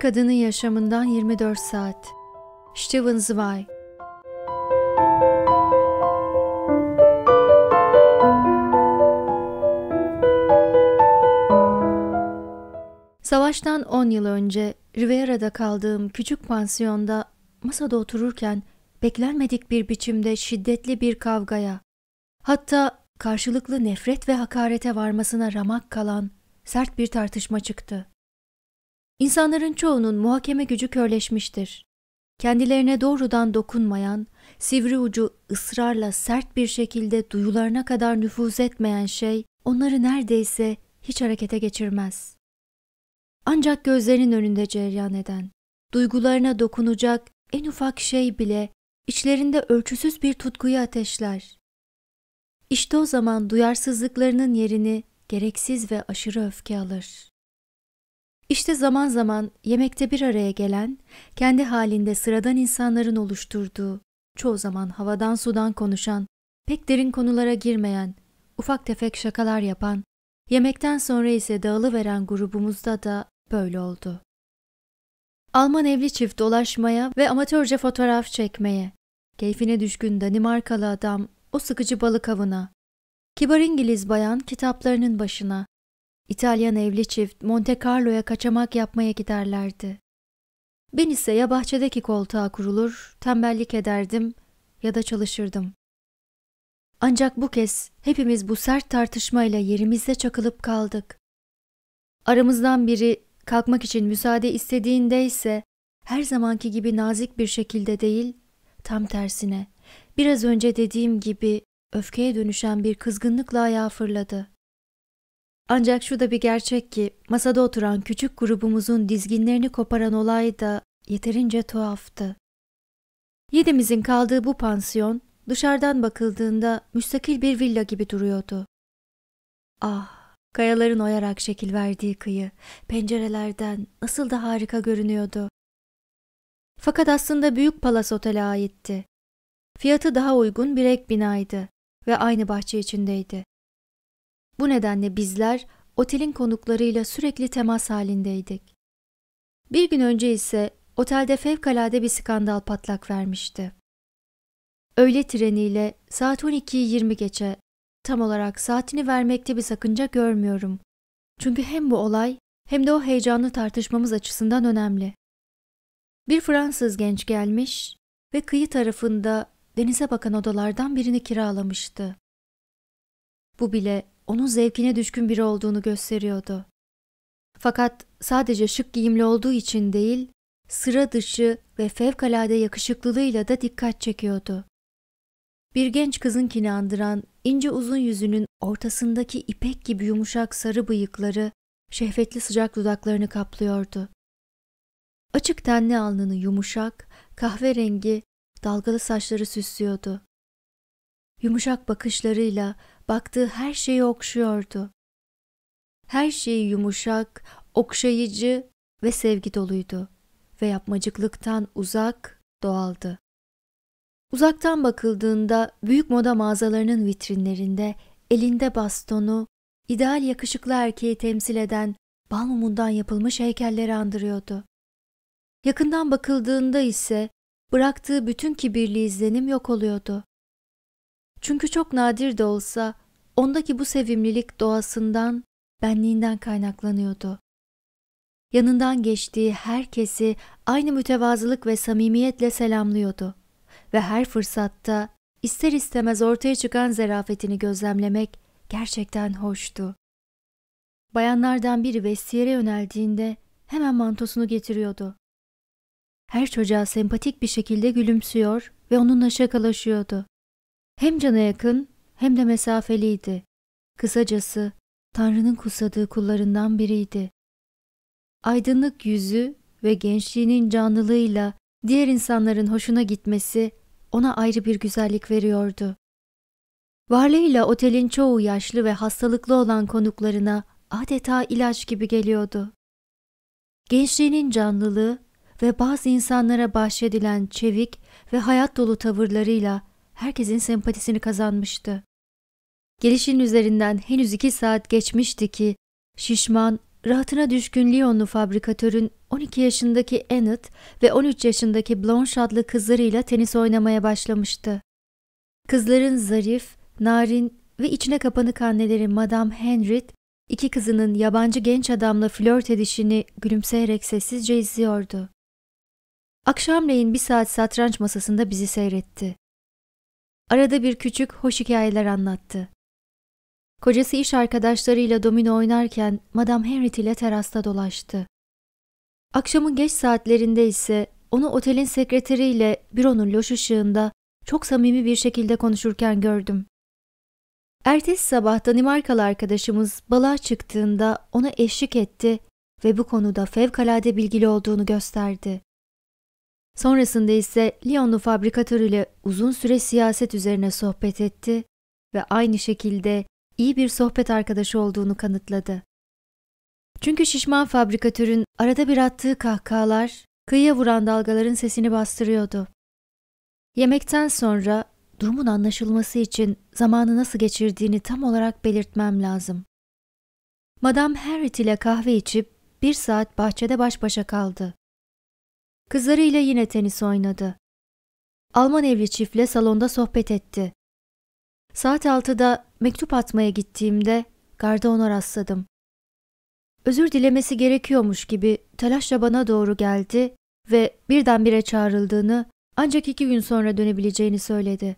Kadının Yaşamından 24 Saat Steven Zweig Savaştan 10 yıl önce Riviera'da kaldığım küçük pansiyonda masada otururken beklenmedik bir biçimde şiddetli bir kavgaya, hatta karşılıklı nefret ve hakarete varmasına ramak kalan sert bir tartışma çıktı. İnsanların çoğunun muhakeme gücü körleşmiştir. Kendilerine doğrudan dokunmayan, sivri ucu ısrarla sert bir şekilde duyularına kadar nüfuz etmeyen şey onları neredeyse hiç harekete geçirmez. Ancak gözlerinin önünde cereyan eden, duygularına dokunacak en ufak şey bile içlerinde ölçüsüz bir tutkuyu ateşler. İşte o zaman duyarsızlıklarının yerini gereksiz ve aşırı öfke alır. İşte zaman zaman yemekte bir araya gelen, kendi halinde sıradan insanların oluşturduğu, çoğu zaman havadan sudan konuşan, pek derin konulara girmeyen, ufak tefek şakalar yapan, yemekten sonra ise dağılıveren grubumuzda da böyle oldu. Alman evli çift dolaşmaya ve amatörce fotoğraf çekmeye, keyfine düşkün Danimarkalı adam o sıkıcı balık avına, kibar İngiliz bayan kitaplarının başına, İtalyan evli çift Monte Carlo'ya kaçamak yapmaya giderlerdi. Ben ise ya bahçedeki koltuğa kurulur, tembellik ederdim ya da çalışırdım. Ancak bu kez hepimiz bu sert tartışmayla yerimizde çakılıp kaldık. Aramızdan biri kalkmak için müsaade istediğinde ise her zamanki gibi nazik bir şekilde değil, tam tersine biraz önce dediğim gibi öfkeye dönüşen bir kızgınlıkla ayağa fırladı. Ancak şu da bir gerçek ki masada oturan küçük grubumuzun dizginlerini koparan olay da yeterince tuhaftı. Yedimizin kaldığı bu pansiyon dışarıdan bakıldığında müstakil bir villa gibi duruyordu. Ah, kayaların oyarak şekil verdiği kıyı pencerelerden nasıl da harika görünüyordu. Fakat aslında Büyük Palas Otel'e aitti. Fiyatı daha uygun bir ek binaydı ve aynı bahçe içindeydi. Bu nedenle bizler otelin konuklarıyla sürekli temas halindeydik. Bir gün önce ise otelde fevkalade bir skandal patlak vermişti. Öğle treniyle saat 12'yi 20 geçe tam olarak saatini vermekte bir sakınca görmüyorum. Çünkü hem bu olay hem de o heyecanlı tartışmamız açısından önemli. Bir Fransız genç gelmiş ve kıyı tarafında denize bakan odalardan birini kiralamıştı. Bu bile onun zevkine düşkün biri olduğunu gösteriyordu. Fakat sadece şık giyimli olduğu için değil, sıra dışı ve fevkalade yakışıklılığıyla da dikkat çekiyordu. Bir genç kızınkini andıran ince uzun yüzünün ortasındaki ipek gibi yumuşak sarı bıyıkları şehvetli sıcak dudaklarını kaplıyordu. Açık tenli alnını yumuşak, kahverengi, dalgalı saçları süslüyordu. Yumuşak bakışlarıyla baktığı her şeyi okşuyordu. Her şeyi yumuşak, okşayıcı ve sevgi doluydu ve yapmacıklıktan uzak, doğaldı. Uzaktan bakıldığında büyük moda mağazalarının vitrinlerinde elinde bastonu, ideal yakışıklı erkeği temsil eden bal mumundan yapılmış heykelleri andırıyordu. Yakından bakıldığında ise bıraktığı bütün kibirli izlenim yok oluyordu. Çünkü çok nadir de olsa ondaki bu sevimlilik doğasından, benliğinden kaynaklanıyordu. Yanından geçtiği herkesi aynı mütevazılık ve samimiyetle selamlıyordu ve her fırsatta ister istemez ortaya çıkan zerafetini gözlemlemek gerçekten hoştu. Bayanlardan biri vestiyere yöneldiğinde hemen mantosunu getiriyordu. Her çocuğa sempatik bir şekilde gülümsüyor ve onunla şakalaşıyordu. Hem cana yakın hem de mesafeliydi. Kısacası Tanrı'nın kutsadığı kullarından biriydi. Aydınlık yüzü ve gençliğinin canlılığıyla diğer insanların hoşuna gitmesi ona ayrı bir güzellik veriyordu. Varlığıyla otelin çoğu yaşlı ve hastalıklı olan konuklarına adeta ilaç gibi geliyordu. Gençliğinin canlılığı ve bazı insanlara bahşedilen çevik ve hayat dolu tavırlarıyla herkesin sempatisini kazanmıştı. Gelişin üzerinden henüz iki saat geçmişti ki şişman, rahatına düşkün Lyonlu fabrikatörün 12 yaşındaki Enid ve 13 yaşındaki Blanche adlı kızlarıyla tenis oynamaya başlamıştı. Kızların zarif, narin ve içine kapanık anneleri Madame Henrit, iki kızının yabancı genç adamla flört edişini gülümseyerek sessizce izliyordu. Akşamleyin bir saat satranç masasında bizi seyretti. Arada bir küçük hoş hikayeler anlattı. Kocası iş arkadaşlarıyla domino oynarken Madame Henrit ile terasta dolaştı. Akşamın geç saatlerinde ise onu otelin sekreteriyle büronun loş ışığında çok samimi bir şekilde konuşurken gördüm. Ertesi sabah Danimarkalı arkadaşımız balığa çıktığında ona eşlik etti ve bu konuda fevkalade bilgili olduğunu gösterdi. Sonrasında ise Lyonlu fabrikatör ile uzun süre siyaset üzerine sohbet etti ve aynı şekilde iyi bir sohbet arkadaşı olduğunu kanıtladı. Çünkü şişman fabrikatörün arada bir attığı kahkahalar kıyıya vuran dalgaların sesini bastırıyordu. Yemekten sonra durumun anlaşılması için zamanı nasıl geçirdiğini tam olarak belirtmem lazım. Madame Harriet ile kahve içip bir saat bahçede baş başa kaldı. Kızlarıyla yine tenis oynadı. Alman evli çiftle salonda sohbet etti. Saat altıda mektup atmaya gittiğimde garda ona rastladım. Özür dilemesi gerekiyormuş gibi telaşla bana doğru geldi ve birdenbire çağrıldığını ancak iki gün sonra dönebileceğini söyledi.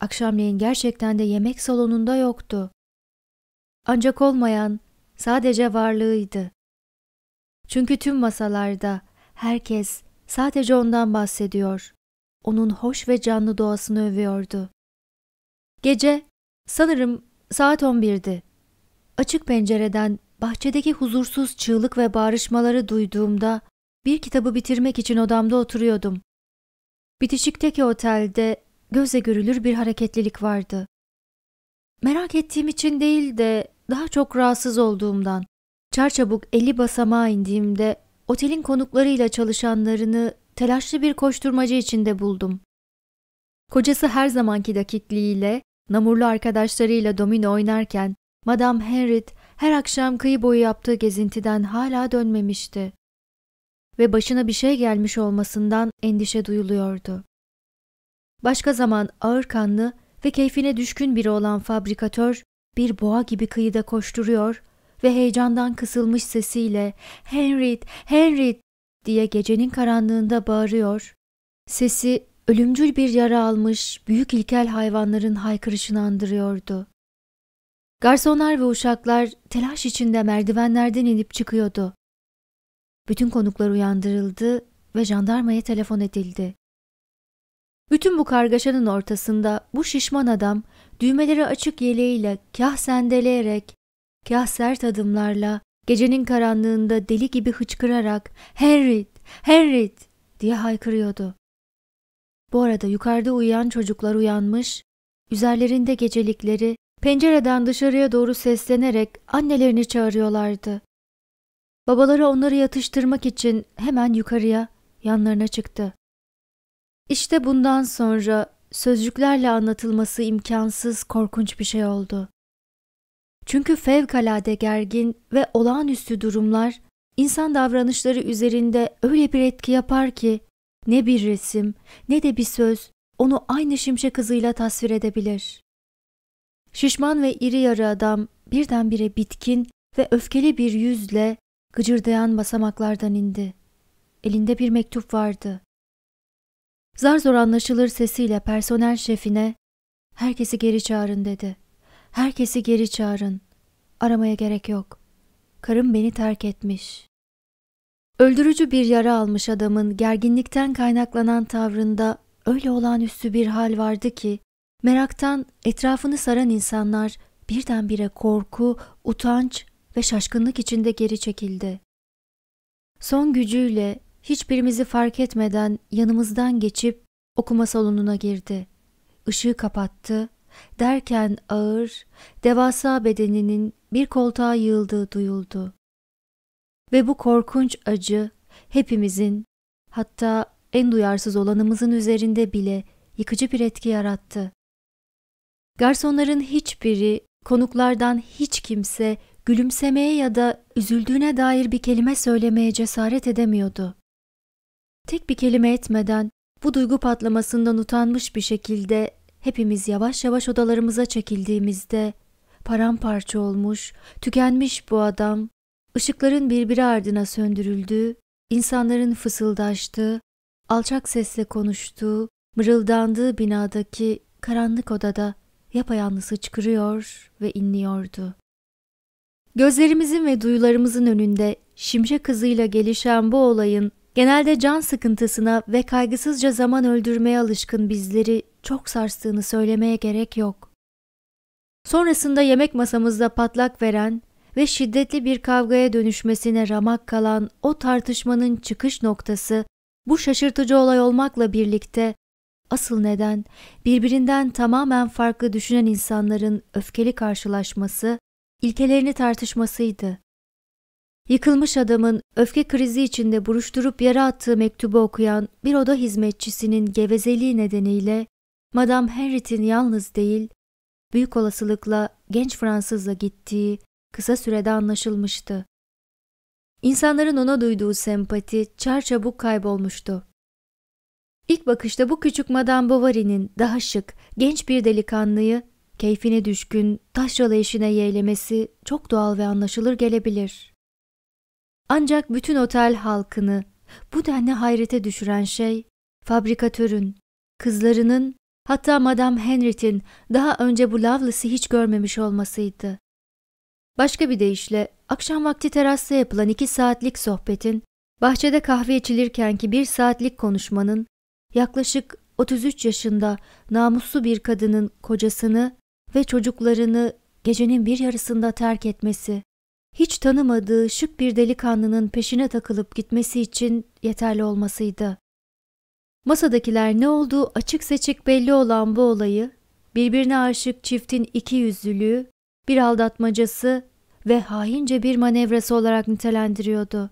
Akşamleyin gerçekten de yemek salonunda yoktu. Ancak olmayan sadece varlığıydı. Çünkü tüm masalarda herkes sadece ondan bahsediyor. Onun hoş ve canlı doğasını övüyordu. Gece sanırım saat 11'di. Açık pencereden bahçedeki huzursuz çığlık ve bağrışmaları duyduğumda bir kitabı bitirmek için odamda oturuyordum. Bitişikteki otelde göze görülür bir hareketlilik vardı. Merak ettiğim için değil de daha çok rahatsız olduğumdan. Çarçabuk 50 basamağa indiğimde otelin konuklarıyla çalışanlarını telaşlı bir koşturmacı içinde buldum. Kocası her zamanki dakikliğiyle, namurlu arkadaşlarıyla domino oynarken Madame Henrit her akşam kıyı boyu yaptığı gezintiden hala dönmemişti. Ve başına bir şey gelmiş olmasından endişe duyuluyordu. Başka zaman ağır kanlı ve keyfine düşkün biri olan fabrikatör bir boğa gibi kıyıda koşturuyor ve heyecandan kısılmış sesiyle ''Henry, Henry!'' diye gecenin karanlığında bağırıyor. Sesi ölümcül bir yara almış büyük ilkel hayvanların haykırışını andırıyordu. Garsonlar ve uşaklar telaş içinde merdivenlerden inip çıkıyordu. Bütün konuklar uyandırıldı ve jandarmaya telefon edildi. Bütün bu kargaşanın ortasında bu şişman adam düğmeleri açık yeleğiyle kah sendeleyerek, kah sert adımlarla gecenin karanlığında deli gibi hıçkırarak ''Henry, Henry!'' diye haykırıyordu. Bu arada yukarıda uyuyan çocuklar uyanmış, üzerlerinde gecelikleri pencereden dışarıya doğru seslenerek annelerini çağırıyorlardı. Babaları onları yatıştırmak için hemen yukarıya, yanlarına çıktı. İşte bundan sonra sözcüklerle anlatılması imkansız korkunç bir şey oldu. Çünkü fevkalade gergin ve olağanüstü durumlar insan davranışları üzerinde öyle bir etki yapar ki ne bir resim ne de bir söz onu aynı şimşek hızıyla tasvir edebilir. Şişman ve iri yarı adam birdenbire bitkin ve öfkeli bir yüzle gıcırdayan basamaklardan indi. Elinde bir mektup vardı. Zar zor anlaşılır sesiyle personel şefine herkesi geri çağırın dedi. Herkesi geri çağırın. Aramaya gerek yok. Karım beni terk etmiş. Öldürücü bir yara almış adamın gerginlikten kaynaklanan tavrında öyle olağanüstü bir hal vardı ki meraktan etrafını saran insanlar birdenbire korku, utanç ve şaşkınlık içinde geri çekildi. Son gücüyle hiçbirimizi fark etmeden yanımızdan geçip okuma salonuna girdi. Işığı kapattı, derken ağır, devasa bedeninin bir koltuğa yığıldığı duyuldu. Ve bu korkunç acı hepimizin, hatta en duyarsız olanımızın üzerinde bile yıkıcı bir etki yarattı. Garsonların hiçbiri, konuklardan hiç kimse gülümsemeye ya da üzüldüğüne dair bir kelime söylemeye cesaret edemiyordu. Tek bir kelime etmeden bu duygu patlamasından utanmış bir şekilde hepimiz yavaş yavaş odalarımıza çekildiğimizde paramparça olmuş, tükenmiş bu adam, ışıkların birbiri ardına söndürüldüğü, insanların fısıldaştığı, alçak sesle konuştuğu, mırıldandığı binadaki karanlık odada yapayalnız hıçkırıyor ve inliyordu. Gözlerimizin ve duyularımızın önünde şimşek hızıyla gelişen bu olayın genelde can sıkıntısına ve kaygısızca zaman öldürmeye alışkın bizleri çok sarstığını söylemeye gerek yok. Sonrasında yemek masamızda patlak veren ve şiddetli bir kavgaya dönüşmesine ramak kalan o tartışmanın çıkış noktası bu şaşırtıcı olay olmakla birlikte asıl neden birbirinden tamamen farklı düşünen insanların öfkeli karşılaşması, ilkelerini tartışmasıydı. Yıkılmış adamın öfke krizi içinde buruşturup yere attığı mektubu okuyan bir oda hizmetçisinin gevezeliği nedeniyle Madame Henriette'in yalnız değil, büyük olasılıkla genç Fransızla gittiği kısa sürede anlaşılmıştı. İnsanların ona duyduğu sempati çarçabuk kaybolmuştu. İlk bakışta bu küçük Madame Bovary'nin daha şık, genç bir delikanlıyı, keyfine düşkün, taşralı eşine yeğlemesi çok doğal ve anlaşılır gelebilir. Ancak bütün otel halkını bu denli hayrete düşüren şey, fabrikatörün, kızlarının, hatta Madame Henriette'in daha önce bu Lovelace'i hiç görmemiş olmasıydı. Başka bir deyişle akşam vakti terasta yapılan iki saatlik sohbetin, bahçede kahve içilirkenki bir saatlik konuşmanın, yaklaşık 33 yaşında namuslu bir kadının kocasını ve çocuklarını gecenin bir yarısında terk etmesi, hiç tanımadığı şık bir delikanlının peşine takılıp gitmesi için yeterli olmasıydı. Masadakiler ne olduğu açık seçik belli olan bu olayı, birbirine aşık çiftin iki yüzlülüğü bir aldatmacası ve haince bir manevrası olarak nitelendiriyordu.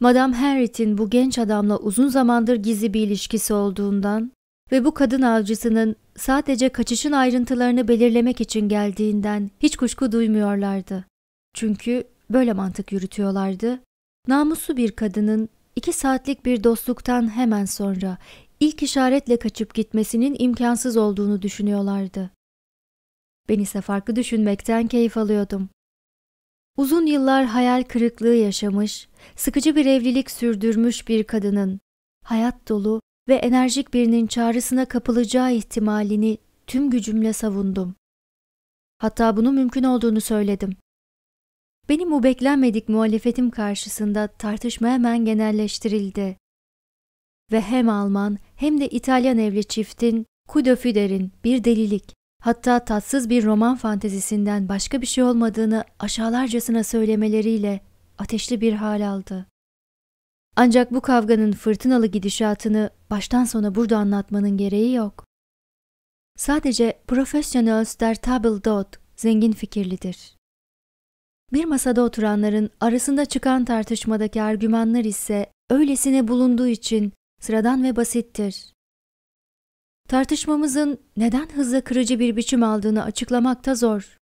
Madame Henriette'in bu genç adamla uzun zamandır gizli bir ilişkisi olduğundan ve bu kadın avcısının sadece kaçışın ayrıntılarını belirlemek için geldiğinden hiç kuşku duymuyorlardı. Çünkü böyle mantık yürütüyorlardı. Namuslu bir kadının iki saatlik bir dostluktan hemen sonra ilk işaretle kaçıp gitmesinin imkansız olduğunu düşünüyorlardı. Ben ise farklı düşünmekten keyif alıyordum. Uzun yıllar hayal kırıklığı yaşamış, sıkıcı bir evlilik sürdürmüş bir kadının, hayat dolu ve enerjik birinin çağrısına kapılacağı ihtimalini tüm gücümle savundum. Hatta bunun mümkün olduğunu söyledim. Benim bu beklenmedik muhalefetim karşısında tartışma hemen genelleştirildi. Ve hem Alman hem de İtalyan evli çiftin Kudofüder'in bir delilik, hatta tatsız bir roman fantezisinden başka bir şey olmadığını aşağılarcasına söylemeleriyle ateşli bir hal aldı. Ancak bu kavganın fırtınalı gidişatını baştan sona burada anlatmanın gereği yok. Sadece Professionals der Table Dot zengin fikirlidir. Bir masada oturanların arasında çıkan tartışmadaki argümanlar ise öylesine bulunduğu için sıradan ve basittir. Tartışmamızın neden hızla kırıcı bir biçim aldığını açıklamakta zor.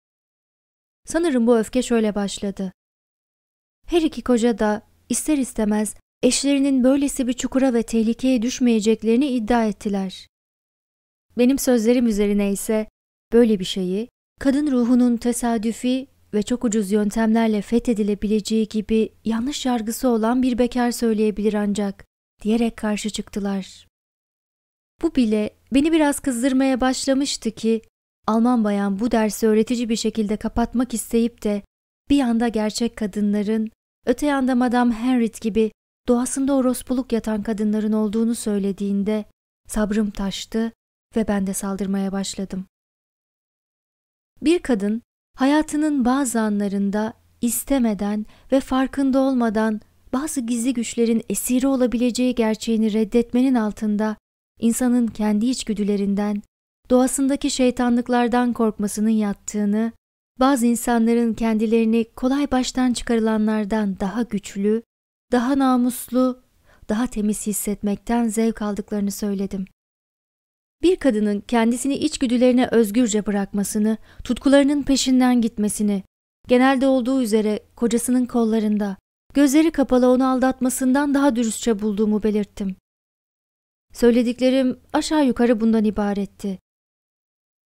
Sanırım bu öfke şöyle başladı. Her iki koca da ister istemez eşlerinin böylesi bir çukura ve tehlikeye düşmeyeceklerini iddia ettiler. Benim sözlerim üzerine ise böyle bir şeyi kadın ruhunun tesadüfi ve çok ucuz yöntemlerle fethedilebileceği gibi yanlış yargısı olan bir bekar söyleyebilir ancak diyerek karşı çıktılar. Bu bile beni biraz kızdırmaya başlamıştı ki Alman bayan bu dersi öğretici bir şekilde kapatmak isteyip de bir yanda gerçek kadınların, öte yanda Madame Henriette gibi doğasında orospuluk yatan kadınların olduğunu söylediğinde sabrım taştı ve ben de saldırmaya başladım. Bir kadın hayatının bazı anlarında istemeden ve farkında olmadan bazı gizli güçlerin esiri olabileceği gerçeğini reddetmenin altında insanın kendi içgüdülerinden, doğasındaki şeytanlıklardan korkmasının yattığını, bazı insanların kendilerini kolay baştan çıkarılanlardan daha güçlü, daha namuslu, daha temiz hissetmekten zevk aldıklarını söyledim. Bir kadının kendisini içgüdülerine özgürce bırakmasını, tutkularının peşinden gitmesini, genelde olduğu üzere kocasının kollarında, gözleri kapalı onu aldatmasından daha dürüstçe bulduğumu belirttim. Söylediklerim aşağı yukarı bundan ibaretti.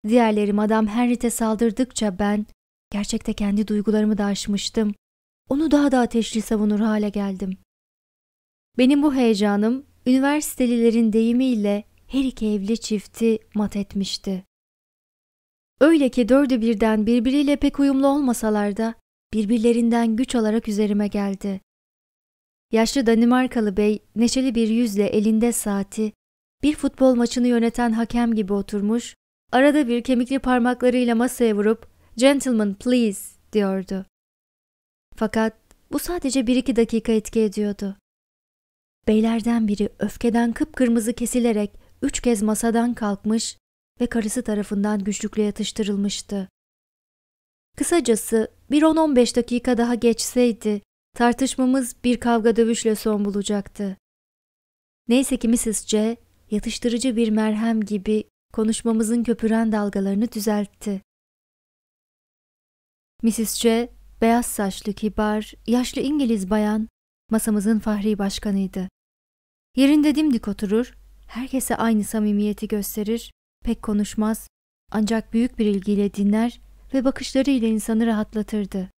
Diğerleri Madame Henri'te saldırdıkça ben, gerçekte kendi duygularımı da aşmıştım, onu daha da ateşli savunur hale geldim. Benim bu heyecanım, üniversitelilerin deyimiyle her iki evli çifti mat etmişti. Öyle ki dördü birden birbiriyle pek uyumlu olmasalar da birbirlerinden güç alarak üzerime geldi. Yaşlı Danimarkalı bey neşeli bir yüzle elinde saati, bir futbol maçını yöneten hakem gibi oturmuş, arada bir kemikli parmaklarıyla masaya vurup "Gentlemen, please." diyordu. Fakat bu sadece bir iki dakika etki ediyordu. Beylerden biri öfkeden kıpkırmızı kesilerek üç kez masadan kalkmış ve karısı tarafından güçlükle yatıştırılmıştı. Kısacası bir 10-15 dakika daha geçseydi tartışmamız bir kavga dövüşle son bulacaktı. Neyse ki Mrs. C yatıştırıcı bir merhem gibi konuşmamızın köpüren dalgalarını düzeltti. Mrs. C, beyaz saçlı, kibar, yaşlı İngiliz bayan, masamızın fahri başkanıydı. Yerinde dimdik oturur, herkese aynı samimiyeti gösterir, pek konuşmaz ancak büyük bir ilgiyle dinler ve bakışlarıyla insanı rahatlatırdı.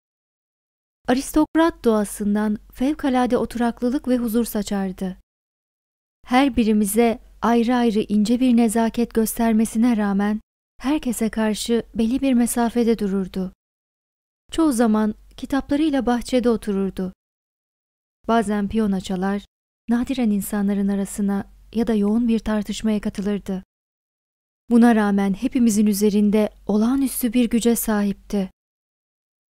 Aristokrat doğasından fevkalade oturaklılık ve huzur saçardı. Her birimize ayrı ayrı ince bir nezaket göstermesine rağmen herkese karşı belli bir mesafede dururdu. Çoğu zaman kitaplarıyla bahçede otururdu. Bazen piyano çalar, nadiren insanların arasına ya da yoğun bir tartışmaya katılırdı. Buna rağmen hepimizin üzerinde olağanüstü bir güce sahipti.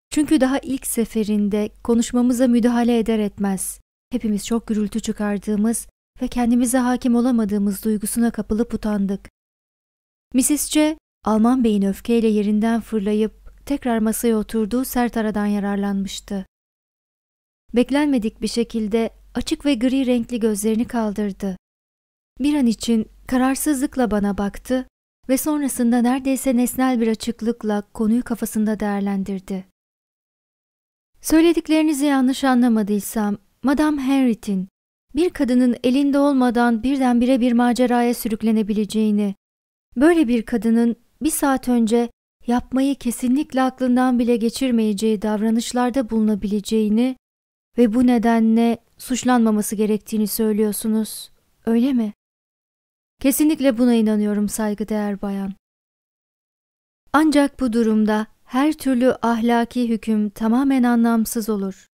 Çünkü daha ilk seferinde konuşmamıza müdahale eder etmez, hepimiz çok gürültü çıkardığımız ve kendimize hakim olamadığımız duygusuna kapılıp utandık. Mrs. C, Alman Bey'in öfkeyle yerinden fırlayıp tekrar masaya oturduğu sert aradan yararlanmıştı. Beklenmedik bir şekilde açık ve gri renkli gözlerini kaldırdı. Bir an için kararsızlıkla bana baktı ve sonrasında neredeyse nesnel bir açıklıkla konuyu kafasında değerlendirdi. Söylediklerinizi yanlış anlamadıysam, Madame Henriet'in bir kadının elinde olmadan birdenbire bir maceraya sürüklenebileceğini, böyle bir kadının bir saat önce yapmayı kesinlikle aklından bile geçirmeyeceği davranışlarda bulunabileceğini ve bu nedenle suçlanmaması gerektiğini söylüyorsunuz, öyle mi? Kesinlikle buna inanıyorum saygıdeğer bayan. Ancak bu durumda her türlü ahlaki hüküm tamamen anlamsız olur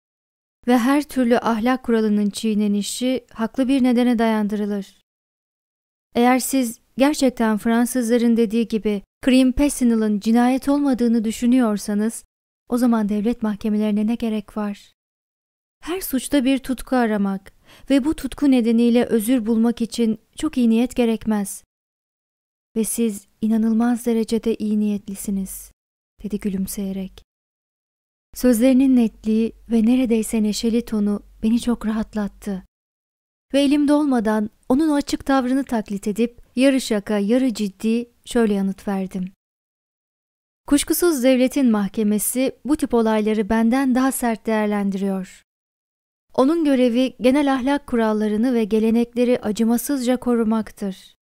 ve her türlü ahlak kuralının çiğnenişi haklı bir nedene dayandırılır. Eğer siz gerçekten Fransızların dediği gibi Krim Pessinel'ın cinayet olmadığını düşünüyorsanız, o zaman devlet mahkemelerine ne gerek var? Her suçta bir tutku aramak ve bu tutku nedeniyle özür bulmak için çok iyi niyet gerekmez. Ve siz inanılmaz derecede iyi niyetlisiniz, dedi gülümseyerek. Sözlerinin netliği ve neredeyse neşeli tonu beni çok rahatlattı. Ve elimde olmadan onun açık tavrını taklit edip yarı şaka yarı ciddi şöyle yanıt verdim. Kuşkusuz devletin mahkemesi bu tip olayları benden daha sert değerlendiriyor. Onun görevi genel ahlak kurallarını ve gelenekleri acımasızca korumaktır.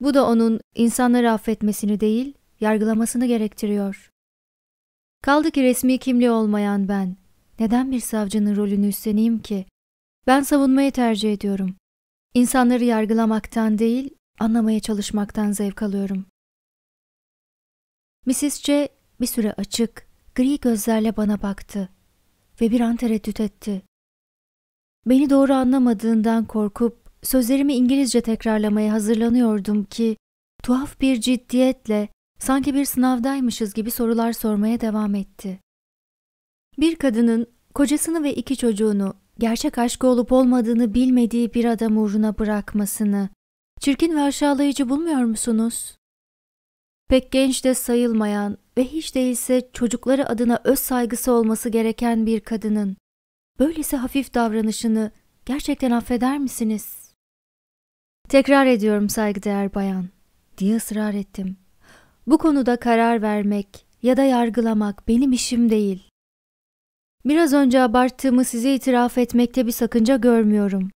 Bu da onun insanları affetmesini değil, yargılamasını gerektiriyor. Kaldı ki resmi kimliği olmayan ben, neden bir savcının rolünü üstleneyim ki? Ben savunmayı tercih ediyorum. İnsanları yargılamaktan değil, anlamaya çalışmaktan zevk alıyorum. Mrs. C bir süre açık, gri gözlerle bana baktı ve bir an tereddüt etti. Beni doğru anlamadığından korkup sözlerimi İngilizce tekrarlamaya hazırlanıyordum ki tuhaf bir ciddiyetle sanki bir sınavdaymışız gibi sorular sormaya devam etti. Bir kadının kocasını ve iki çocuğunu gerçek aşkı olup olmadığını bilmediği bir adam uğruna bırakmasını çirkin ve aşağılayıcı bulmuyor musunuz? Pek genç de sayılmayan ve hiç değilse çocukları adına öz saygısı olması gereken bir kadının böylesi hafif davranışını gerçekten affeder misiniz? Tekrar ediyorum saygıdeğer bayan, diye ısrar ettim. Bu konuda karar vermek ya da yargılamak benim işim değil. Biraz önce abarttığımı size itiraf etmekte bir sakınca görmüyorum.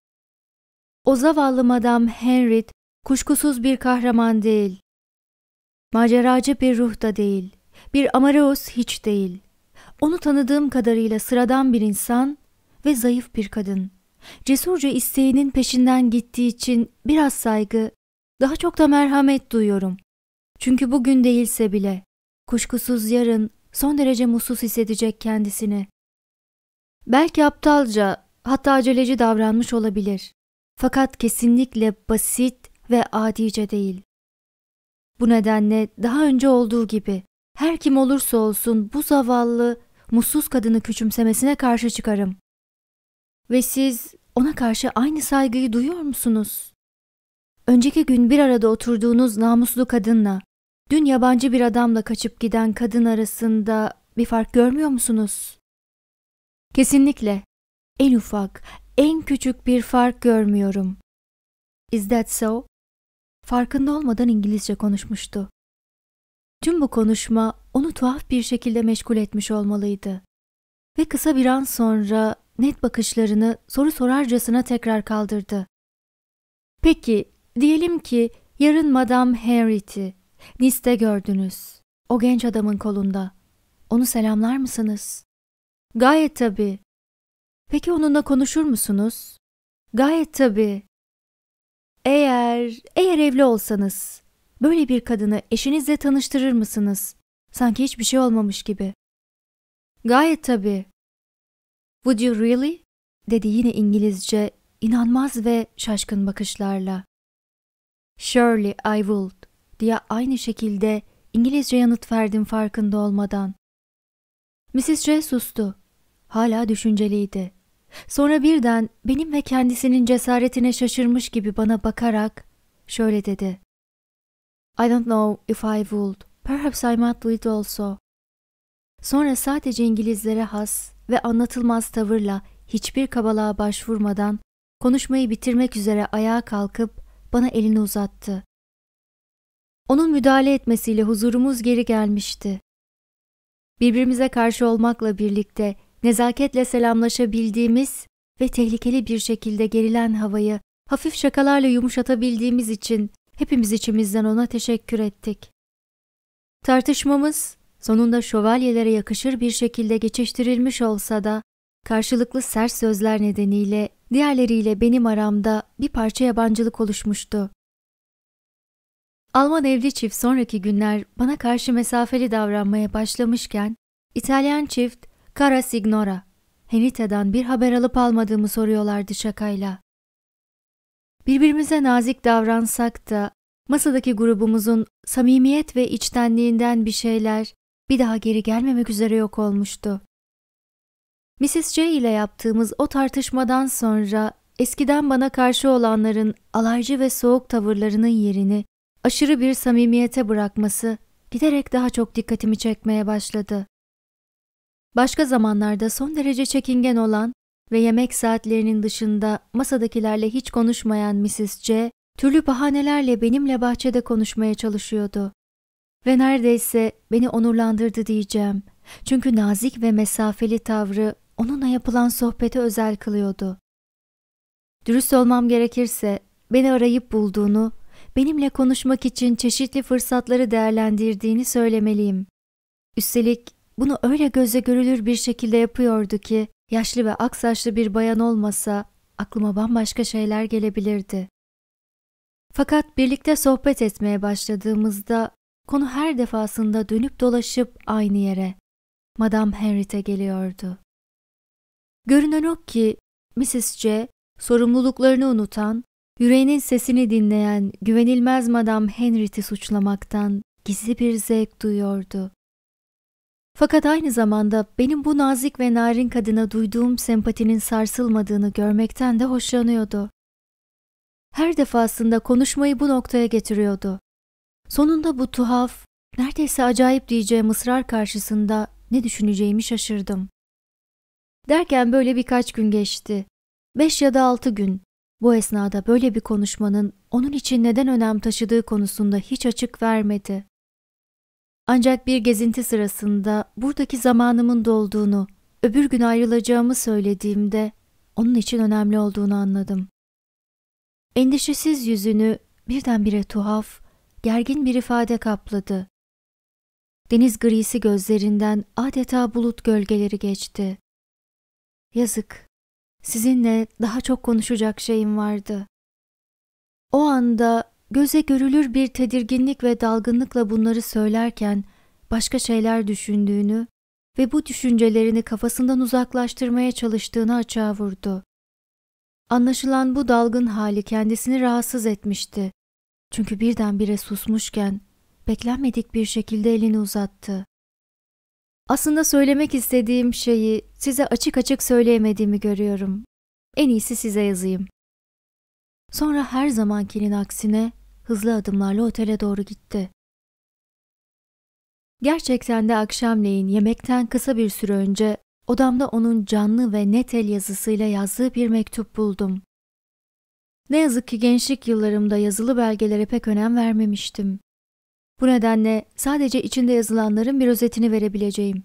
O zavallı Madame Henrit kuşkusuz bir kahraman değil. Maceracı bir ruh da değil. Bir Amareus hiç değil. Onu tanıdığım kadarıyla sıradan bir insan ve zayıf bir kadın. Cesurca isteğinin peşinden gittiği için biraz saygı, daha çok da merhamet duyuyorum. Çünkü bugün değilse bile kuşkusuz yarın son derece mutsuz hissedecek kendisini. Belki aptalca, hatta aceleci davranmış olabilir. Fakat kesinlikle basit ve adice değil. Bu nedenle daha önce olduğu gibi her kim olursa olsun bu zavallı, mutsuz kadını küçümsemesine karşı çıkarım. Ve siz ona karşı aynı saygıyı duyuyor musunuz? Önceki gün bir arada oturduğunuz namuslu kadınla, dün yabancı bir adamla kaçıp giden kadın arasında bir fark görmüyor musunuz? Kesinlikle. En ufak, en küçük bir fark görmüyorum. Is that so? Farkında olmadan İngilizce konuşmuştu. Tüm bu konuşma onu tuhaf bir şekilde meşgul etmiş olmalıydı. Ve kısa bir an sonra net bakışlarını soru sorarcasına tekrar kaldırdı. Peki, diyelim ki yarın Madame Henry'ti Nice'de gördünüz. O genç adamın kolunda. Onu selamlar mısınız? Gayet tabii. Peki onunla konuşur musunuz? Gayet tabii. Eğer, eğer evli olsanız, böyle bir kadını eşinizle tanıştırır mısınız? Sanki hiçbir şey olmamış gibi. Gayet tabii. Would you really? dedi yine İngilizce, inanmaz ve şaşkın bakışlarla. Surely I would diye aynı şekilde İngilizce yanıt verdim farkında olmadan. Mrs. J sustu. Hala düşünceliydi. Sonra birden benim ve kendisinin cesaretine şaşırmış gibi bana bakarak şöyle dedi. I don't know if I would. Perhaps I might do it also. Sonra sadece İngilizlere has ve anlatılmaz tavırla hiçbir kabalığa başvurmadan konuşmayı bitirmek üzere ayağa kalkıp bana elini uzattı. Onun müdahale etmesiyle huzurumuz geri gelmişti. Birbirimize karşı olmakla birlikte nezaketle selamlaşabildiğimiz ve tehlikeli bir şekilde gerilen havayı hafif şakalarla yumuşatabildiğimiz için hepimiz içimizden ona teşekkür ettik. Tartışmamız sonunda şövalyelere yakışır bir şekilde geçiştirilmiş olsa da karşılıklı sert sözler nedeniyle diğerleriyle benim aramda bir parça yabancılık oluşmuştu. Alman evli çift sonraki günler bana karşı mesafeli davranmaya başlamışken İtalyan çift Cara Signora, Henita'dan bir haber alıp almadığımı soruyorlardı şakayla. Birbirimize nazik davransak da masadaki grubumuzun samimiyet ve içtenliğinden bir şeyler bir daha geri gelmemek üzere yok olmuştu. Mrs. J ile yaptığımız o tartışmadan sonra eskiden bana karşı olanların alaycı ve soğuk tavırlarının yerini aşırı bir samimiyete bırakması giderek daha çok dikkatimi çekmeye başladı. Başka zamanlarda son derece çekingen olan ve yemek saatlerinin dışında masadakilerle hiç konuşmayan Mrs. C, türlü bahanelerle benimle bahçede konuşmaya çalışıyordu. Ve neredeyse beni onurlandırdı diyeceğim. Çünkü nazik ve mesafeli tavrı onunla yapılan sohbete özel kılıyordu. Dürüst olmam gerekirse beni arayıp bulduğunu, benimle konuşmak için çeşitli fırsatları değerlendirdiğini söylemeliyim. Üstelik bunu öyle göze görülür bir şekilde yapıyordu ki yaşlı ve aksaçlı bir bayan olmasa aklıma bambaşka şeyler gelebilirdi. Fakat birlikte sohbet etmeye başladığımızda konu her defasında dönüp dolaşıp aynı yere, Madame Henriette geliyordu. Görünen o ki Mrs. C. sorumluluklarını unutan, yüreğinin sesini dinleyen güvenilmez Madame Henriette'i suçlamaktan gizli bir zevk duyuyordu. Fakat aynı zamanda benim bu nazik ve narin kadına duyduğum sempatinin sarsılmadığını görmekten de hoşlanıyordu. Her defasında konuşmayı bu noktaya getiriyordu. Sonunda bu tuhaf, neredeyse acayip diyeceğim ısrar karşısında ne düşüneceğimi şaşırdım. Derken böyle birkaç gün geçti. Beş ya da altı gün. Bu esnada böyle bir konuşmanın onun için neden önem taşıdığı konusunda hiç açık vermedi. Ancak bir gezinti sırasında buradaki zamanımın dolduğunu, öbür gün ayrılacağımı söylediğimde onun için önemli olduğunu anladım. Endişesiz yüzünü birdenbire tuhaf, gergin bir ifade kapladı. Deniz grisi gözlerinden adeta bulut gölgeleri geçti. Yazık, sizinle daha çok konuşacak şeyim vardı. O anda göze görülür bir tedirginlik ve dalgınlıkla bunları söylerken başka şeyler düşündüğünü ve bu düşüncelerini kafasından uzaklaştırmaya çalıştığını açığa vurdu. Anlaşılan bu dalgın hali kendisini rahatsız etmişti. Çünkü birdenbire susmuşken beklenmedik bir şekilde elini uzattı. Aslında söylemek istediğim şeyi size açık açık söyleyemediğimi görüyorum. En iyisi size yazayım. Sonra her zamankinin aksine hızlı adımlarla otele doğru gitti. Gerçekten de akşamleyin yemekten kısa bir süre önce odamda onun canlı ve net el yazısıyla yazdığı bir mektup buldum. Ne yazık ki gençlik yıllarımda yazılı belgelere pek önem vermemiştim. Bu nedenle sadece içinde yazılanların bir özetini verebileceğim.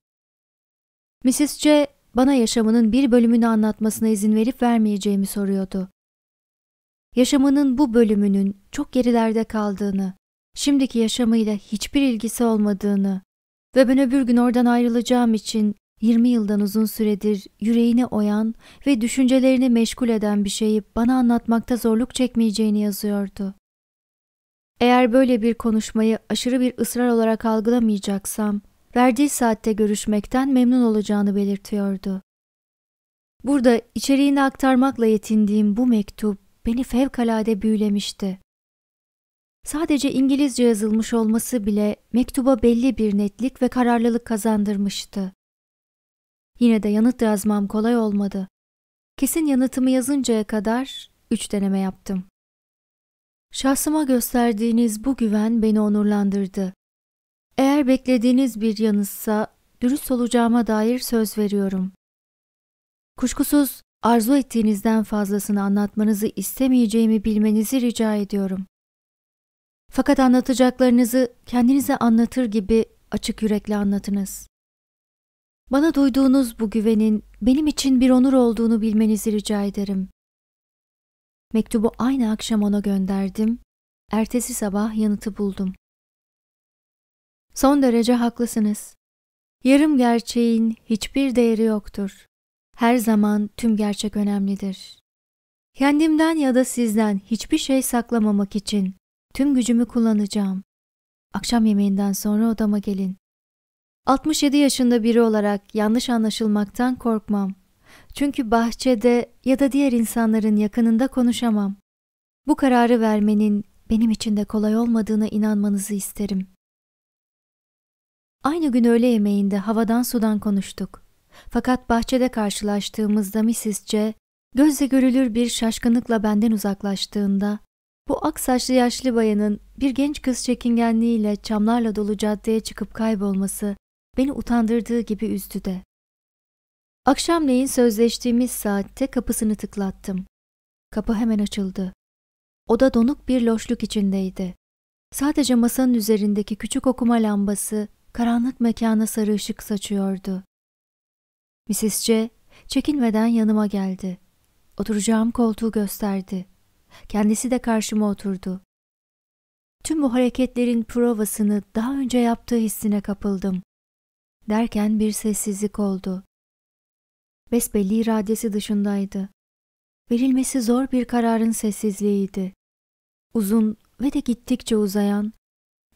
Mrs. C. bana yaşamının bir bölümünü anlatmasına izin verip vermeyeceğimi soruyordu. Yaşamının bu bölümünün çok gerilerde kaldığını, şimdiki yaşamıyla hiçbir ilgisi olmadığını ve ben öbür gün oradan ayrılacağım için 20 yıldan uzun süredir yüreğini oyan ve düşüncelerini meşgul eden bir şeyi bana anlatmakta zorluk çekmeyeceğini yazıyordu. Eğer böyle bir konuşmayı aşırı bir ısrar olarak algılamayacaksam, verdiği saatte görüşmekten memnun olacağını belirtiyordu. Burada içeriğini aktarmakla yetindiğim bu mektup beni fevkalade büyülemişti. Sadece İngilizce yazılmış olması bile mektuba belli bir netlik ve kararlılık kazandırmıştı. Yine de yanıt yazmam kolay olmadı. Kesin yanıtımı yazıncaya kadar üç deneme yaptım. Şahsıma gösterdiğiniz bu güven beni onurlandırdı. Eğer beklediğiniz bir yanıtsa dürüst olacağıma dair söz veriyorum. Kuşkusuz arzu ettiğinizden fazlasını anlatmanızı istemeyeceğimi bilmenizi rica ediyorum. Fakat anlatacaklarınızı kendinize anlatır gibi açık yürekle anlatınız. Bana duyduğunuz bu güvenin benim için bir onur olduğunu bilmenizi rica ederim. Mektubu aynı akşam ona gönderdim. Ertesi sabah yanıtı buldum. Son derece haklısınız. Yarım gerçeğin hiçbir değeri yoktur. Her zaman tüm gerçek önemlidir. Kendimden ya da sizden hiçbir şey saklamamak için tüm gücümü kullanacağım. Akşam yemeğinden sonra odama gelin. 67 yaşında biri olarak yanlış anlaşılmaktan korkmam. Çünkü bahçede ya da diğer insanların yakınında konuşamam. Bu kararı vermenin benim için de kolay olmadığına inanmanızı isterim. Aynı gün öğle yemeğinde havadan sudan konuştuk. Fakat bahçede karşılaştığımızda Mrs. C. gözle görülür bir şaşkınlıkla benden uzaklaştığında, bu ak saçlı yaşlı bayanın bir genç kız çekingenliğiyle çamlarla dolu caddeye çıkıp kaybolması beni utandırdığı gibi üzdü de. Akşamleyin sözleştiğimiz saatte kapısını tıklattım. Kapı hemen açıldı. Oda donuk bir loşluk içindeydi. Sadece masanın üzerindeki küçük okuma lambası karanlık mekana sarı ışık saçıyordu. Mrs. C. çekinmeden yanıma geldi. Oturacağım koltuğu gösterdi. Kendisi de karşıma oturdu. Tüm bu hareketlerin provasını daha önce yaptığı hissine kapıldım. Derken bir sessizlik oldu. Besbelli iradesi dışındaydı. Verilmesi zor bir kararın sessizliğiydi. Uzun ve de gittikçe uzayan,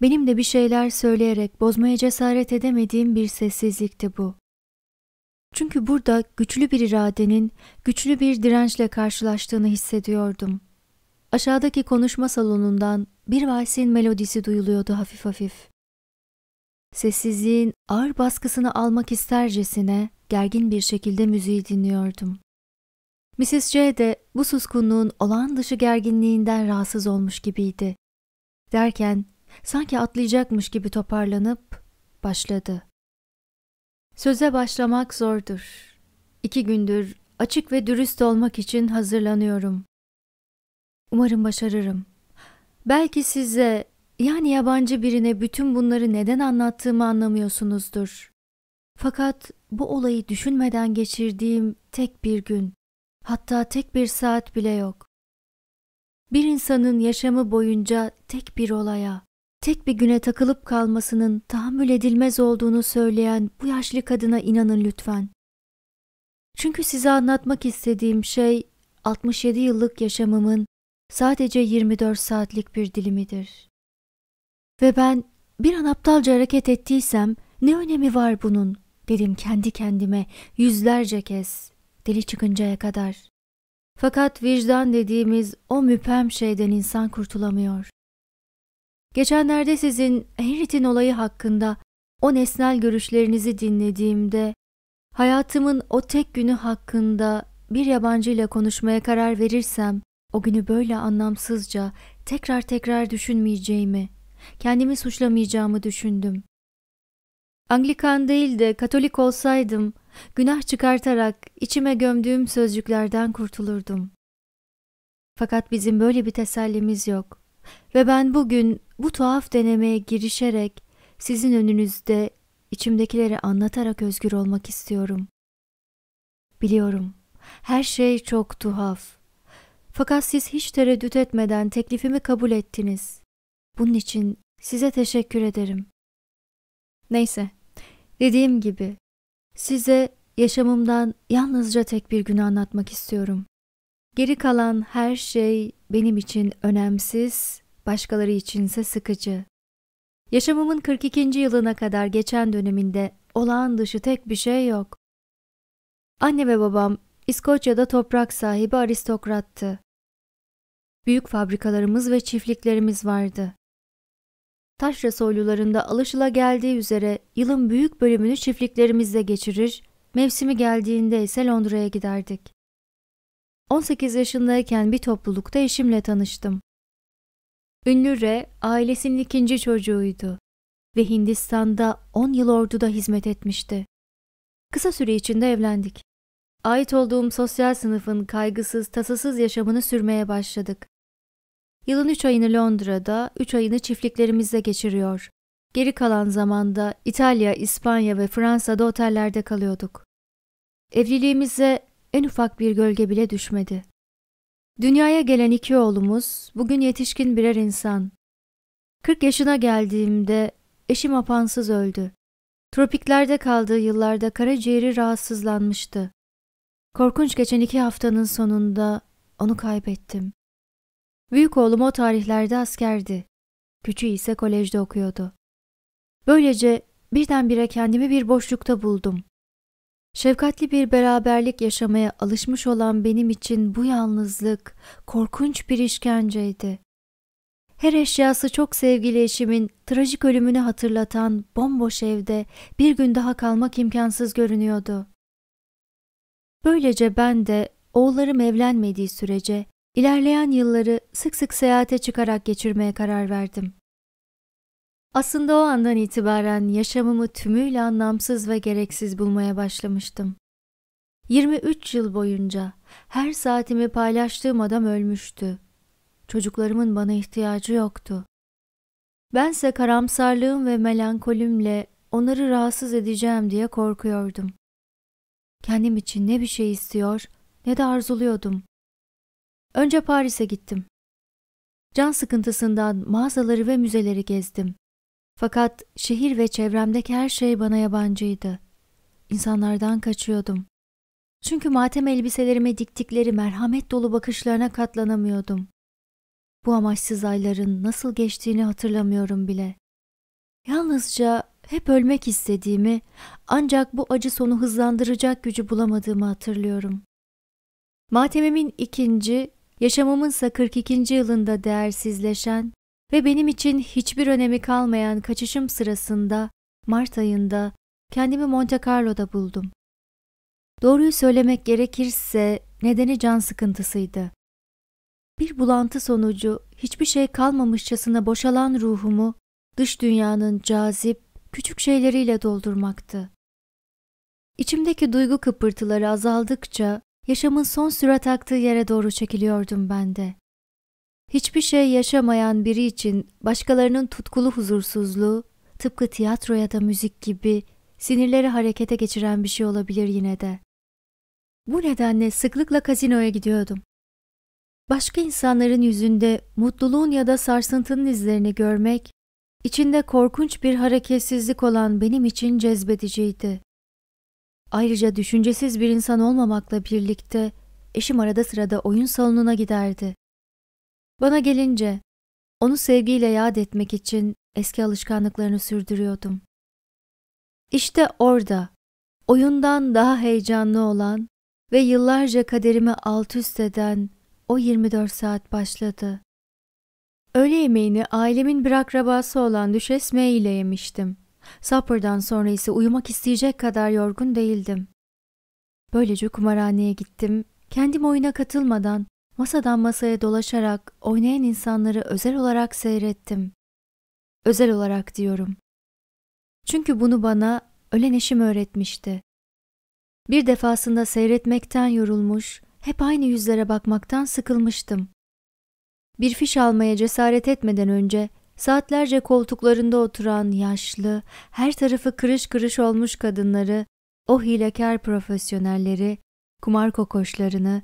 benim de bir şeyler söyleyerek bozmaya cesaret edemediğim bir sessizlikti bu. Çünkü burada güçlü bir iradenin güçlü bir dirençle karşılaştığını hissediyordum. Aşağıdaki konuşma salonundan bir valsin melodisi duyuluyordu hafif hafif. Sessizliğin ağır baskısını almak istercesine gergin bir şekilde müziği dinliyordum. Mrs. J de bu suskunluğun olağan dışı gerginliğinden rahatsız olmuş gibiydi. Derken sanki atlayacakmış gibi toparlanıp başladı. Söze başlamak zordur. İki gündür açık ve dürüst olmak için hazırlanıyorum. Umarım başarırım. Belki size yani yabancı birine bütün bunları neden anlattığımı anlamıyorsunuzdur. Fakat bu olayı düşünmeden geçirdiğim tek bir gün, hatta tek bir saat bile yok. Bir insanın yaşamı boyunca tek bir olaya, tek bir güne takılıp kalmasının tahammül edilmez olduğunu söyleyen bu yaşlı kadına inanın lütfen. Çünkü size anlatmak istediğim şey 67 yıllık yaşamımın sadece 24 saatlik bir dilimidir. Ve ben bir an aptalca hareket ettiysem ne önemi var bunun dedim kendi kendime yüzlerce kez deli çıkıncaya kadar. Fakat vicdan dediğimiz o müphem şeyden insan kurtulamıyor. Geçenlerde sizin Harriet'in olayı hakkında o nesnel görüşlerinizi dinlediğimde hayatımın o tek günü hakkında bir yabancı ile konuşmaya karar verirsem o günü böyle anlamsızca tekrar tekrar düşünmeyeceğimi, kendimi suçlamayacağımı düşündüm. Anglikan değil de Katolik olsaydım, günah çıkartarak içime gömdüğüm sözcüklerden kurtulurdum. Fakat bizim böyle bir tesellimiz yok ve ben bugün bu tuhaf denemeye girişerek sizin önünüzde içimdekileri anlatarak özgür olmak istiyorum. Biliyorum, her şey çok tuhaf. Fakat siz hiç tereddüt etmeden teklifimi kabul ettiniz. Bunun için size teşekkür ederim. Neyse, dediğim gibi size yaşamımdan yalnızca tek bir günü anlatmak istiyorum. Geri kalan her şey benim için önemsiz, başkaları içinse sıkıcı. Yaşamımın 42. yılına kadar geçen döneminde olağan dışı tek bir şey yok. Anne ve babam İskoçya'da toprak sahibi aristokrattı. Büyük fabrikalarımız ve çiftliklerimiz vardı. Taşra soylularında alışıla geldiği üzere yılın büyük bölümünü çiftliklerimizde geçirir, mevsimi geldiğinde ise Londra'ya giderdik. 18 yaşındayken bir toplulukta eşimle tanıştım. Ünlü Re, ailesinin ikinci çocuğuydu ve Hindistan'da 10 yıl orduda hizmet etmişti. Kısa süre içinde evlendik. Ait olduğum sosyal sınıfın kaygısız, tasasız yaşamını sürmeye başladık. Yılın üç ayını Londra'da, üç ayını çiftliklerimizde geçiriyor. Geri kalan zamanda İtalya, İspanya ve Fransa'da otellerde kalıyorduk. Evliliğimize en ufak bir gölge bile düşmedi. Dünyaya gelen iki oğlumuz bugün yetişkin birer insan. 40 yaşına geldiğimde eşim apansız öldü. Tropiklerde kaldığı yıllarda karaciğeri rahatsızlanmıştı. Korkunç geçen iki haftanın sonunda onu kaybettim. Büyük oğlum o tarihlerde askerdi. Küçüğü ise kolejde okuyordu. Böylece birdenbire kendimi bir boşlukta buldum. Şefkatli bir beraberlik yaşamaya alışmış olan benim için bu yalnızlık korkunç bir işkenceydi. Her eşyası çok sevgili eşimin trajik ölümünü hatırlatan bomboş evde bir gün daha kalmak imkansız görünüyordu. Böylece ben de oğullarım evlenmediği sürece ilerleyen yılları sık sık seyahate çıkarak geçirmeye karar verdim. Aslında o andan itibaren yaşamımı tümüyle anlamsız ve gereksiz bulmaya başlamıştım. 23 yıl boyunca her saatimi paylaştığım adam ölmüştü. Çocuklarımın bana ihtiyacı yoktu. Bense karamsarlığım ve melankolimle onları rahatsız edeceğim diye korkuyordum. Kendim için ne bir şey istiyor ne de arzuluyordum. Önce Paris'e gittim. Can sıkıntısından mağazaları ve müzeleri gezdim. Fakat şehir ve çevremdeki her şey bana yabancıydı. İnsanlardan kaçıyordum. Çünkü matem elbiselerime diktikleri merhamet dolu bakışlarına katlanamıyordum. Bu amaçsız ayların nasıl geçtiğini hatırlamıyorum bile. Yalnızca hep ölmek istediğimi ancak bu acı sonu hızlandıracak gücü bulamadığımı hatırlıyorum. Matemimin ikinci, yaşamımınsa 42. yılında değersizleşen ve benim için hiçbir önemi kalmayan kaçışım sırasında Mart ayında kendimi Monte Carlo'da buldum. Doğruyu söylemek gerekirse nedeni can sıkıntısıydı. Bir bulantı sonucu hiçbir şey kalmamışçasına boşalan ruhumu dış dünyanın cazip, küçük şeyleriyle doldurmaktı. İçimdeki duygu kıpırtıları azaldıkça yaşamın son sürat aktığı yere doğru çekiliyordum ben de. Hiçbir şey yaşamayan biri için başkalarının tutkulu huzursuzluğu, tıpkı tiyatro ya da müzik gibi sinirleri harekete geçiren bir şey olabilir yine de. Bu nedenle sıklıkla kazinoya gidiyordum. Başka insanların yüzünde mutluluğun ya da sarsıntının izlerini görmek, içinde korkunç bir hareketsizlik olan benim için cezbediciydi. Ayrıca düşüncesiz bir insan olmamakla birlikte eşim arada sırada oyun salonuna giderdi. Bana gelince onu sevgiyle yad etmek için eski alışkanlıklarını sürdürüyordum. İşte orada oyundan daha heyecanlı olan ve yıllarca kaderimi alt üst eden o 24 saat başladı. Öğle yemeğini ailemin bir akrabası olan Düşes M ile yemiştim. Supper'dan sonra ise uyumak isteyecek kadar yorgun değildim. Böylece kumarhaneye gittim. Kendim oyuna katılmadan masadan masaya dolaşarak oynayan insanları özel olarak seyrettim. Özel olarak diyorum. Çünkü bunu bana ölen eşim öğretmişti. Bir defasında seyretmekten yorulmuş, hep aynı yüzlere bakmaktan sıkılmıştım. Bir fiş almaya cesaret etmeden önce saatlerce koltuklarında oturan yaşlı, her tarafı kırış kırış olmuş kadınları, o hilekar profesyonelleri, kumar kokoşlarını,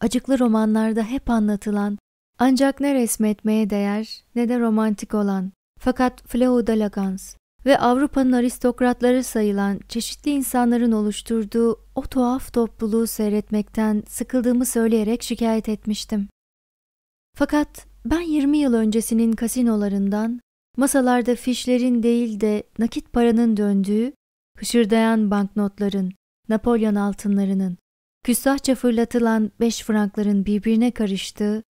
acıklı romanlarda hep anlatılan, ancak ne resmetmeye değer ne de romantik olan, fakat Fleudalagans ve Avrupa'nın aristokratları sayılan çeşitli insanların oluşturduğu o tuhaf topluluğu seyretmekten sıkıldığımı söyleyerek şikayet etmiştim. Fakat ben 20 yıl öncesinin kasinolarından, masalarda fişlerin değil de nakit paranın döndüğü, hışırdayan banknotların, Napolyon altınlarının, küstahça fırlatılan 5 frankların birbirine karıştığı,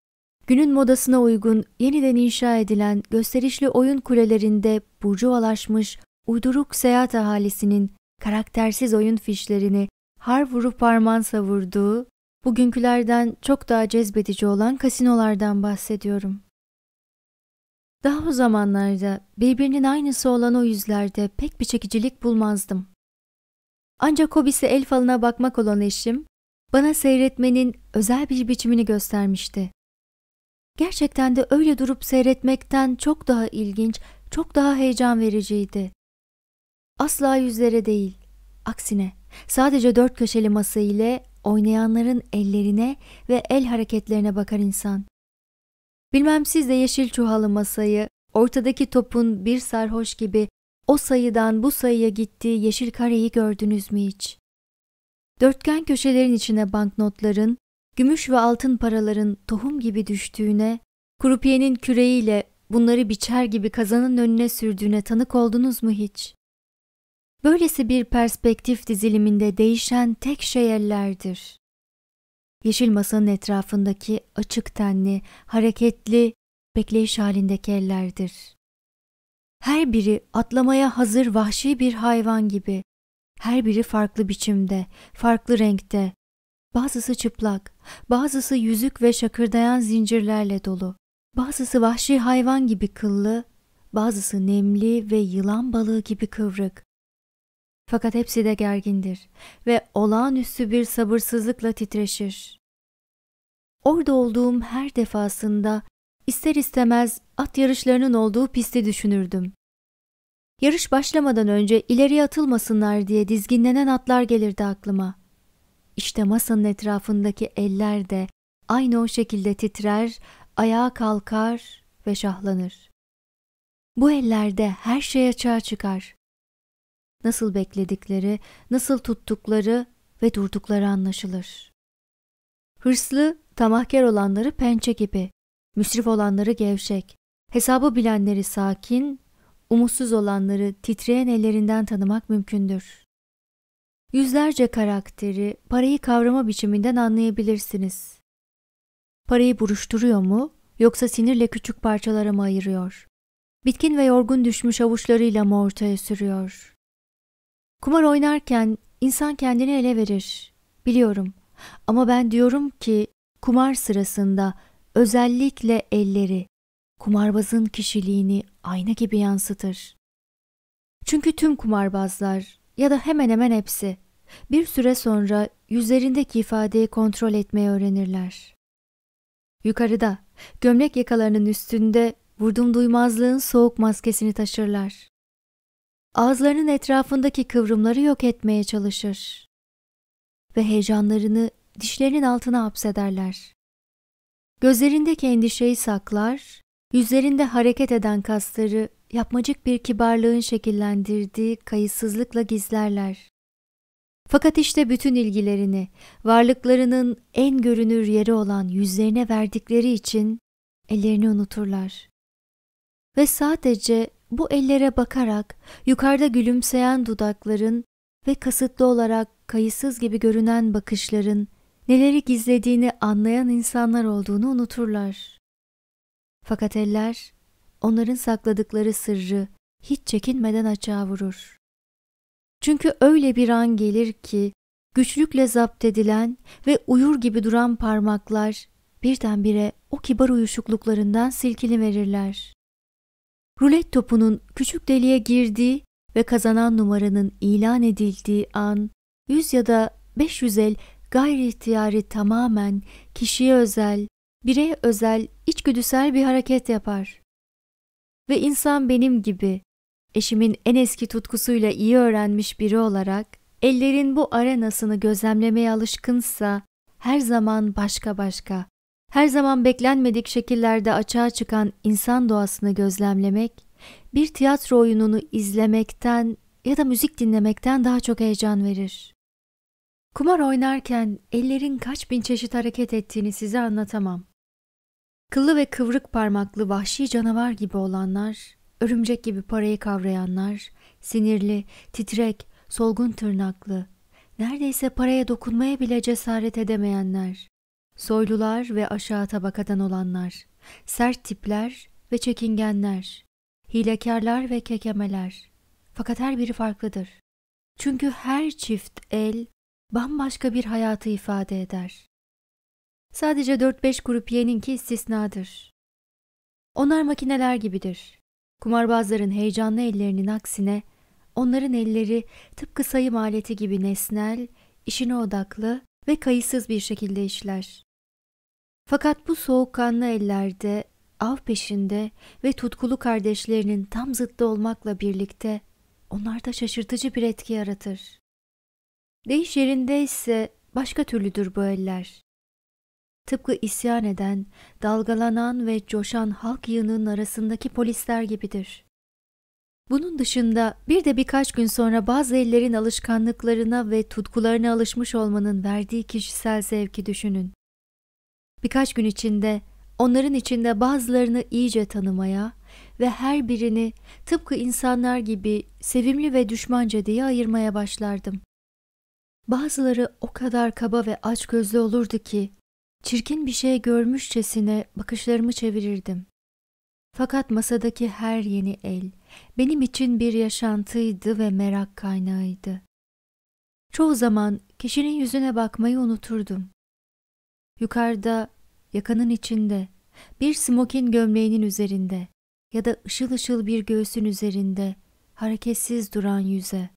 günün modasına uygun yeniden inşa edilen gösterişli oyun kulelerinde burcuvalaşmış uyduruk seyahat ahalisinin karaktersiz oyun fişlerini har vurup parman savurduğu, bugünkülerden çok daha cezbedici olan kasinolardan bahsediyorum. Daha o zamanlarda birbirinin aynısı olan o yüzlerde pek bir çekicilik bulmazdım. Ancak hobisi el falına bakmak olan eşim, bana seyretmenin özel bir biçimini göstermişti. Gerçekten de öyle durup seyretmekten çok daha ilginç, çok daha heyecan vericiydi. Asla yüzlere değil, aksine sadece dört köşeli masa ile oynayanların ellerine ve el hareketlerine bakar insan. Bilmem siz de yeşil çuhalı masayı, ortadaki topun bir sarhoş gibi o sayıdan bu sayıya gittiği yeşil kareyi gördünüz mü hiç? Dörtgen köşelerin içine banknotların, gümüş ve altın paraların tohum gibi düştüğüne, kurupiyenin küreğiyle bunları biçer gibi kazanın önüne sürdüğüne tanık oldunuz mu hiç? Böylesi bir perspektif diziliminde değişen tek şey ellerdir. Yeşil masanın etrafındaki açık tenli, hareketli, bekleyiş halindeki ellerdir. Her biri atlamaya hazır vahşi bir hayvan gibi. Her biri farklı biçimde, farklı renkte. Bazısı çıplak, bazısı yüzük ve şakırdayan zincirlerle dolu. Bazısı vahşi hayvan gibi kıllı, bazısı nemli ve yılan balığı gibi kıvrık. Fakat hepsi de gergindir ve olağanüstü bir sabırsızlıkla titreşir. Orada olduğum her defasında ister istemez at yarışlarının olduğu pisti düşünürdüm. Yarış başlamadan önce ileriye atılmasınlar diye dizginlenen atlar gelirdi aklıma. İşte masanın etrafındaki eller de aynı o şekilde titrer, ayağa kalkar ve şahlanır. Bu ellerde her şey açığa çıkar nasıl bekledikleri, nasıl tuttukları ve durdukları anlaşılır. Hırslı, tamahkar olanları pençe gibi, müsrif olanları gevşek, hesabı bilenleri sakin, umutsuz olanları titreyen ellerinden tanımak mümkündür. Yüzlerce karakteri parayı kavrama biçiminden anlayabilirsiniz. Parayı buruşturuyor mu yoksa sinirle küçük parçalara mı ayırıyor? Bitkin ve yorgun düşmüş avuçlarıyla mı ortaya sürüyor? Kumar oynarken insan kendini ele verir. Biliyorum. Ama ben diyorum ki kumar sırasında özellikle elleri kumarbazın kişiliğini ayna gibi yansıtır. Çünkü tüm kumarbazlar ya da hemen hemen hepsi bir süre sonra yüzlerindeki ifadeyi kontrol etmeyi öğrenirler. Yukarıda gömlek yakalarının üstünde vurdum duymazlığın soğuk maskesini taşırlar. Ağızlarının etrafındaki kıvrımları yok etmeye çalışır. Ve heyecanlarını dişlerinin altına hapsederler. Gözlerindeki endişeyi saklar, yüzlerinde hareket eden kasları yapmacık bir kibarlığın şekillendirdiği kayıtsızlıkla gizlerler. Fakat işte bütün ilgilerini, varlıklarının en görünür yeri olan yüzlerine verdikleri için ellerini unuturlar. Ve sadece bu ellere bakarak yukarıda gülümseyen dudakların ve kasıtlı olarak kayıtsız gibi görünen bakışların neleri gizlediğini anlayan insanlar olduğunu unuturlar. Fakat eller onların sakladıkları sırrı hiç çekinmeden açığa vurur. Çünkü öyle bir an gelir ki güçlükle zapt edilen ve uyur gibi duran parmaklar birdenbire o kibar uyuşukluklarından silkili verirler. Rulet topunun küçük deliğe girdiği ve kazanan numaranın ilan edildiği an 100 ya da 500 el gayri ihtiyari tamamen kişiye özel, bireye özel içgüdüsel bir hareket yapar. Ve insan benim gibi eşimin en eski tutkusuyla iyi öğrenmiş biri olarak ellerin bu arenasını gözlemlemeye alışkınsa her zaman başka başka, her zaman beklenmedik şekillerde açığa çıkan insan doğasını gözlemlemek, bir tiyatro oyununu izlemekten ya da müzik dinlemekten daha çok heyecan verir. Kumar oynarken ellerin kaç bin çeşit hareket ettiğini size anlatamam. Kıllı ve kıvrık parmaklı vahşi canavar gibi olanlar, örümcek gibi parayı kavrayanlar, sinirli, titrek, solgun tırnaklı, neredeyse paraya dokunmaya bile cesaret edemeyenler, soylular ve aşağı tabakadan olanlar, sert tipler ve çekingenler, hilekarlar ve kekemeler. Fakat her biri farklıdır. Çünkü her çift el bambaşka bir hayatı ifade eder. Sadece 4-5 grup yeninki istisnadır. Onlar makineler gibidir. Kumarbazların heyecanlı ellerinin aksine onların elleri tıpkı sayım aleti gibi nesnel, işine odaklı ve kayıtsız bir şekilde işler. Fakat bu soğukkanlı ellerde av peşinde ve tutkulu kardeşlerinin tam zıttı olmakla birlikte onlarda şaşırtıcı bir etki yaratır. Değiş yerinde ise başka türlüdür bu eller. Tıpkı isyan eden, dalgalanan ve coşan halk yığınının arasındaki polisler gibidir. Bunun dışında bir de birkaç gün sonra bazı ellerin alışkanlıklarına ve tutkularına alışmış olmanın verdiği kişisel zevki düşünün. Birkaç gün içinde onların içinde bazılarını iyice tanımaya ve her birini tıpkı insanlar gibi sevimli ve düşmanca diye ayırmaya başlardım. Bazıları o kadar kaba ve açgözlü olurdu ki çirkin bir şey görmüşçesine bakışlarımı çevirirdim. Fakat masadaki her yeni el benim için bir yaşantıydı ve merak kaynağıydı. Çoğu zaman kişinin yüzüne bakmayı unuturdum. Yukarıda, yakanın içinde, bir smokin gömleğinin üzerinde ya da ışıl ışıl bir göğsün üzerinde hareketsiz duran yüze.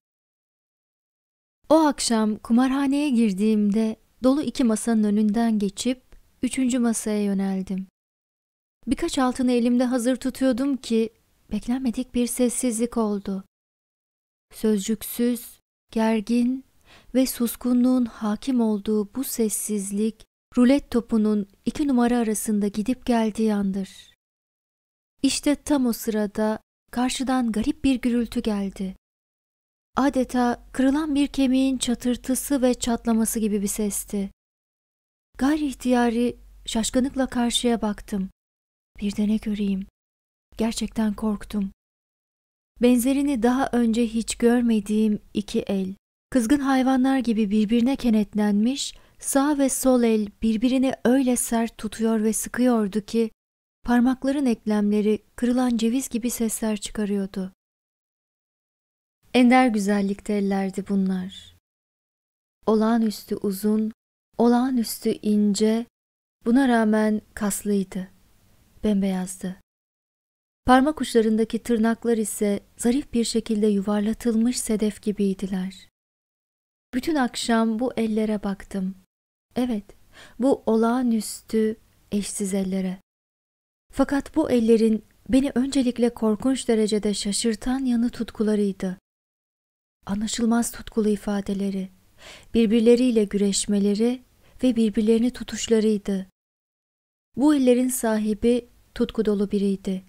O akşam kumarhaneye girdiğimde dolu iki masanın önünden geçip üçüncü masaya yöneldim. Birkaç altını elimde hazır tutuyordum ki beklenmedik bir sessizlik oldu. Sözcüksüz, gergin ve suskunluğun hakim olduğu bu sessizlik rulet topunun iki numara arasında gidip geldiği andır. İşte tam o sırada karşıdan garip bir gürültü geldi. Adeta kırılan bir kemiğin çatırtısı ve çatlaması gibi bir sesti. Gayri ihtiyari şaşkınlıkla karşıya baktım. Bir de ne göreyim. Gerçekten korktum. Benzerini daha önce hiç görmediğim iki el, kızgın hayvanlar gibi birbirine kenetlenmiş, sağ ve sol el birbirini öyle sert tutuyor ve sıkıyordu ki, parmakların eklemleri kırılan ceviz gibi sesler çıkarıyordu. Ender güzellikte ellerdi bunlar. Olağanüstü uzun, olağanüstü ince, buna rağmen kaslıydı, bembeyazdı. Parmak uçlarındaki tırnaklar ise zarif bir şekilde yuvarlatılmış sedef gibiydiler. Bütün akşam bu ellere baktım. Evet, bu olağanüstü, eşsiz ellere. Fakat bu ellerin beni öncelikle korkunç derecede şaşırtan yanı tutkularıydı. Anlaşılmaz tutkulu ifadeleri, birbirleriyle güreşmeleri ve birbirlerini tutuşlarıydı. Bu ellerin sahibi tutku dolu biriydi.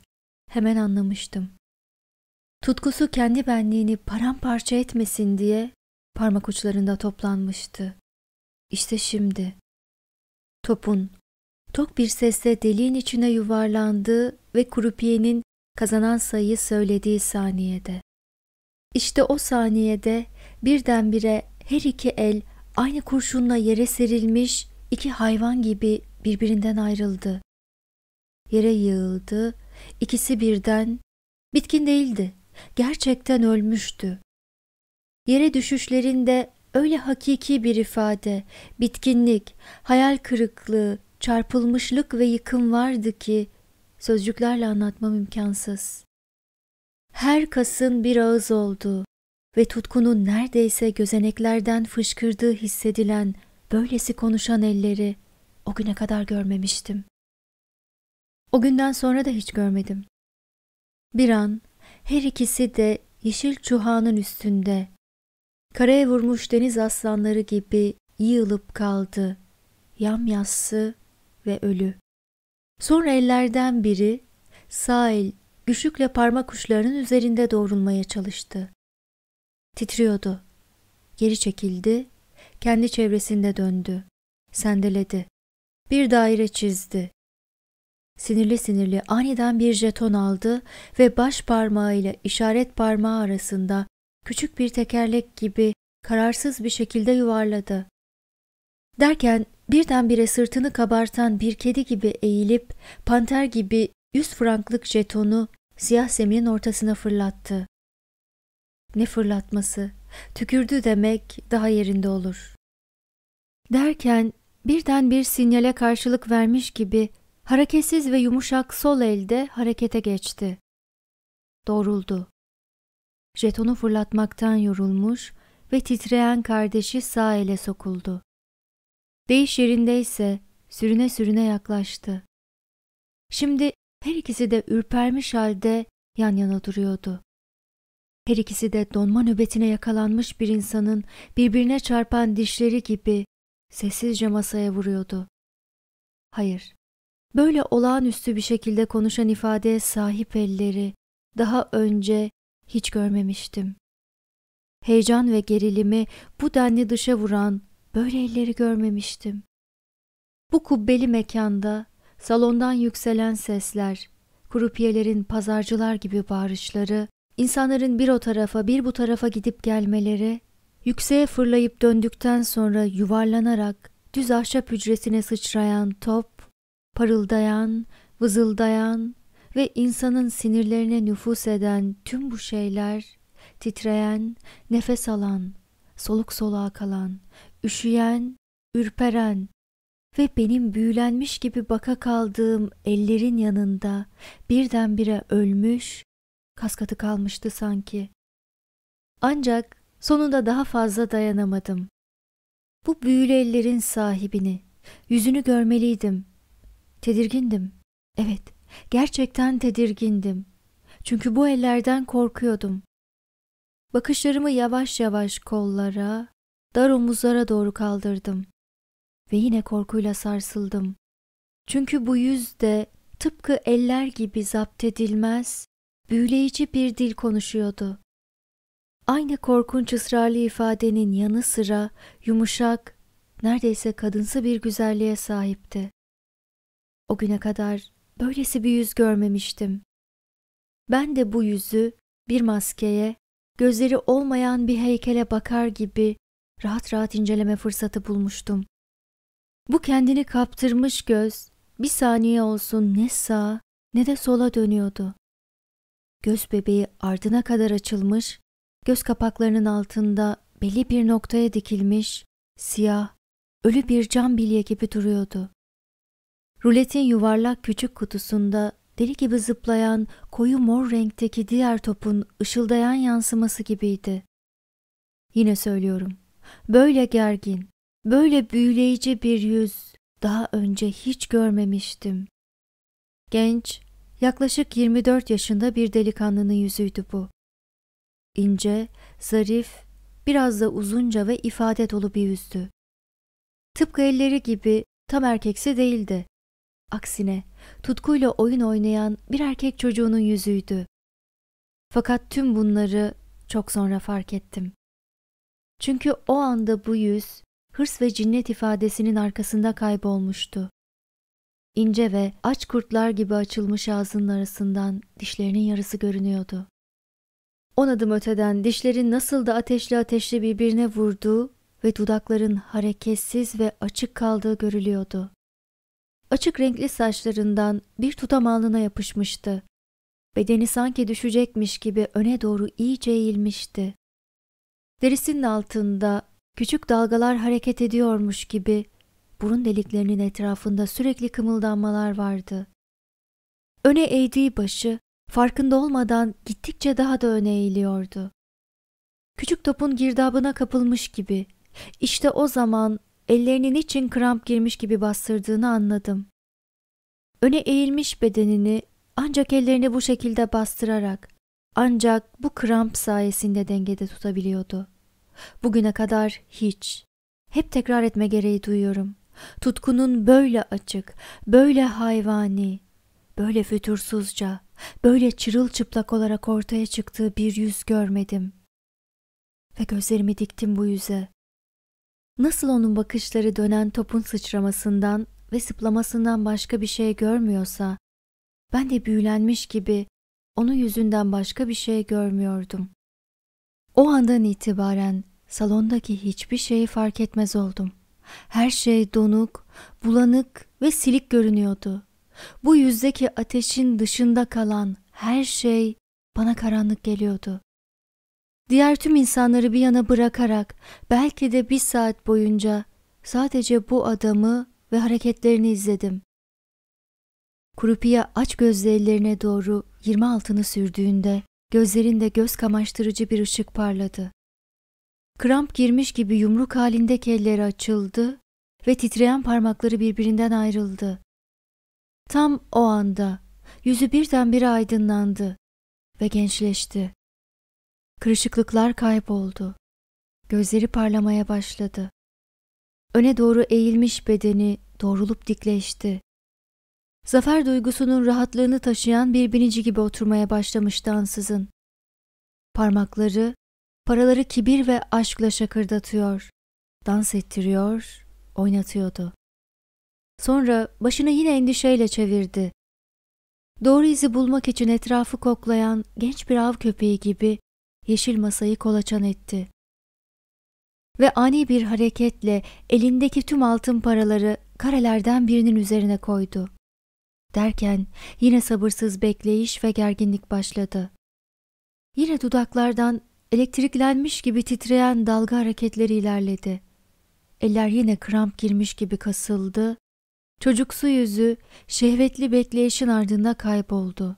Hemen anlamıştım. Tutkusu kendi benliğini paramparça etmesin diye parmak uçlarında toplanmıştı. İşte şimdi topun tok bir sesle deliğin içine yuvarlandığı ve kurupiyenin kazanan sayıyı söylediği saniyede. İşte o saniyede birdenbire her iki el aynı kurşunla yere serilmiş iki hayvan gibi birbirinden ayrıldı. Yere yığıldı, ikisi birden, bitkin değildi, gerçekten ölmüştü. Yere düşüşlerinde öyle hakiki bir ifade, bitkinlik, hayal kırıklığı, çarpılmışlık ve yıkım vardı ki sözcüklerle anlatmam imkansız. Her kasın bir ağız olduğu ve tutkunun neredeyse gözeneklerden fışkırdığı hissedilen böylesi konuşan elleri o güne kadar görmemiştim. O günden sonra da hiç görmedim. Bir an her ikisi de yeşil çuhanın üstünde, karaya vurmuş deniz aslanları gibi yığılıp kaldı, yamyassı ve ölü. Sonra ellerden biri sağ el güçlükle parmak uçlarının üzerinde doğrulmaya çalıştı. Titriyordu. Geri çekildi, kendi çevresinde döndü. Sendeledi. Bir daire çizdi. Sinirli sinirli aniden bir jeton aldı ve baş parmağıyla işaret parmağı arasında küçük bir tekerlek gibi kararsız bir şekilde yuvarladı. Derken birdenbire sırtını kabartan bir kedi gibi eğilip panter gibi yüz franklık jetonu siyah zeminin ortasına fırlattı. Ne fırlatması, tükürdü demek daha yerinde olur. Derken birden bir sinyale karşılık vermiş gibi hareketsiz ve yumuşak sol elde harekete geçti. Doğruldu. Jetonu fırlatmaktan yorulmuş ve titreyen kardeşi sağ ele sokuldu. Değiş yerindeyse sürüne sürüne yaklaştı. Şimdi her ikisi de ürpermiş halde yan yana duruyordu. Her ikisi de donma nöbetine yakalanmış bir insanın birbirine çarpan dişleri gibi sessizce masaya vuruyordu. Hayır, böyle olağanüstü bir şekilde konuşan ifadeye sahip elleri daha önce hiç görmemiştim. Heyecan ve gerilimi bu denli dışa vuran böyle elleri görmemiştim. Bu kubbeli mekanda salondan yükselen sesler, kurupiyelerin pazarcılar gibi bağırışları, insanların bir o tarafa bir bu tarafa gidip gelmeleri, yükseğe fırlayıp döndükten sonra yuvarlanarak düz ahşap hücresine sıçrayan top, parıldayan, vızıldayan ve insanın sinirlerine nüfus eden tüm bu şeyler, titreyen, nefes alan, soluk soluğa kalan, üşüyen, ürperen ve benim büyülenmiş gibi baka kaldığım ellerin yanında birdenbire ölmüş, kaskatı kalmıştı sanki. Ancak sonunda daha fazla dayanamadım. Bu büyülü ellerin sahibini, yüzünü görmeliydim. Tedirgindim. Evet, gerçekten tedirgindim. Çünkü bu ellerden korkuyordum. Bakışlarımı yavaş yavaş kollara, dar omuzlara doğru kaldırdım. Ve yine korkuyla sarsıldım. Çünkü bu yüz de tıpkı eller gibi zapt edilmez, büyüleyici bir dil konuşuyordu. Aynı korkunç ısrarlı ifadenin yanı sıra yumuşak, neredeyse kadınsı bir güzelliğe sahipti. O güne kadar böylesi bir yüz görmemiştim. Ben de bu yüzü bir maskeye, gözleri olmayan bir heykele bakar gibi rahat rahat inceleme fırsatı bulmuştum. Bu kendini kaptırmış göz bir saniye olsun ne sağa ne de sola dönüyordu. Göz bebeği ardına kadar açılmış, göz kapaklarının altında belli bir noktaya dikilmiş, siyah, ölü bir cam bilye gibi duruyordu. Ruletin yuvarlak küçük kutusunda deli gibi zıplayan koyu mor renkteki diğer topun ışıldayan yansıması gibiydi. Yine söylüyorum, böyle gergin, böyle büyüleyici bir yüz daha önce hiç görmemiştim. Genç, yaklaşık 24 yaşında bir delikanlının yüzüydü bu. İnce, zarif, biraz da uzunca ve ifade dolu bir yüzdü. Tıpkı elleri gibi tam erkeksi değildi. Aksine tutkuyla oyun oynayan bir erkek çocuğunun yüzüydü. Fakat tüm bunları çok sonra fark ettim. Çünkü o anda bu yüz hırs ve cinnet ifadesinin arkasında kaybolmuştu. İnce ve aç kurtlar gibi açılmış ağzının arasından dişlerinin yarısı görünüyordu. On adım öteden dişlerin nasıl da ateşli ateşli birbirine vurduğu ve dudakların hareketsiz ve açık kaldığı görülüyordu. Açık renkli saçlarından bir tutam alnına yapışmıştı. Bedeni sanki düşecekmiş gibi öne doğru iyice eğilmişti. Derisinin altında küçük dalgalar hareket ediyormuş gibi burun deliklerinin etrafında sürekli kımıldanmalar vardı. Öne eğdiği başı farkında olmadan gittikçe daha da öne eğiliyordu. Küçük topun girdabına kapılmış gibi. İşte o zaman ellerinin için kramp girmiş gibi bastırdığını anladım. Öne eğilmiş bedenini ancak ellerini bu şekilde bastırarak, ancak bu kramp sayesinde dengede tutabiliyordu. Bugüne kadar hiç, hep tekrar etme gereği duyuyorum. Tutkunun böyle açık, böyle hayvani, böyle fütursuzca, böyle çırılçıplak olarak ortaya çıktığı bir yüz görmedim. Ve gözlerimi diktim bu yüze. Nasıl onun bakışları dönen topun sıçramasından ve sıplamasından başka bir şey görmüyorsa, ben de büyülenmiş gibi onun yüzünden başka bir şey görmüyordum. O andan itibaren salondaki hiçbir şeyi fark etmez oldum. Her şey donuk, bulanık ve silik görünüyordu. Bu yüzdeki ateşin dışında kalan her şey bana karanlık geliyordu. Diğer tüm insanları bir yana bırakarak belki de bir saat boyunca sadece bu adamı ve hareketlerini izledim. Kurupiye aç gözlü ellerine doğru yirmi altını sürdüğünde gözlerinde göz kamaştırıcı bir ışık parladı. Kramp girmiş gibi yumruk halindeki elleri açıldı ve titreyen parmakları birbirinden ayrıldı. Tam o anda yüzü birdenbire aydınlandı ve gençleşti. Kırışıklıklar kayboldu. Gözleri parlamaya başladı. Öne doğru eğilmiş bedeni doğrulup dikleşti. Zafer duygusunun rahatlığını taşıyan bir binici gibi oturmaya başlamıştı ansızın. Parmakları, paraları kibir ve aşkla şakırdatıyor, dans ettiriyor, oynatıyordu. Sonra başını yine endişeyle çevirdi. Doğru izi bulmak için etrafı koklayan genç bir av köpeği gibi yeşil masayı kolaçan etti. Ve ani bir hareketle elindeki tüm altın paraları karelerden birinin üzerine koydu. Derken yine sabırsız bekleyiş ve gerginlik başladı. Yine dudaklardan elektriklenmiş gibi titreyen dalga hareketleri ilerledi. Eller yine kramp girmiş gibi kasıldı. Çocuksu yüzü şehvetli bekleyişin ardında kayboldu.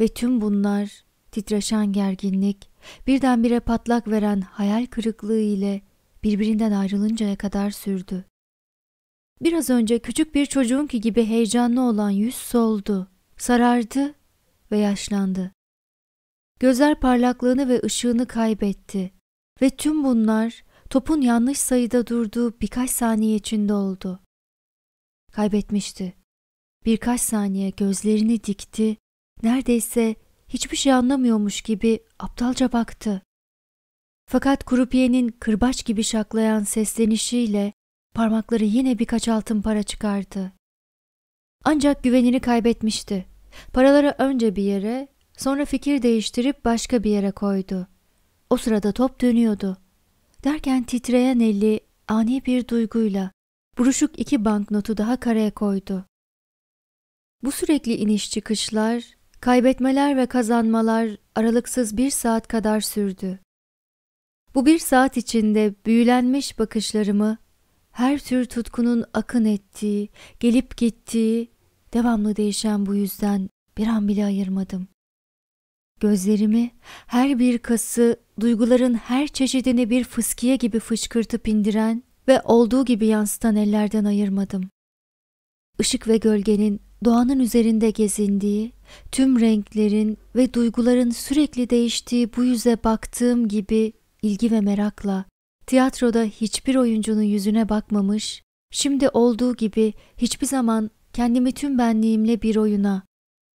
Ve tüm bunlar titreşen gerginlik, birdenbire patlak veren hayal kırıklığı ile birbirinden ayrılıncaya kadar sürdü. Biraz önce küçük bir çocuğunki gibi heyecanlı olan yüz soldu, sarardı ve yaşlandı. Gözler parlaklığını ve ışığını kaybetti ve tüm bunlar topun yanlış sayıda durduğu birkaç saniye içinde oldu. Kaybetmişti. Birkaç saniye gözlerini dikti, neredeyse hiçbir şey anlamıyormuş gibi aptalca baktı. Fakat kurupiyenin kırbaç gibi şaklayan seslenişiyle parmakları yine birkaç altın para çıkardı. Ancak güvenini kaybetmişti. Paraları önce bir yere, sonra fikir değiştirip başka bir yere koydu. O sırada top dönüyordu. Derken titreyen eli ani bir duyguyla buruşuk iki banknotu daha kareye koydu. Bu sürekli iniş çıkışlar, kaybetmeler ve kazanmalar aralıksız bir saat kadar sürdü. Bu bir saat içinde büyülenmiş bakışlarımı her tür tutkunun akın ettiği, gelip gittiği, devamlı değişen bu yüzden bir an bile ayırmadım. Gözlerimi her bir kası duyguların her çeşidini bir fıskiye gibi fışkırtıp indiren ve olduğu gibi yansıtan ellerden ayırmadım. Işık ve gölgenin doğanın üzerinde gezindiği, tüm renklerin ve duyguların sürekli değiştiği bu yüze baktığım gibi ilgi ve merakla, tiyatroda hiçbir oyuncunun yüzüne bakmamış, şimdi olduğu gibi hiçbir zaman kendimi tüm benliğimle bir oyuna,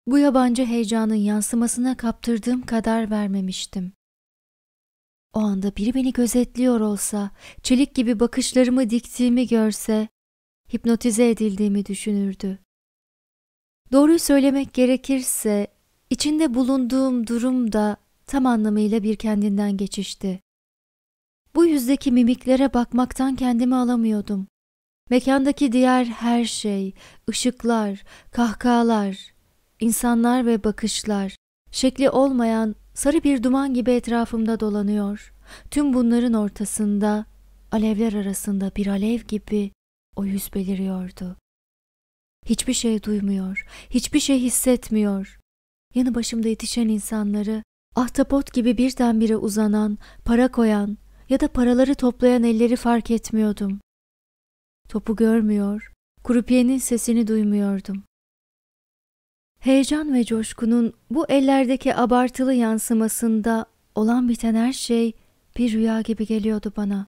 bu yabancı heyecanın yansımasına kaptırdığım kadar vermemiştim. O anda biri beni gözetliyor olsa, çelik gibi bakışlarımı diktiğimi görse, hipnotize edildiğimi düşünürdü. Doğruyu söylemek gerekirse, içinde bulunduğum durum da tam anlamıyla bir kendinden geçişti. Bu yüzdeki mimiklere bakmaktan kendimi alamıyordum. Mekandaki diğer her şey, ışıklar, kahkahalar, insanlar ve bakışlar, şekli olmayan sarı bir duman gibi etrafımda dolanıyor. Tüm bunların ortasında, alevler arasında bir alev gibi o yüz beliriyordu. Hiçbir şey duymuyor, hiçbir şey hissetmiyor. Yanı başımda yetişen insanları, ahtapot gibi birdenbire uzanan, para koyan ya da paraları toplayan elleri fark etmiyordum. Topu görmüyor, kurupiyenin sesini duymuyordum. Heyecan ve coşkunun bu ellerdeki abartılı yansımasında olan biten her şey bir rüya gibi geliyordu bana.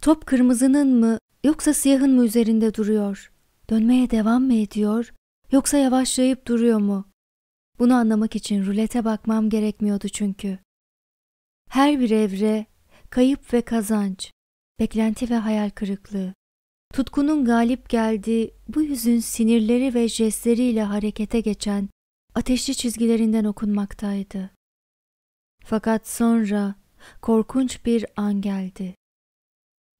Top kırmızının mı yoksa siyahın mı üzerinde duruyor? Dönmeye devam mı ediyor yoksa yavaşlayıp duruyor mu? Bunu anlamak için rulete bakmam gerekmiyordu çünkü. Her bir evre kayıp ve kazanç, beklenti ve hayal kırıklığı. Tutkunun galip geldiği bu yüzün sinirleri ve jestleriyle harekete geçen ateşli çizgilerinden okunmaktaydı. Fakat sonra korkunç bir an geldi.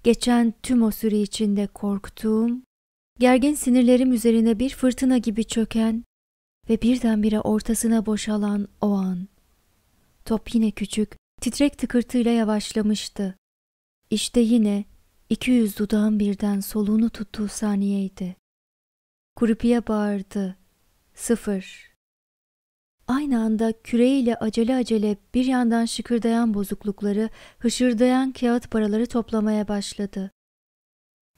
Geçen tüm o süre içinde korktuğum, gergin sinirlerim üzerine bir fırtına gibi çöken ve birdenbire ortasına boşalan o an. Top yine küçük, titrek tıkırtıyla yavaşlamıştı. İşte yine iki yüz dudağın birden soluğunu tuttuğu saniyeydi. Kurupiye bağırdı. Sıfır. Aynı anda küreğiyle acele acele bir yandan şıkırdayan bozuklukları, hışırdayan kağıt paraları toplamaya başladı.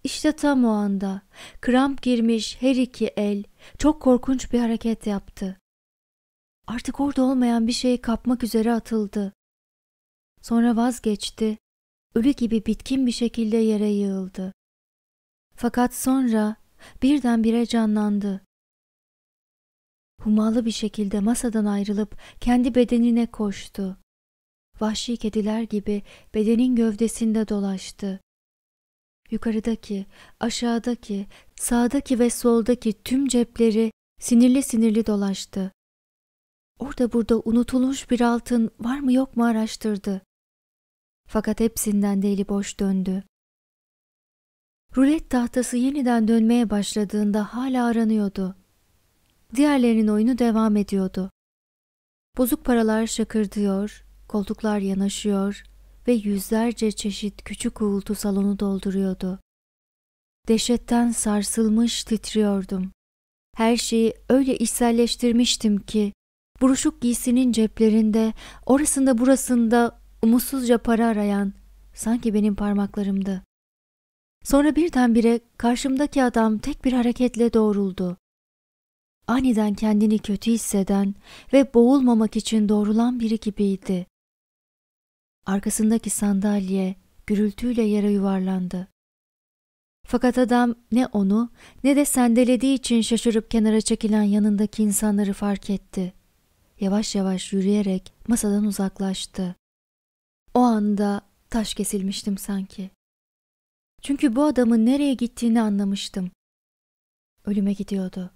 İşte tam o anda kramp girmiş her iki el çok korkunç bir hareket yaptı. Artık orada olmayan bir şeyi kapmak üzere atıldı. Sonra vazgeçti, ölü gibi bitkin bir şekilde yere yığıldı. Fakat sonra birdenbire canlandı. Humalı bir şekilde masadan ayrılıp kendi bedenine koştu. Vahşi kediler gibi bedenin gövdesinde dolaştı. Yukarıdaki, aşağıdaki, sağdaki ve soldaki tüm cepleri sinirli sinirli dolaştı. Orada burada unutulmuş bir altın var mı yok mu araştırdı. Fakat hepsinden de eli boş döndü. Rulet tahtası yeniden dönmeye başladığında hala aranıyordu. Diğerlerinin oyunu devam ediyordu. Bozuk paralar şakırdıyor, koltuklar yanaşıyor ve yüzlerce çeşit küçük uğultu salonu dolduruyordu. Dehşetten sarsılmış titriyordum. Her şeyi öyle içselleştirmiştim ki, buruşuk giysinin ceplerinde, orasında burasında umutsuzca para arayan, sanki benim parmaklarımdı. Sonra birdenbire karşımdaki adam tek bir hareketle doğruldu aniden kendini kötü hisseden ve boğulmamak için doğrulan biri gibiydi. Arkasındaki sandalye gürültüyle yere yuvarlandı. Fakat adam ne onu ne de sendelediği için şaşırıp kenara çekilen yanındaki insanları fark etti. Yavaş yavaş yürüyerek masadan uzaklaştı. O anda taş kesilmiştim sanki. Çünkü bu adamın nereye gittiğini anlamıştım. Ölüme gidiyordu.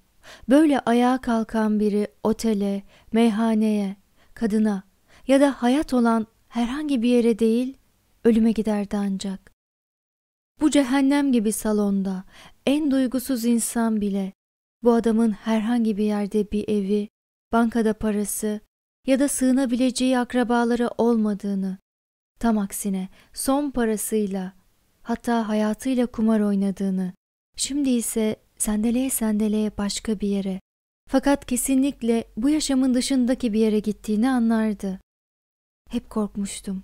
Böyle ayağa kalkan biri otele, meyhaneye, kadına ya da hayat olan herhangi bir yere değil, ölüme giderdi ancak. Bu cehennem gibi salonda en duygusuz insan bile bu adamın herhangi bir yerde bir evi, bankada parası ya da sığınabileceği akrabaları olmadığını, tam aksine son parasıyla hatta hayatıyla kumar oynadığını, şimdi ise sendeleye sendeleye başka bir yere. Fakat kesinlikle bu yaşamın dışındaki bir yere gittiğini anlardı. Hep korkmuştum.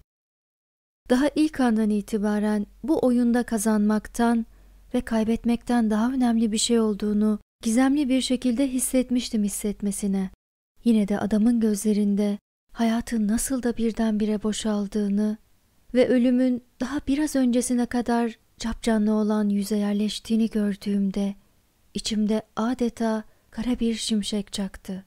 Daha ilk andan itibaren bu oyunda kazanmaktan ve kaybetmekten daha önemli bir şey olduğunu Gizemli bir şekilde hissetmiştim hissetmesine. Yine de adamın gözlerinde hayatın nasıl da birdenbire boşaldığını ve ölümün daha biraz öncesine kadar capcanlı olan yüze yerleştiğini gördüğümde içimde adeta kara bir şimşek çaktı.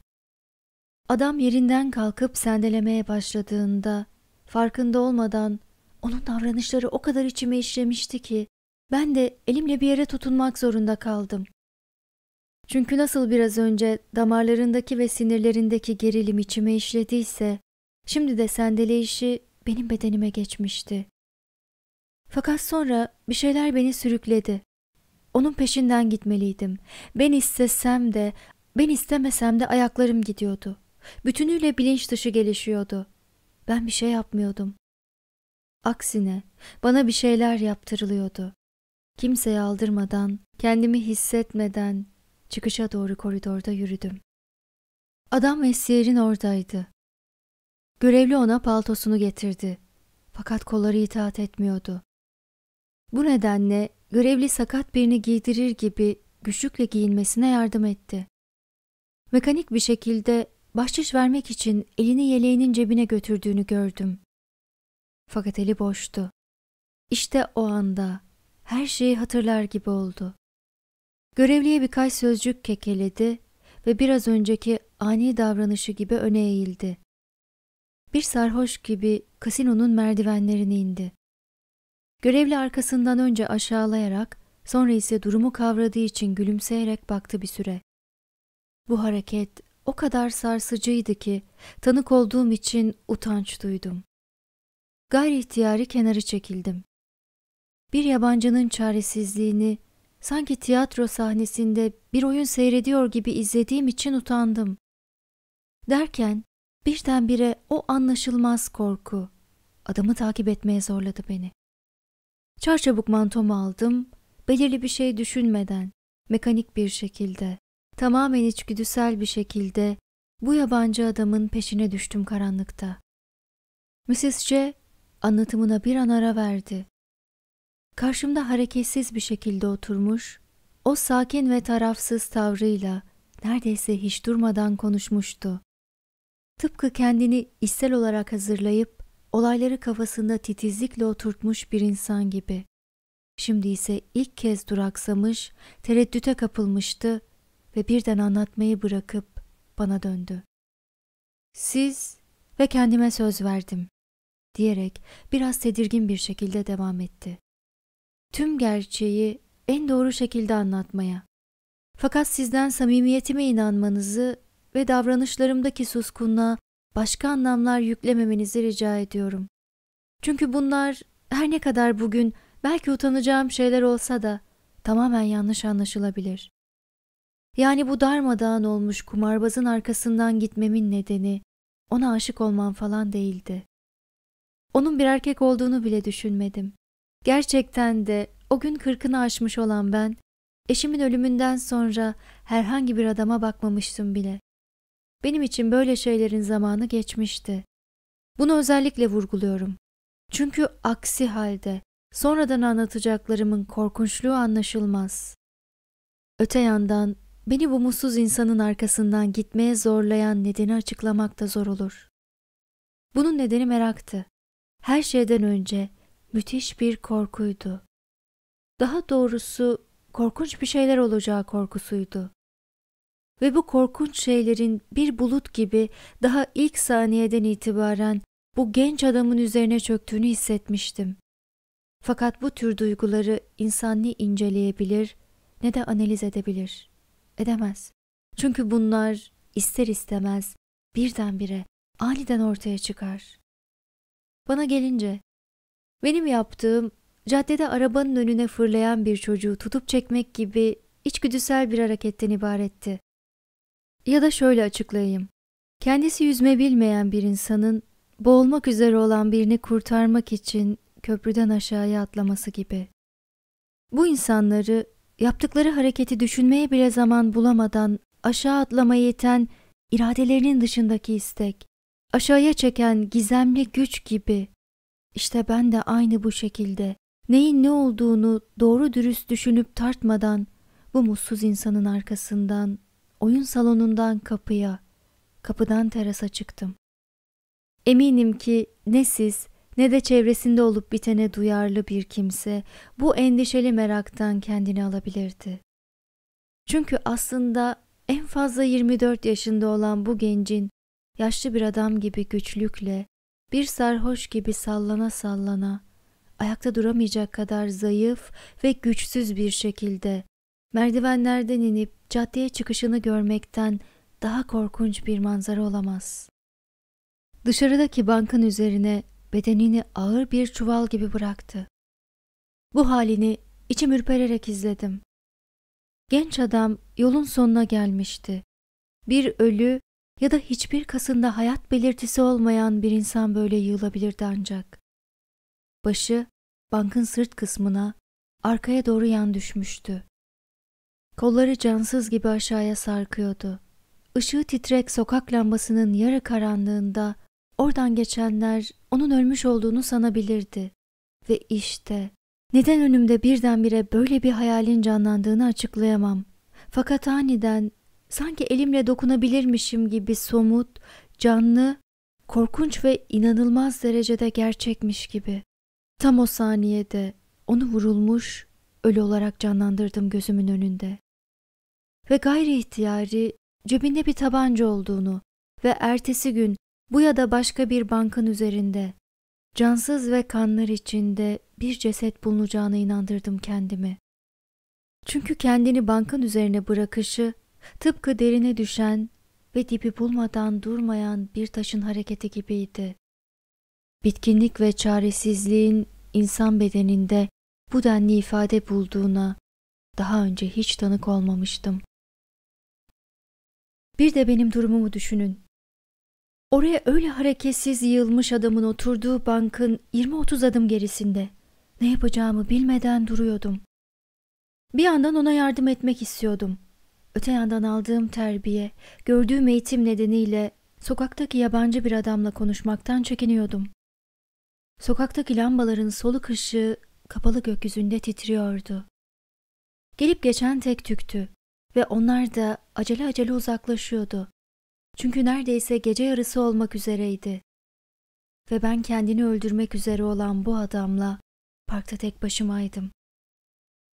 Adam yerinden kalkıp sendelemeye başladığında farkında olmadan onun davranışları o kadar içime işlemişti ki ben de elimle bir yere tutunmak zorunda kaldım. Çünkü nasıl biraz önce damarlarındaki ve sinirlerindeki gerilim içime işlediyse, şimdi de sendeleyişi benim bedenime geçmişti. Fakat sonra bir şeyler beni sürükledi. Onun peşinden gitmeliydim. Ben istesem de, ben istemesem de ayaklarım gidiyordu. Bütünüyle bilinç dışı gelişiyordu. Ben bir şey yapmıyordum. Aksine bana bir şeyler yaptırılıyordu. Kimseye aldırmadan, kendimi hissetmeden çıkışa doğru koridorda yürüdüm. Adam Messier'in oradaydı. Görevli ona paltosunu getirdi. Fakat kolları itaat etmiyordu. Bu nedenle görevli sakat birini giydirir gibi güçlükle giyinmesine yardım etti. Mekanik bir şekilde bahşiş vermek için elini yeleğinin cebine götürdüğünü gördüm. Fakat eli boştu. İşte o anda her şeyi hatırlar gibi oldu. Görevliye birkaç sözcük kekeledi ve biraz önceki ani davranışı gibi öne eğildi. Bir sarhoş gibi kasinonun merdivenlerini indi. Görevli arkasından önce aşağılayarak, sonra ise durumu kavradığı için gülümseyerek baktı bir süre. Bu hareket o kadar sarsıcıydı ki tanık olduğum için utanç duydum. Gayri ihtiyari kenarı çekildim. Bir yabancının çaresizliğini sanki tiyatro sahnesinde bir oyun seyrediyor gibi izlediğim için utandım. Derken birdenbire o anlaşılmaz korku adamı takip etmeye zorladı beni. Çarçabuk mantomu aldım, belirli bir şey düşünmeden, mekanik bir şekilde, tamamen içgüdüsel bir şekilde bu yabancı adamın peşine düştüm karanlıkta. Mrs. J anlatımına bir an ara verdi. Karşımda hareketsiz bir şekilde oturmuş, o sakin ve tarafsız tavrıyla neredeyse hiç durmadan konuşmuştu. Tıpkı kendini içsel olarak hazırlayıp olayları kafasında titizlikle oturtmuş bir insan gibi. Şimdi ise ilk kez duraksamış, tereddüte kapılmıştı ve birden anlatmayı bırakıp bana döndü. Siz ve kendime söz verdim diyerek biraz tedirgin bir şekilde devam etti. Tüm gerçeği en doğru şekilde anlatmaya. Fakat sizden samimiyetime inanmanızı ve davranışlarımdaki suskunluğa başka anlamlar yüklememenizi rica ediyorum. Çünkü bunlar her ne kadar bugün belki utanacağım şeyler olsa da tamamen yanlış anlaşılabilir. Yani bu darmadağın olmuş kumarbazın arkasından gitmemin nedeni ona aşık olmam falan değildi. Onun bir erkek olduğunu bile düşünmedim. Gerçekten de o gün kırkını aşmış olan ben, eşimin ölümünden sonra herhangi bir adama bakmamıştım bile. Benim için böyle şeylerin zamanı geçmişti. Bunu özellikle vurguluyorum. Çünkü aksi halde sonradan anlatacaklarımın korkunçluğu anlaşılmaz. Öte yandan beni bu mutsuz insanın arkasından gitmeye zorlayan nedeni açıklamak da zor olur. Bunun nedeni meraktı. Her şeyden önce müthiş bir korkuydu. Daha doğrusu korkunç bir şeyler olacağı korkusuydu. Ve bu korkunç şeylerin bir bulut gibi daha ilk saniyeden itibaren bu genç adamın üzerine çöktüğünü hissetmiştim. Fakat bu tür duyguları insan ne inceleyebilir ne de analiz edebilir. Edemez. Çünkü bunlar ister istemez birdenbire aniden ortaya çıkar. Bana gelince benim yaptığım caddede arabanın önüne fırlayan bir çocuğu tutup çekmek gibi içgüdüsel bir hareketten ibaretti. Ya da şöyle açıklayayım. Kendisi yüzme bilmeyen bir insanın boğulmak üzere olan birini kurtarmak için köprüden aşağıya atlaması gibi. Bu insanları yaptıkları hareketi düşünmeye bile zaman bulamadan aşağı atlamaya yeten iradelerinin dışındaki istek, aşağıya çeken gizemli güç gibi işte ben de aynı bu şekilde neyin ne olduğunu doğru dürüst düşünüp tartmadan bu mutsuz insanın arkasından, oyun salonundan kapıya, kapıdan terasa çıktım. Eminim ki ne siz ne de çevresinde olup bitene duyarlı bir kimse bu endişeli meraktan kendini alabilirdi. Çünkü aslında en fazla 24 yaşında olan bu gencin yaşlı bir adam gibi güçlükle, bir sarhoş gibi sallana sallana, ayakta duramayacak kadar zayıf ve güçsüz bir şekilde merdivenlerden inip caddeye çıkışını görmekten daha korkunç bir manzara olamaz. Dışarıdaki bankın üzerine bedenini ağır bir çuval gibi bıraktı. Bu halini içim ürpererek izledim. Genç adam yolun sonuna gelmişti. Bir ölü ya da hiçbir kasında hayat belirtisi olmayan bir insan böyle yığılabilirdi ancak. Başı bankın sırt kısmına, arkaya doğru yan düşmüştü. Kolları cansız gibi aşağıya sarkıyordu. Işığı titrek sokak lambasının yarı karanlığında oradan geçenler onun ölmüş olduğunu sanabilirdi. Ve işte neden önümde birdenbire böyle bir hayalin canlandığını açıklayamam. Fakat aniden sanki elimle dokunabilirmişim gibi somut, canlı, korkunç ve inanılmaz derecede gerçekmiş gibi. Tam o saniyede onu vurulmuş, ölü olarak canlandırdım gözümün önünde. Ve gayri ihtiyari cebinde bir tabanca olduğunu ve ertesi gün bu ya da başka bir bankın üzerinde cansız ve kanlar içinde bir ceset bulunacağına inandırdım kendimi. Çünkü kendini bankın üzerine bırakışı tıpkı derine düşen ve dibi bulmadan durmayan bir taşın hareketi gibiydi. Bitkinlik ve çaresizliğin insan bedeninde bu denli ifade bulduğuna daha önce hiç tanık olmamıştım. Bir de benim durumumu düşünün. Oraya öyle hareketsiz yığılmış adamın oturduğu bankın 20-30 adım gerisinde. Ne yapacağımı bilmeden duruyordum. Bir yandan ona yardım etmek istiyordum. Öte yandan aldığım terbiye, gördüğüm eğitim nedeniyle sokaktaki yabancı bir adamla konuşmaktan çekiniyordum. Sokaktaki lambaların soluk ışığı kapalı gökyüzünde titriyordu. Gelip geçen tek tüktü ve onlar da acele acele uzaklaşıyordu. Çünkü neredeyse gece yarısı olmak üzereydi. Ve ben kendini öldürmek üzere olan bu adamla parkta tek başımaydım.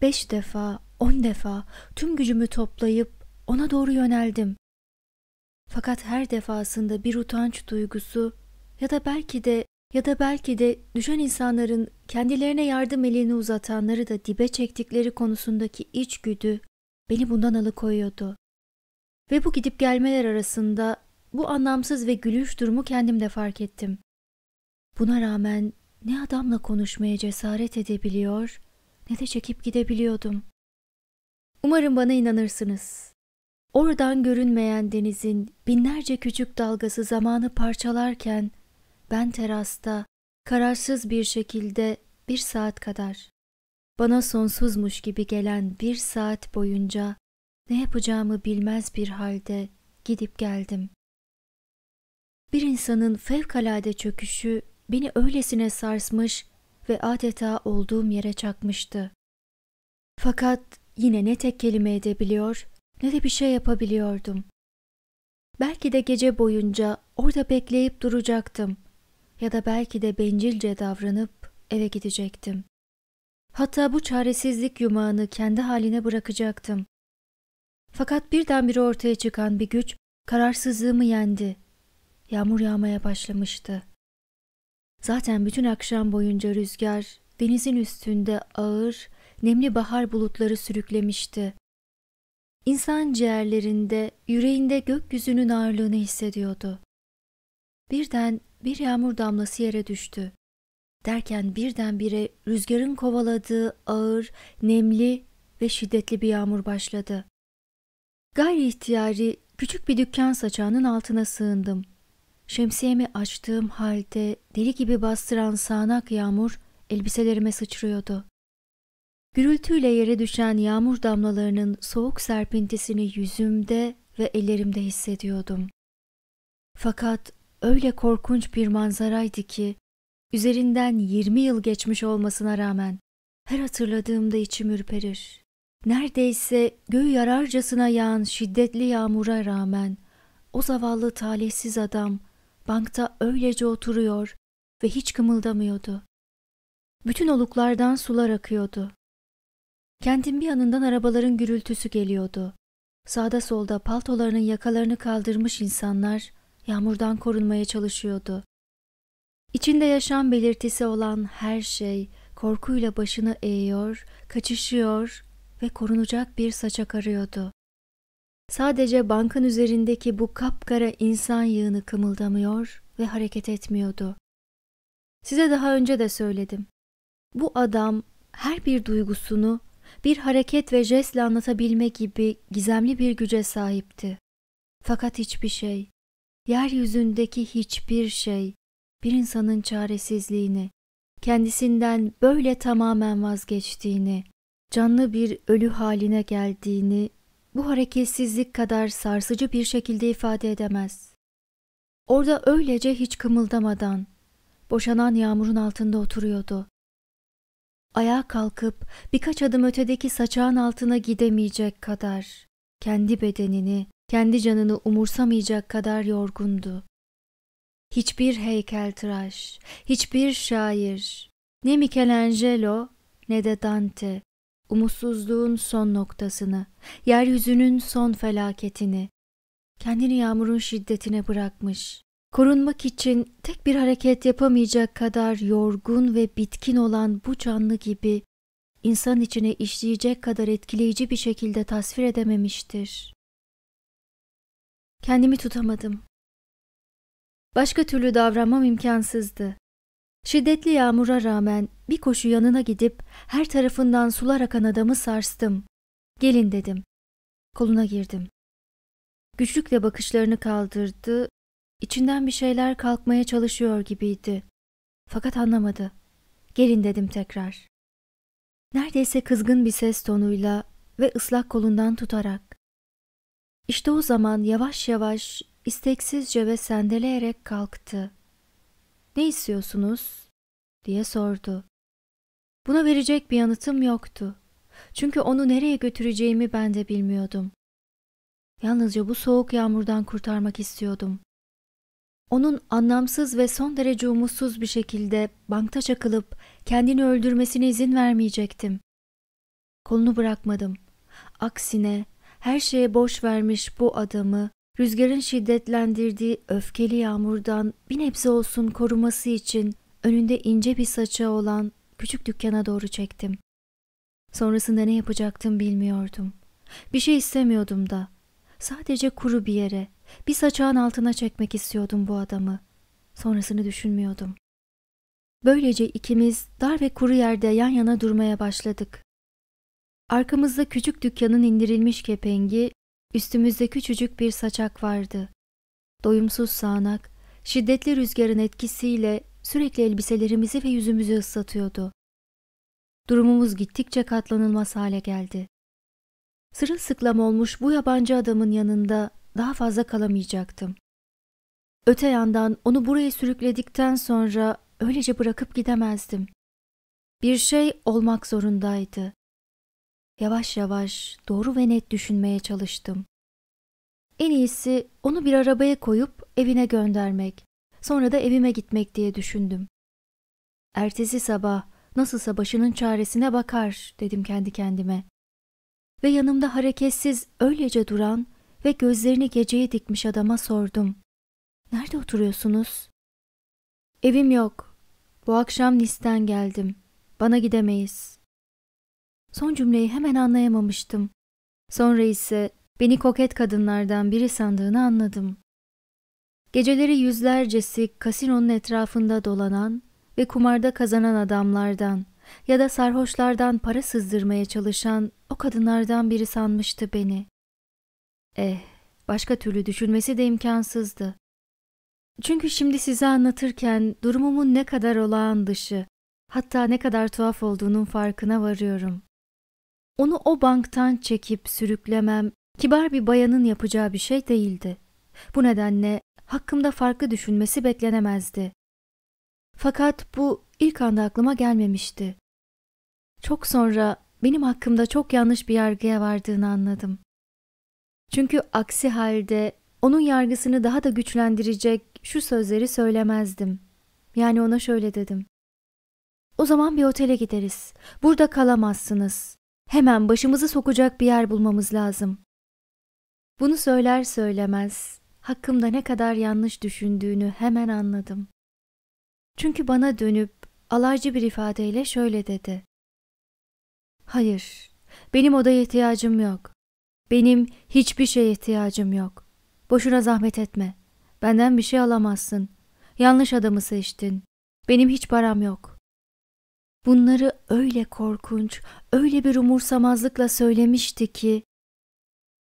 Beş defa, on defa tüm gücümü toplayıp ona doğru yöneldim. Fakat her defasında bir utanç duygusu ya da belki de ya da belki de düşen insanların kendilerine yardım elini uzatanları da dibe çektikleri konusundaki içgüdü beni bundan alıkoyuyordu. Ve bu gidip gelmeler arasında bu anlamsız ve gülüş durumu kendim de fark ettim. Buna rağmen ne adamla konuşmaya cesaret edebiliyor ne de çekip gidebiliyordum. Umarım bana inanırsınız. Oradan görünmeyen denizin binlerce küçük dalgası zamanı parçalarken ben terasta kararsız bir şekilde bir saat kadar bana sonsuzmuş gibi gelen bir saat boyunca ne yapacağımı bilmez bir halde gidip geldim. Bir insanın fevkalade çöküşü beni öylesine sarsmış ve adeta olduğum yere çakmıştı. Fakat yine ne tek kelime edebiliyor ne de bir şey yapabiliyordum. Belki de gece boyunca orada bekleyip duracaktım ya da belki de bencilce davranıp eve gidecektim. Hatta bu çaresizlik yumağını kendi haline bırakacaktım. Fakat birdenbire ortaya çıkan bir güç kararsızlığımı yendi. Yağmur yağmaya başlamıştı. Zaten bütün akşam boyunca rüzgar denizin üstünde ağır, nemli bahar bulutları sürüklemişti. İnsan ciğerlerinde, yüreğinde gökyüzünün ağırlığını hissediyordu. Birden bir yağmur damlası yere düştü. Derken birdenbire rüzgarın kovaladığı ağır, nemli ve şiddetli bir yağmur başladı. Gayri ihtiyari küçük bir dükkan saçağının altına sığındım. Şemsiyemi açtığım halde deli gibi bastıran sağanak yağmur elbiselerime sıçrıyordu. Gürültüyle yere düşen yağmur damlalarının soğuk serpintisini yüzümde ve ellerimde hissediyordum. Fakat öyle korkunç bir manzaraydı ki üzerinden 20 yıl geçmiş olmasına rağmen her hatırladığımda içim ürperir. Neredeyse göğü yararcasına yağan şiddetli yağmura rağmen o zavallı talihsiz adam bankta öylece oturuyor ve hiç kımıldamıyordu. Bütün oluklardan sular akıyordu. Kentin bir yanından arabaların gürültüsü geliyordu. Sağda solda paltolarının yakalarını kaldırmış insanlar yağmurdan korunmaya çalışıyordu. İçinde yaşam belirtisi olan her şey korkuyla başını eğiyor, kaçışıyor ve korunacak bir saçak arıyordu. Sadece bankın üzerindeki bu kapkara insan yığını kımıldamıyor ve hareket etmiyordu. Size daha önce de söyledim. Bu adam her bir duygusunu bir hareket ve jestle anlatabilme gibi gizemli bir güce sahipti. Fakat hiçbir şey, yeryüzündeki hiçbir şey bir insanın çaresizliğini, kendisinden böyle tamamen vazgeçtiğini, canlı bir ölü haline geldiğini bu hareketsizlik kadar sarsıcı bir şekilde ifade edemez. Orada öylece hiç kımıldamadan, boşanan yağmurun altında oturuyordu. Ayağa kalkıp birkaç adım ötedeki saçağın altına gidemeyecek kadar, kendi bedenini, kendi canını umursamayacak kadar yorgundu. Hiçbir heykeltıraş, hiçbir şair, ne Michelangelo ne de Dante, umutsuzluğun son noktasını, yeryüzünün son felaketini, kendini yağmurun şiddetine bırakmış, korunmak için tek bir hareket yapamayacak kadar yorgun ve bitkin olan bu canlı gibi insan içine işleyecek kadar etkileyici bir şekilde tasvir edememiştir. Kendimi tutamadım. Başka türlü davranmam imkansızdı. Şiddetli yağmura rağmen bir koşu yanına gidip her tarafından sular akan adamı sarstım. Gelin dedim. Koluna girdim. Güçlükle bakışlarını kaldırdı. İçinden bir şeyler kalkmaya çalışıyor gibiydi. Fakat anlamadı. Gelin dedim tekrar. Neredeyse kızgın bir ses tonuyla ve ıslak kolundan tutarak. İşte o zaman yavaş yavaş, isteksizce ve sendeleyerek kalktı. Ne istiyorsunuz? diye sordu. Buna verecek bir yanıtım yoktu. Çünkü onu nereye götüreceğimi ben de bilmiyordum. Yalnızca bu soğuk yağmurdan kurtarmak istiyordum. Onun anlamsız ve son derece umutsuz bir şekilde bankta çakılıp kendini öldürmesine izin vermeyecektim. Kolunu bırakmadım. Aksine her şeye boş vermiş bu adamı rüzgarın şiddetlendirdiği öfkeli yağmurdan bir nebze olsun koruması için önünde ince bir saça olan küçük dükkana doğru çektim. Sonrasında ne yapacaktım bilmiyordum. Bir şey istemiyordum da. Sadece kuru bir yere, bir saçağın altına çekmek istiyordum bu adamı. Sonrasını düşünmüyordum. Böylece ikimiz dar ve kuru yerde yan yana durmaya başladık. Arkamızda küçük dükkanın indirilmiş kepengi, üstümüzde küçücük bir saçak vardı. Doyumsuz sağanak, şiddetli rüzgarın etkisiyle sürekli elbiselerimizi ve yüzümüzü ıslatıyordu. Durumumuz gittikçe katlanılmaz hale geldi. Sırılsıklam olmuş bu yabancı adamın yanında daha fazla kalamayacaktım. Öte yandan onu buraya sürükledikten sonra öylece bırakıp gidemezdim. Bir şey olmak zorundaydı. Yavaş yavaş doğru ve net düşünmeye çalıştım. En iyisi onu bir arabaya koyup evine göndermek, sonra da evime gitmek diye düşündüm. Ertesi sabah nasılsa başının çaresine bakar dedim kendi kendime. Ve yanımda hareketsiz öylece duran ve gözlerini geceye dikmiş adama sordum. Nerede oturuyorsunuz? Evim yok. Bu akşam Nis'ten geldim. Bana gidemeyiz. Son cümleyi hemen anlayamamıştım. Sonra ise beni koket kadınlardan biri sandığını anladım. Geceleri yüzlercesi kasinonun etrafında dolanan ve kumarda kazanan adamlardan ya da sarhoşlardan para sızdırmaya çalışan o kadınlardan biri sanmıştı beni. Eh, başka türlü düşünmesi de imkansızdı. Çünkü şimdi size anlatırken durumumun ne kadar olağan dışı, hatta ne kadar tuhaf olduğunun farkına varıyorum. Onu o banktan çekip sürüklemem kibar bir bayanın yapacağı bir şey değildi. Bu nedenle hakkımda farklı düşünmesi beklenemezdi. Fakat bu ilk anda aklıma gelmemişti. Çok sonra benim hakkımda çok yanlış bir yargıya vardığını anladım. Çünkü aksi halde onun yargısını daha da güçlendirecek şu sözleri söylemezdim. Yani ona şöyle dedim. O zaman bir otele gideriz. Burada kalamazsınız. Hemen başımızı sokacak bir yer bulmamız lazım. Bunu söyler söylemez hakkımda ne kadar yanlış düşündüğünü hemen anladım. Çünkü bana dönüp alaycı bir ifadeyle şöyle dedi. Hayır, benim odaya ihtiyacım yok. Benim hiçbir şeye ihtiyacım yok. Boşuna zahmet etme. Benden bir şey alamazsın. Yanlış adamı seçtin. Benim hiç param yok. Bunları öyle korkunç, öyle bir umursamazlıkla söylemişti ki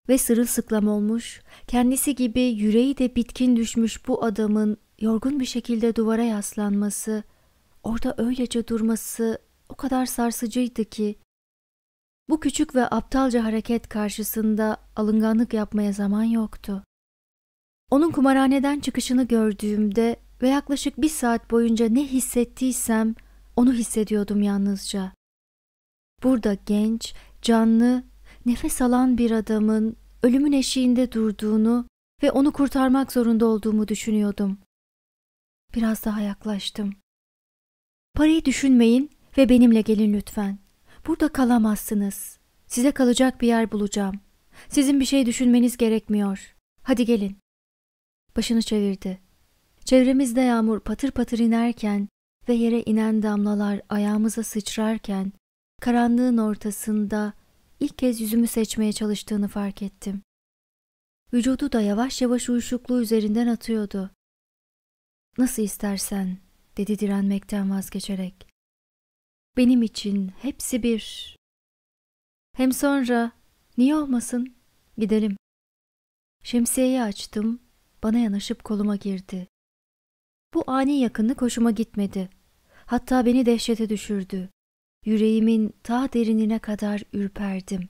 ve sırılsıklam olmuş, kendisi gibi yüreği de bitkin düşmüş bu adamın yorgun bir şekilde duvara yaslanması, orada öylece durması o kadar sarsıcıydı ki bu küçük ve aptalca hareket karşısında alınganlık yapmaya zaman yoktu. Onun kumarhaneden çıkışını gördüğümde ve yaklaşık bir saat boyunca ne hissettiysem onu hissediyordum yalnızca. Burada genç, canlı, nefes alan bir adamın ölümün eşiğinde durduğunu ve onu kurtarmak zorunda olduğumu düşünüyordum. Biraz daha yaklaştım. Parayı düşünmeyin ve benimle gelin lütfen. Burada kalamazsınız. Size kalacak bir yer bulacağım. Sizin bir şey düşünmeniz gerekmiyor. Hadi gelin. Başını çevirdi. Çevremizde yağmur patır patır inerken ve yere inen damlalar ayağımıza sıçrarken karanlığın ortasında ilk kez yüzümü seçmeye çalıştığını fark ettim. Vücudu da yavaş yavaş uyuşukluğu üzerinden atıyordu. Nasıl istersen, dedi direnmekten vazgeçerek. Benim için hepsi bir. Hem sonra, niye olmasın, gidelim. Şemsiyeyi açtım, bana yanaşıp koluma girdi. Bu ani yakınlık hoşuma gitmedi. Hatta beni dehşete düşürdü. Yüreğimin ta derinine kadar ürperdim.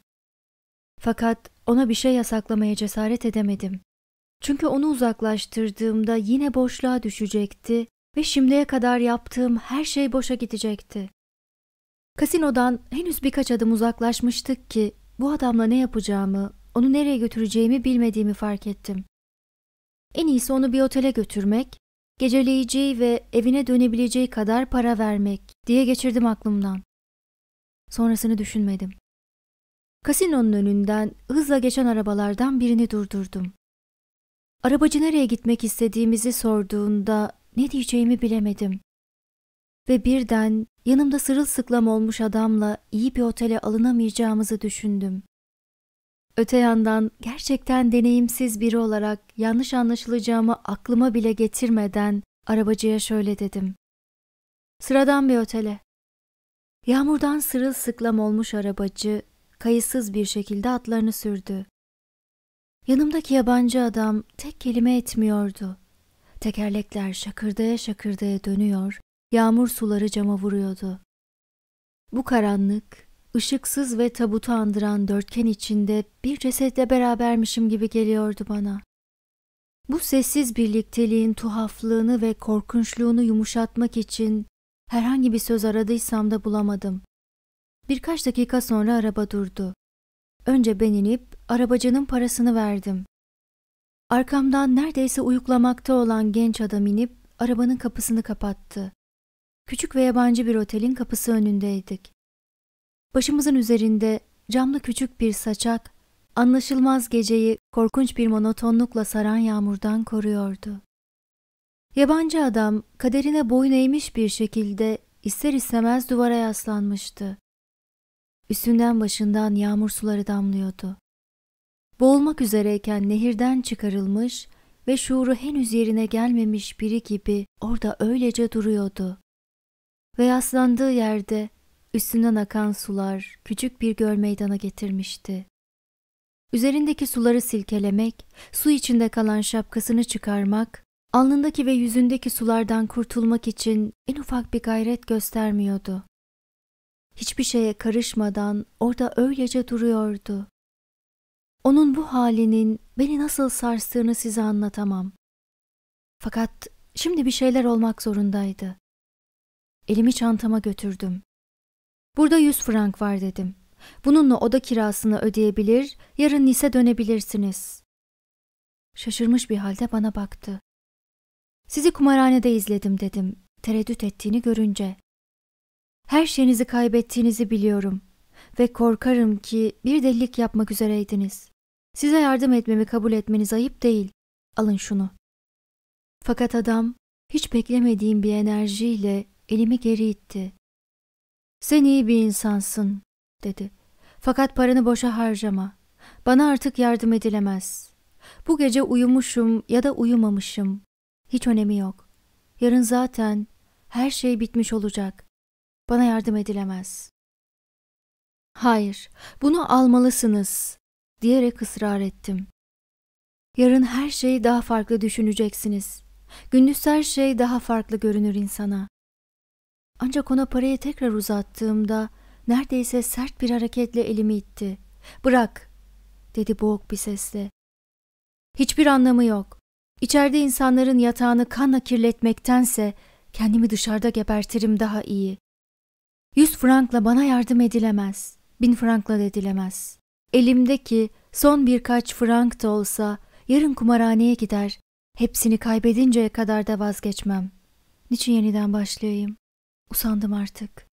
Fakat ona bir şey yasaklamaya cesaret edemedim. Çünkü onu uzaklaştırdığımda yine boşluğa düşecekti ve şimdiye kadar yaptığım her şey boşa gidecekti. Kasinodan henüz birkaç adım uzaklaşmıştık ki bu adamla ne yapacağımı, onu nereye götüreceğimi bilmediğimi fark ettim. En iyisi onu bir otele götürmek, geceleyeceği ve evine dönebileceği kadar para vermek diye geçirdim aklımdan. Sonrasını düşünmedim. Kasinonun önünden hızla geçen arabalardan birini durdurdum. Arabacı nereye gitmek istediğimizi sorduğunda ne diyeceğimi bilemedim. Ve birden yanımda sırılsıklam olmuş adamla iyi bir otele alınamayacağımızı düşündüm. Öte yandan gerçekten deneyimsiz biri olarak yanlış anlaşılacağımı aklıma bile getirmeden arabacıya şöyle dedim. Sıradan bir otele. Yağmurdan sırılsıklam olmuş arabacı kayıtsız bir şekilde atlarını sürdü. Yanımdaki yabancı adam tek kelime etmiyordu. Tekerlekler şakırdaya şakırdaya dönüyor, yağmur suları cama vuruyordu. Bu karanlık, ışıksız ve tabutu andıran dörtgen içinde bir cesetle berabermişim gibi geliyordu bana. Bu sessiz birlikteliğin tuhaflığını ve korkunçluğunu yumuşatmak için herhangi bir söz aradıysam da bulamadım. Birkaç dakika sonra araba durdu. Önce ben inip arabacının parasını verdim. Arkamdan neredeyse uyuklamakta olan genç adam inip arabanın kapısını kapattı. Küçük ve yabancı bir otelin kapısı önündeydik. Başımızın üzerinde camlı küçük bir saçak, anlaşılmaz geceyi korkunç bir monotonlukla saran yağmurdan koruyordu. Yabancı adam kaderine boyun eğmiş bir şekilde ister istemez duvara yaslanmıştı. Üstünden başından yağmur suları damlıyordu. Boğulmak üzereyken nehirden çıkarılmış ve şuuru henüz yerine gelmemiş biri gibi orada öylece duruyordu. Ve yaslandığı yerde üstünden akan sular küçük bir göl meydana getirmişti. Üzerindeki suları silkelemek, su içinde kalan şapkasını çıkarmak, alnındaki ve yüzündeki sulardan kurtulmak için en ufak bir gayret göstermiyordu. Hiçbir şeye karışmadan orada öylece duruyordu. Onun bu halinin beni nasıl sarstığını size anlatamam. Fakat şimdi bir şeyler olmak zorundaydı. Elimi çantama götürdüm. Burada yüz frank var dedim. Bununla oda kirasını ödeyebilir, yarın Nice dönebilirsiniz. Şaşırmış bir halde bana baktı. Sizi kumarhanede izledim dedim, tereddüt ettiğini görünce. Her şeyinizi kaybettiğinizi biliyorum ve korkarım ki bir delilik yapmak üzereydiniz. Size yardım etmemi kabul etmeniz ayıp değil. Alın şunu. Fakat adam hiç beklemediğim bir enerjiyle elimi geri itti. Sen iyi bir insansın, dedi. Fakat paranı boşa harcama. Bana artık yardım edilemez. Bu gece uyumuşum ya da uyumamışım. Hiç önemi yok. Yarın zaten her şey bitmiş olacak. Bana yardım edilemez. Hayır, bunu almalısınız, diyerek ısrar ettim. Yarın her şeyi daha farklı düşüneceksiniz. Gündüz her şey daha farklı görünür insana. Ancak ona parayı tekrar uzattığımda neredeyse sert bir hareketle elimi itti. Bırak, dedi boğuk bir sesle. Hiçbir anlamı yok. İçeride insanların yatağını kanla kirletmektense kendimi dışarıda gebertirim daha iyi. Yüz frankla bana yardım edilemez. Bin frankla da edilemez. Elimdeki son birkaç frank da olsa yarın kumarhaneye gider, hepsini kaybedinceye kadar da vazgeçmem. Niçin yeniden başlayayım? Usandım artık.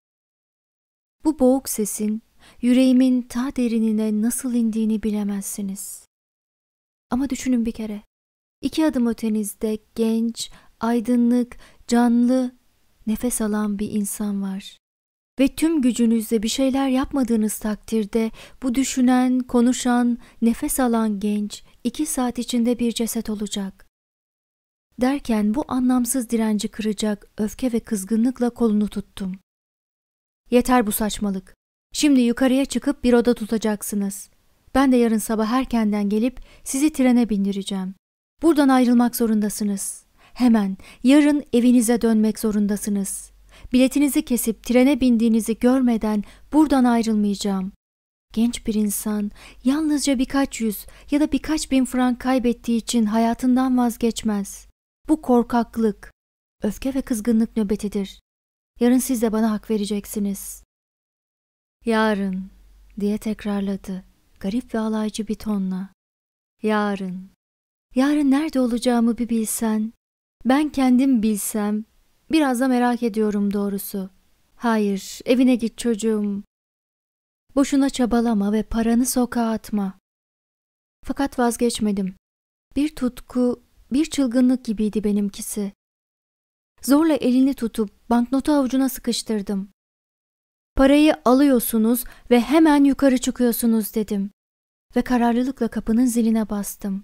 Bu boğuk sesin yüreğimin ta derinine nasıl indiğini bilemezsiniz. Ama düşünün bir kere. İki adım ötenizde genç, aydınlık, canlı, nefes alan bir insan var. Ve tüm gücünüzle bir şeyler yapmadığınız takdirde bu düşünen, konuşan, nefes alan genç iki saat içinde bir ceset olacak. Derken bu anlamsız direnci kıracak öfke ve kızgınlıkla kolunu tuttum. Yeter bu saçmalık. Şimdi yukarıya çıkıp bir oda tutacaksınız. Ben de yarın sabah erkenden gelip sizi trene bindireceğim. Buradan ayrılmak zorundasınız. Hemen yarın evinize dönmek zorundasınız. Biletinizi kesip trene bindiğinizi görmeden buradan ayrılmayacağım. Genç bir insan yalnızca birkaç yüz ya da birkaç bin frank kaybettiği için hayatından vazgeçmez. Bu korkaklık, öfke ve kızgınlık nöbetidir. Yarın siz de bana hak vereceksiniz. Yarın diye tekrarladı garip ve alaycı bir tonla. Yarın. Yarın nerede olacağımı bir bilsen. Ben kendim bilsem. Biraz da merak ediyorum doğrusu. Hayır, evine git çocuğum. Boşuna çabalama ve paranı sokağa atma. Fakat vazgeçmedim. Bir tutku, bir çılgınlık gibiydi benimkisi. Zorla elini tutup banknotu avucuna sıkıştırdım. Parayı alıyorsunuz ve hemen yukarı çıkıyorsunuz dedim. Ve kararlılıkla kapının ziline bastım.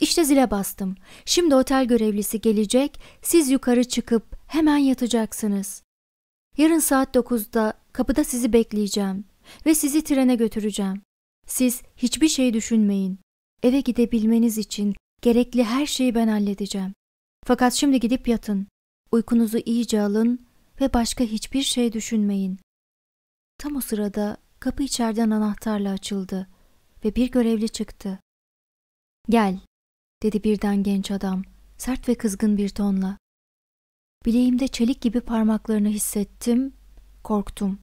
İşte zile bastım. Şimdi otel görevlisi gelecek, siz yukarı çıkıp hemen yatacaksınız. Yarın saat dokuzda kapıda sizi bekleyeceğim ve sizi trene götüreceğim. Siz hiçbir şey düşünmeyin. Eve gidebilmeniz için gerekli her şeyi ben halledeceğim. Fakat şimdi gidip yatın. Uykunuzu iyice alın ve başka hiçbir şey düşünmeyin. Tam o sırada kapı içeriden anahtarla açıldı ve bir görevli çıktı. Gel, dedi birden genç adam, sert ve kızgın bir tonla. Bileğimde çelik gibi parmaklarını hissettim, korktum.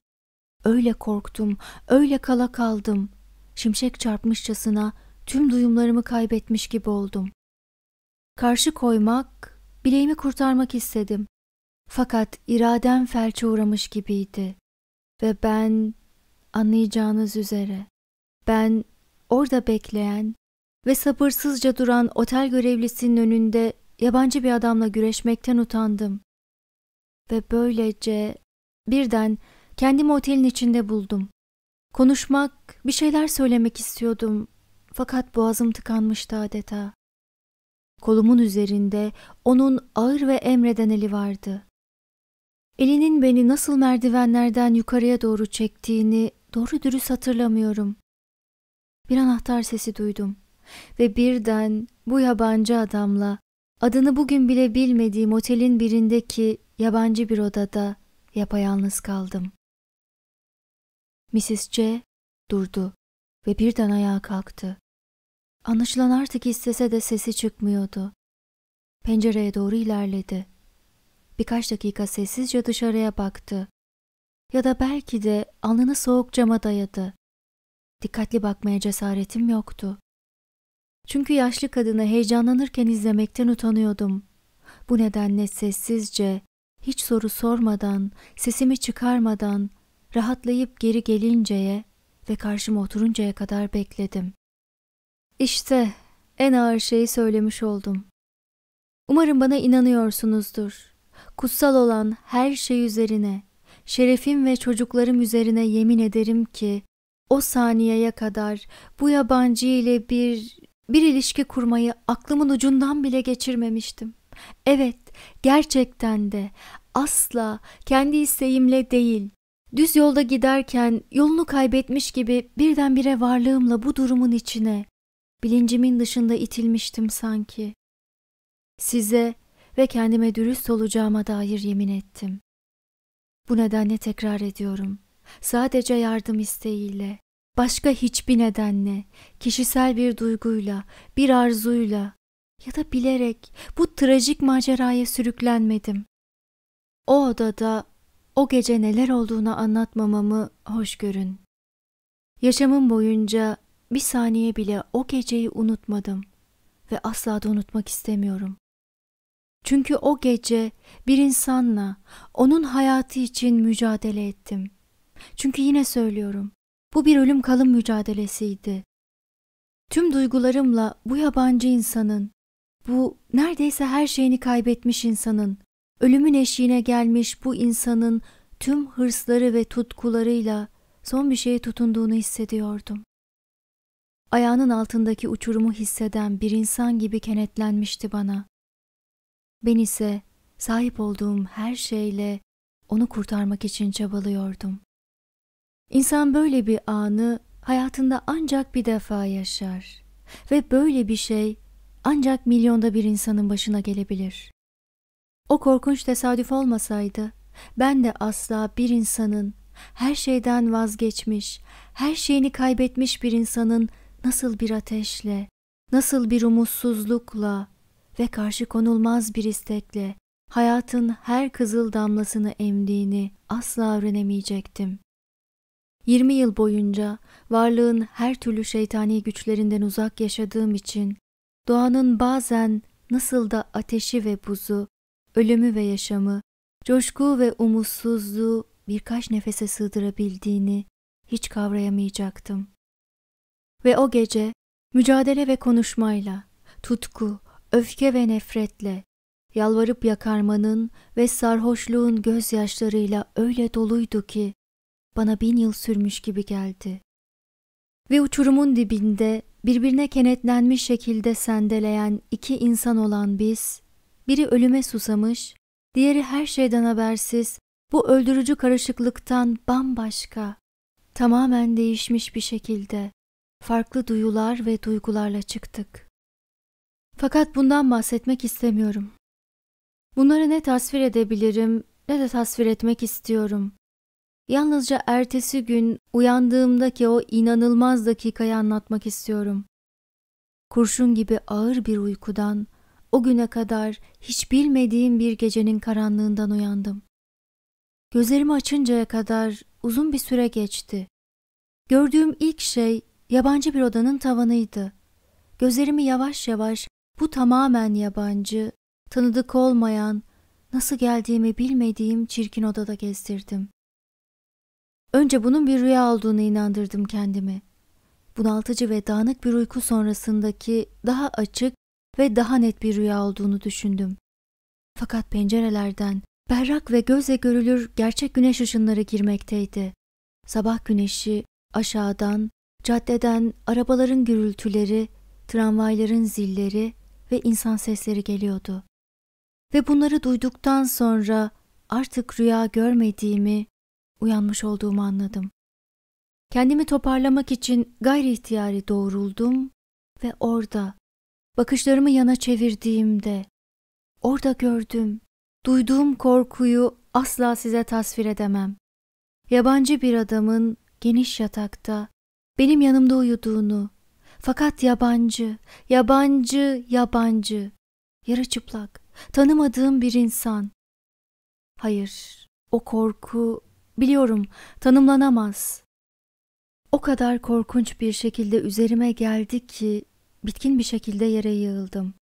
Öyle korktum, öyle kala kaldım. Şimşek çarpmışçasına tüm duyumlarımı kaybetmiş gibi oldum. Karşı koymak, bileğimi kurtarmak istedim. Fakat iradem felçe uğramış gibiydi. Ve ben anlayacağınız üzere ben orada bekleyen ve sabırsızca duran otel görevlisinin önünde yabancı bir adamla güreşmekten utandım. Ve böylece birden kendimi otelin içinde buldum. Konuşmak, bir şeyler söylemek istiyordum fakat boğazım tıkanmıştı adeta. Kolumun üzerinde onun ağır ve emreden eli vardı. Elinin beni nasıl merdivenlerden yukarıya doğru çektiğini doğru dürüst hatırlamıyorum. Bir anahtar sesi duydum ve birden bu yabancı adamla adını bugün bile bilmediğim otelin birindeki yabancı bir odada yapayalnız kaldım. Mrs. C. durdu ve birden ayağa kalktı. Anlaşılan artık istese de sesi çıkmıyordu. Pencereye doğru ilerledi. Birkaç dakika sessizce dışarıya baktı. ya da belki de alnını soğuk cama dayadı. Dikkatli bakmaya cesaretim yoktu. Çünkü yaşlı kadını heyecanlanırken izlemekten utanıyordum. Bu nedenle sessizce, hiç soru sormadan, sesimi çıkarmadan, rahatlayıp geri gelinceye ve karşıma oturuncaya kadar bekledim. İşte en ağır şeyi söylemiş oldum. Umarım bana inanıyorsunuzdur. Kutsal olan her şey üzerine, şerefim ve çocuklarım üzerine yemin ederim ki o saniyeye kadar bu yabancı ile bir bir ilişki kurmayı aklımın ucundan bile geçirmemiştim. Evet, gerçekten de asla kendi isteğimle değil, düz yolda giderken yolunu kaybetmiş gibi birdenbire varlığımla bu durumun içine, bilincimin dışında itilmiştim sanki. Size ve kendime dürüst olacağıma dair yemin ettim. Bu nedenle tekrar ediyorum. Sadece yardım isteğiyle, başka hiçbir nedenle, kişisel bir duyguyla, bir arzuyla ya da bilerek bu trajik maceraya sürüklenmedim. O odada o gece neler olduğunu anlatmamamı hoş görün. Yaşamım boyunca bir saniye bile o geceyi unutmadım ve asla da unutmak istemiyorum. Çünkü o gece bir insanla onun hayatı için mücadele ettim. Çünkü yine söylüyorum, bu bir ölüm kalım mücadelesiydi. Tüm duygularımla bu yabancı insanın, bu neredeyse her şeyini kaybetmiş insanın, ölümün eşiğine gelmiş bu insanın tüm hırsları ve tutkularıyla son bir şeye tutunduğunu hissediyordum. Ayağının altındaki uçurumu hisseden bir insan gibi kenetlenmişti bana. Ben ise sahip olduğum her şeyle onu kurtarmak için çabalıyordum. İnsan böyle bir anı hayatında ancak bir defa yaşar ve böyle bir şey ancak milyonda bir insanın başına gelebilir. O korkunç tesadüf olmasaydı ben de asla bir insanın her şeyden vazgeçmiş, her şeyini kaybetmiş bir insanın nasıl bir ateşle, nasıl bir umutsuzlukla ve karşı konulmaz bir istekle hayatın her kızıl damlasını emdiğini asla öğrenemeyecektim. 20 yıl boyunca varlığın her türlü şeytani güçlerinden uzak yaşadığım için doğanın bazen nasıl da ateşi ve buzu, ölümü ve yaşamı, coşku ve umutsuzluğu birkaç nefese sığdırabildiğini hiç kavrayamayacaktım. Ve o gece mücadele ve konuşmayla, tutku, öfke ve nefretle, yalvarıp yakarmanın ve sarhoşluğun gözyaşlarıyla öyle doluydu ki bana bin yıl sürmüş gibi geldi. Ve uçurumun dibinde birbirine kenetlenmiş şekilde sendeleyen iki insan olan biz, biri ölüme susamış, diğeri her şeyden habersiz, bu öldürücü karışıklıktan bambaşka, tamamen değişmiş bir şekilde farklı duyular ve duygularla çıktık. Fakat bundan bahsetmek istemiyorum. Bunları ne tasvir edebilirim ne de tasvir etmek istiyorum. Yalnızca ertesi gün uyandığımdaki o inanılmaz dakikayı anlatmak istiyorum. Kurşun gibi ağır bir uykudan o güne kadar hiç bilmediğim bir gecenin karanlığından uyandım. Gözlerimi açıncaya kadar uzun bir süre geçti. Gördüğüm ilk şey yabancı bir odanın tavanıydı. Gözlerimi yavaş yavaş bu tamamen yabancı, tanıdık olmayan, nasıl geldiğimi bilmediğim çirkin odada gezdirdim. Önce bunun bir rüya olduğunu inandırdım kendimi. Bunaltıcı ve dağınık bir uyku sonrasındaki daha açık ve daha net bir rüya olduğunu düşündüm. Fakat pencerelerden berrak ve gözle görülür gerçek güneş ışınları girmekteydi. Sabah güneşi aşağıdan, caddeden arabaların gürültüleri, tramvayların zilleri ve insan sesleri geliyordu. Ve bunları duyduktan sonra artık rüya görmediğimi, uyanmış olduğumu anladım. Kendimi toparlamak için gayri ihtiyari doğruldum ve orada, bakışlarımı yana çevirdiğimde, orada gördüm, duyduğum korkuyu asla size tasvir edemem. Yabancı bir adamın geniş yatakta benim yanımda uyuduğunu, fakat yabancı, yabancı, yabancı, yarı çıplak, tanımadığım bir insan. Hayır, o korku Biliyorum, tanımlanamaz. O kadar korkunç bir şekilde üzerime geldi ki bitkin bir şekilde yere yığıldım.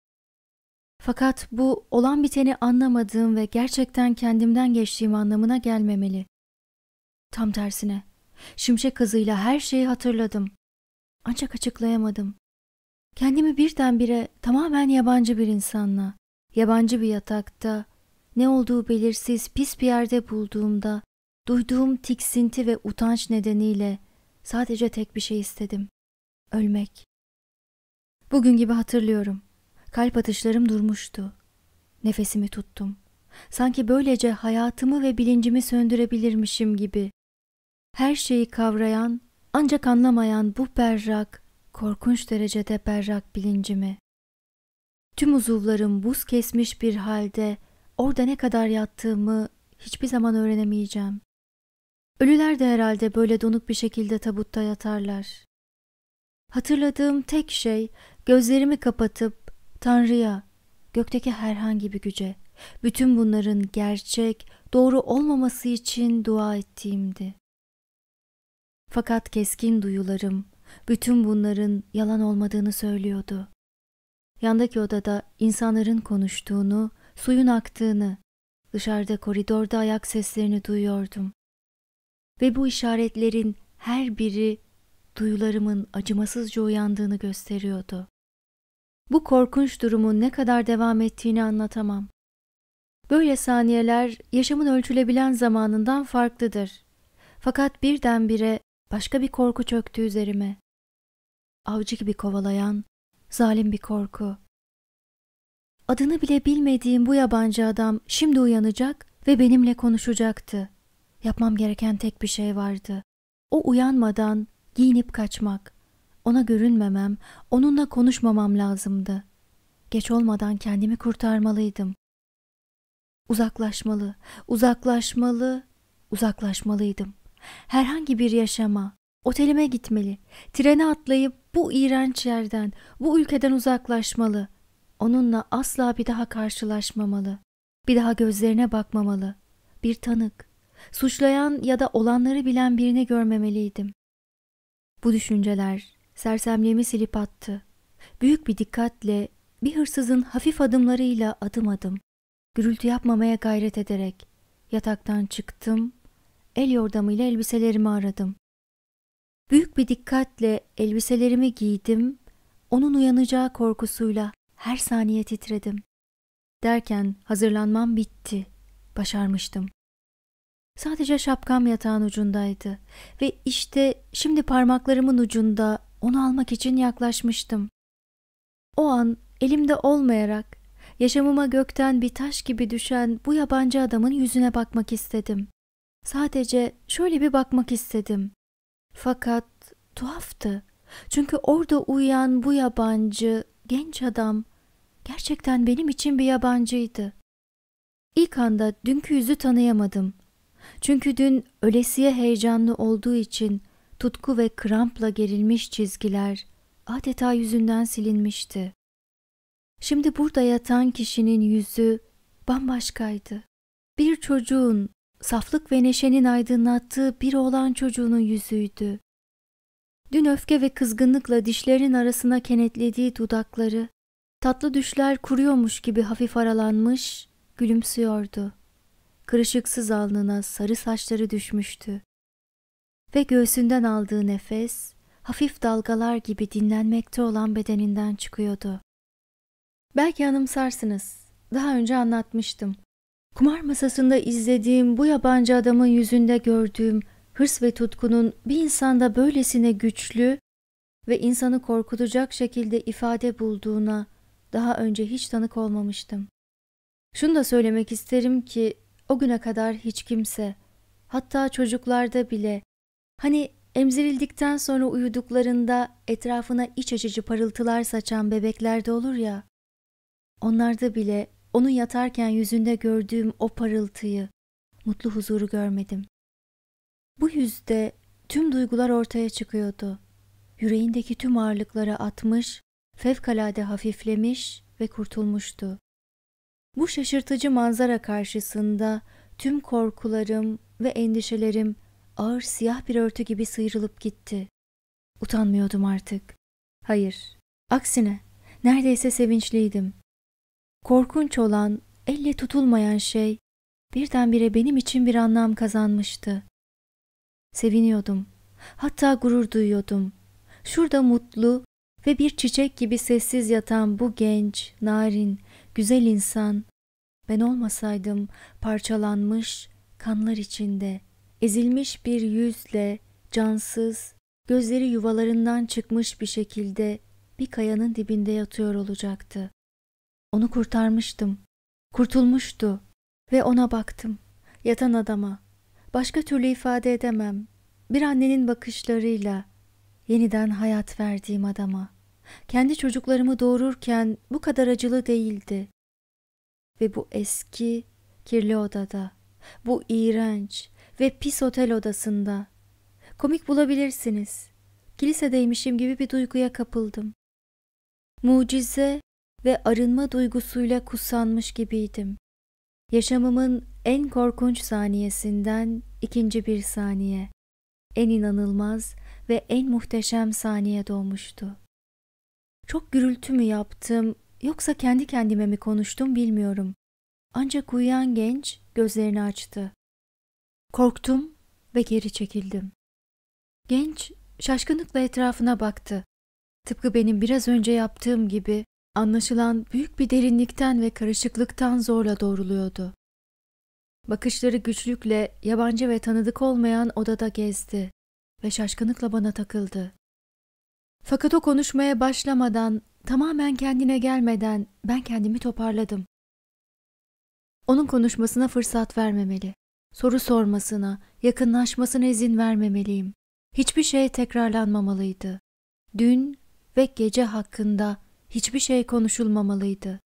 Fakat bu olan biteni anlamadığım ve gerçekten kendimden geçtiğim anlamına gelmemeli. Tam tersine, şimşek hızıyla her şeyi hatırladım. Ancak açıklayamadım. Kendimi birdenbire tamamen yabancı bir insanla, yabancı bir yatakta, ne olduğu belirsiz pis bir yerde bulduğumda, duyduğum tiksinti ve utanç nedeniyle sadece tek bir şey istedim. Ölmek. Bugün gibi hatırlıyorum. Kalp atışlarım durmuştu. Nefesimi tuttum. Sanki böylece hayatımı ve bilincimi söndürebilirmişim gibi. Her şeyi kavrayan, ancak anlamayan bu berrak, korkunç derecede berrak bilincimi. Tüm uzuvlarım buz kesmiş bir halde orada ne kadar yattığımı hiçbir zaman öğrenemeyeceğim. Ölüler de herhalde böyle donuk bir şekilde tabutta yatarlar. Hatırladığım tek şey gözlerimi kapatıp Tanrı'ya, gökteki herhangi bir güce, bütün bunların gerçek, doğru olmaması için dua ettiğimdi. Fakat keskin duyularım bütün bunların yalan olmadığını söylüyordu. Yandaki odada insanların konuştuğunu, suyun aktığını, dışarıda koridorda ayak seslerini duyuyordum. Ve bu işaretlerin her biri duyularımın acımasızca uyandığını gösteriyordu. Bu korkunç durumun ne kadar devam ettiğini anlatamam. Böyle saniyeler yaşamın ölçülebilen zamanından farklıdır. Fakat birdenbire başka bir korku çöktü üzerime. Avcı gibi kovalayan, zalim bir korku. Adını bile bilmediğim bu yabancı adam şimdi uyanacak ve benimle konuşacaktı. Yapmam gereken tek bir şey vardı. O uyanmadan giyinip kaçmak. Ona görünmemem, onunla konuşmamam lazımdı. Geç olmadan kendimi kurtarmalıydım. Uzaklaşmalı, uzaklaşmalı, uzaklaşmalıydım. Herhangi bir yaşama, otelime gitmeli, trene atlayıp bu iğrenç yerden, bu ülkeden uzaklaşmalı. Onunla asla bir daha karşılaşmamalı. Bir daha gözlerine bakmamalı. Bir tanık, suçlayan ya da olanları bilen birini görmemeliydim. Bu düşünceler sersemliğimi silip attı. Büyük bir dikkatle bir hırsızın hafif adımlarıyla adım adım, gürültü yapmamaya gayret ederek yataktan çıktım, el yordamıyla elbiselerimi aradım. Büyük bir dikkatle elbiselerimi giydim, onun uyanacağı korkusuyla her saniye titredim. Derken hazırlanmam bitti, başarmıştım. Sadece şapkam yatağın ucundaydı ve işte şimdi parmaklarımın ucunda onu almak için yaklaşmıştım. O an elimde olmayarak yaşamıma gökten bir taş gibi düşen bu yabancı adamın yüzüne bakmak istedim. Sadece şöyle bir bakmak istedim. Fakat tuhaftı. Çünkü orada uyuyan bu yabancı genç adam gerçekten benim için bir yabancıydı. İlk anda dünkü yüzü tanıyamadım. Çünkü dün ölesiye heyecanlı olduğu için tutku ve krampla gerilmiş çizgiler adeta yüzünden silinmişti. Şimdi burada yatan kişinin yüzü bambaşkaydı. Bir çocuğun, saflık ve neşenin aydınlattığı bir oğlan çocuğunun yüzüydü. Dün öfke ve kızgınlıkla dişlerinin arasına kenetlediği dudakları, tatlı düşler kuruyormuş gibi hafif aralanmış, gülümsüyordu. Kırışıksız alnına sarı saçları düşmüştü. Ve göğsünden aldığı nefes, hafif dalgalar gibi dinlenmekte olan bedeninden çıkıyordu. Belki anımsarsınız. Daha önce anlatmıştım. Kumar masasında izlediğim bu yabancı adamın yüzünde gördüğüm hırs ve tutkunun bir insanda böylesine güçlü ve insanı korkutacak şekilde ifade bulduğuna daha önce hiç tanık olmamıştım. Şunu da söylemek isterim ki o güne kadar hiç kimse, hatta çocuklarda bile, hani emzirildikten sonra uyuduklarında etrafına iç açıcı parıltılar saçan bebeklerde olur ya, onlarda bile onun yatarken yüzünde gördüğüm o parıltıyı, mutlu huzuru görmedim. Bu yüzde tüm duygular ortaya çıkıyordu. Yüreğindeki tüm ağırlıkları atmış, fevkalade hafiflemiş ve kurtulmuştu. Bu şaşırtıcı manzara karşısında tüm korkularım ve endişelerim ağır siyah bir örtü gibi sıyrılıp gitti. Utanmıyordum artık. Hayır, aksine neredeyse sevinçliydim. Korkunç olan, elle tutulmayan şey birdenbire benim için bir anlam kazanmıştı. Seviniyordum. Hatta gurur duyuyordum. Şurada mutlu ve bir çiçek gibi sessiz yatan bu genç, narin, güzel insan ben olmasaydım parçalanmış, kanlar içinde, ezilmiş bir yüzle, cansız, gözleri yuvalarından çıkmış bir şekilde bir kayanın dibinde yatıyor olacaktı. Onu kurtarmıştım. Kurtulmuştu ve ona baktım. Yatan adama. Başka türlü ifade edemem. Bir annenin bakışlarıyla yeniden hayat verdiğim adama. Kendi çocuklarımı doğururken bu kadar acılı değildi. Ve bu eski, kirli odada, bu iğrenç ve pis otel odasında. Komik bulabilirsiniz. Kilisedeymişim gibi bir duyguya kapıldım. Mucize ve arınma duygusuyla kutsanmış gibiydim. Yaşamımın en korkunç saniyesinden ikinci bir saniye, en inanılmaz ve en muhteşem saniye doğmuştu. Çok gürültü mü yaptım yoksa kendi kendime mi konuştum bilmiyorum. Ancak uyuyan genç gözlerini açtı. Korktum ve geri çekildim. Genç şaşkınlıkla etrafına baktı. Tıpkı benim biraz önce yaptığım gibi anlaşılan büyük bir derinlikten ve karışıklıktan zorla doğruluyordu. Bakışları güçlükle yabancı ve tanıdık olmayan odada gezdi ve şaşkınlıkla bana takıldı. Fakat o konuşmaya başlamadan, tamamen kendine gelmeden ben kendimi toparladım. Onun konuşmasına fırsat vermemeli. Soru sormasına, yakınlaşmasına izin vermemeliyim. Hiçbir şey tekrarlanmamalıydı. Dün ve gece hakkında hiçbir şey konuşulmamalıydı.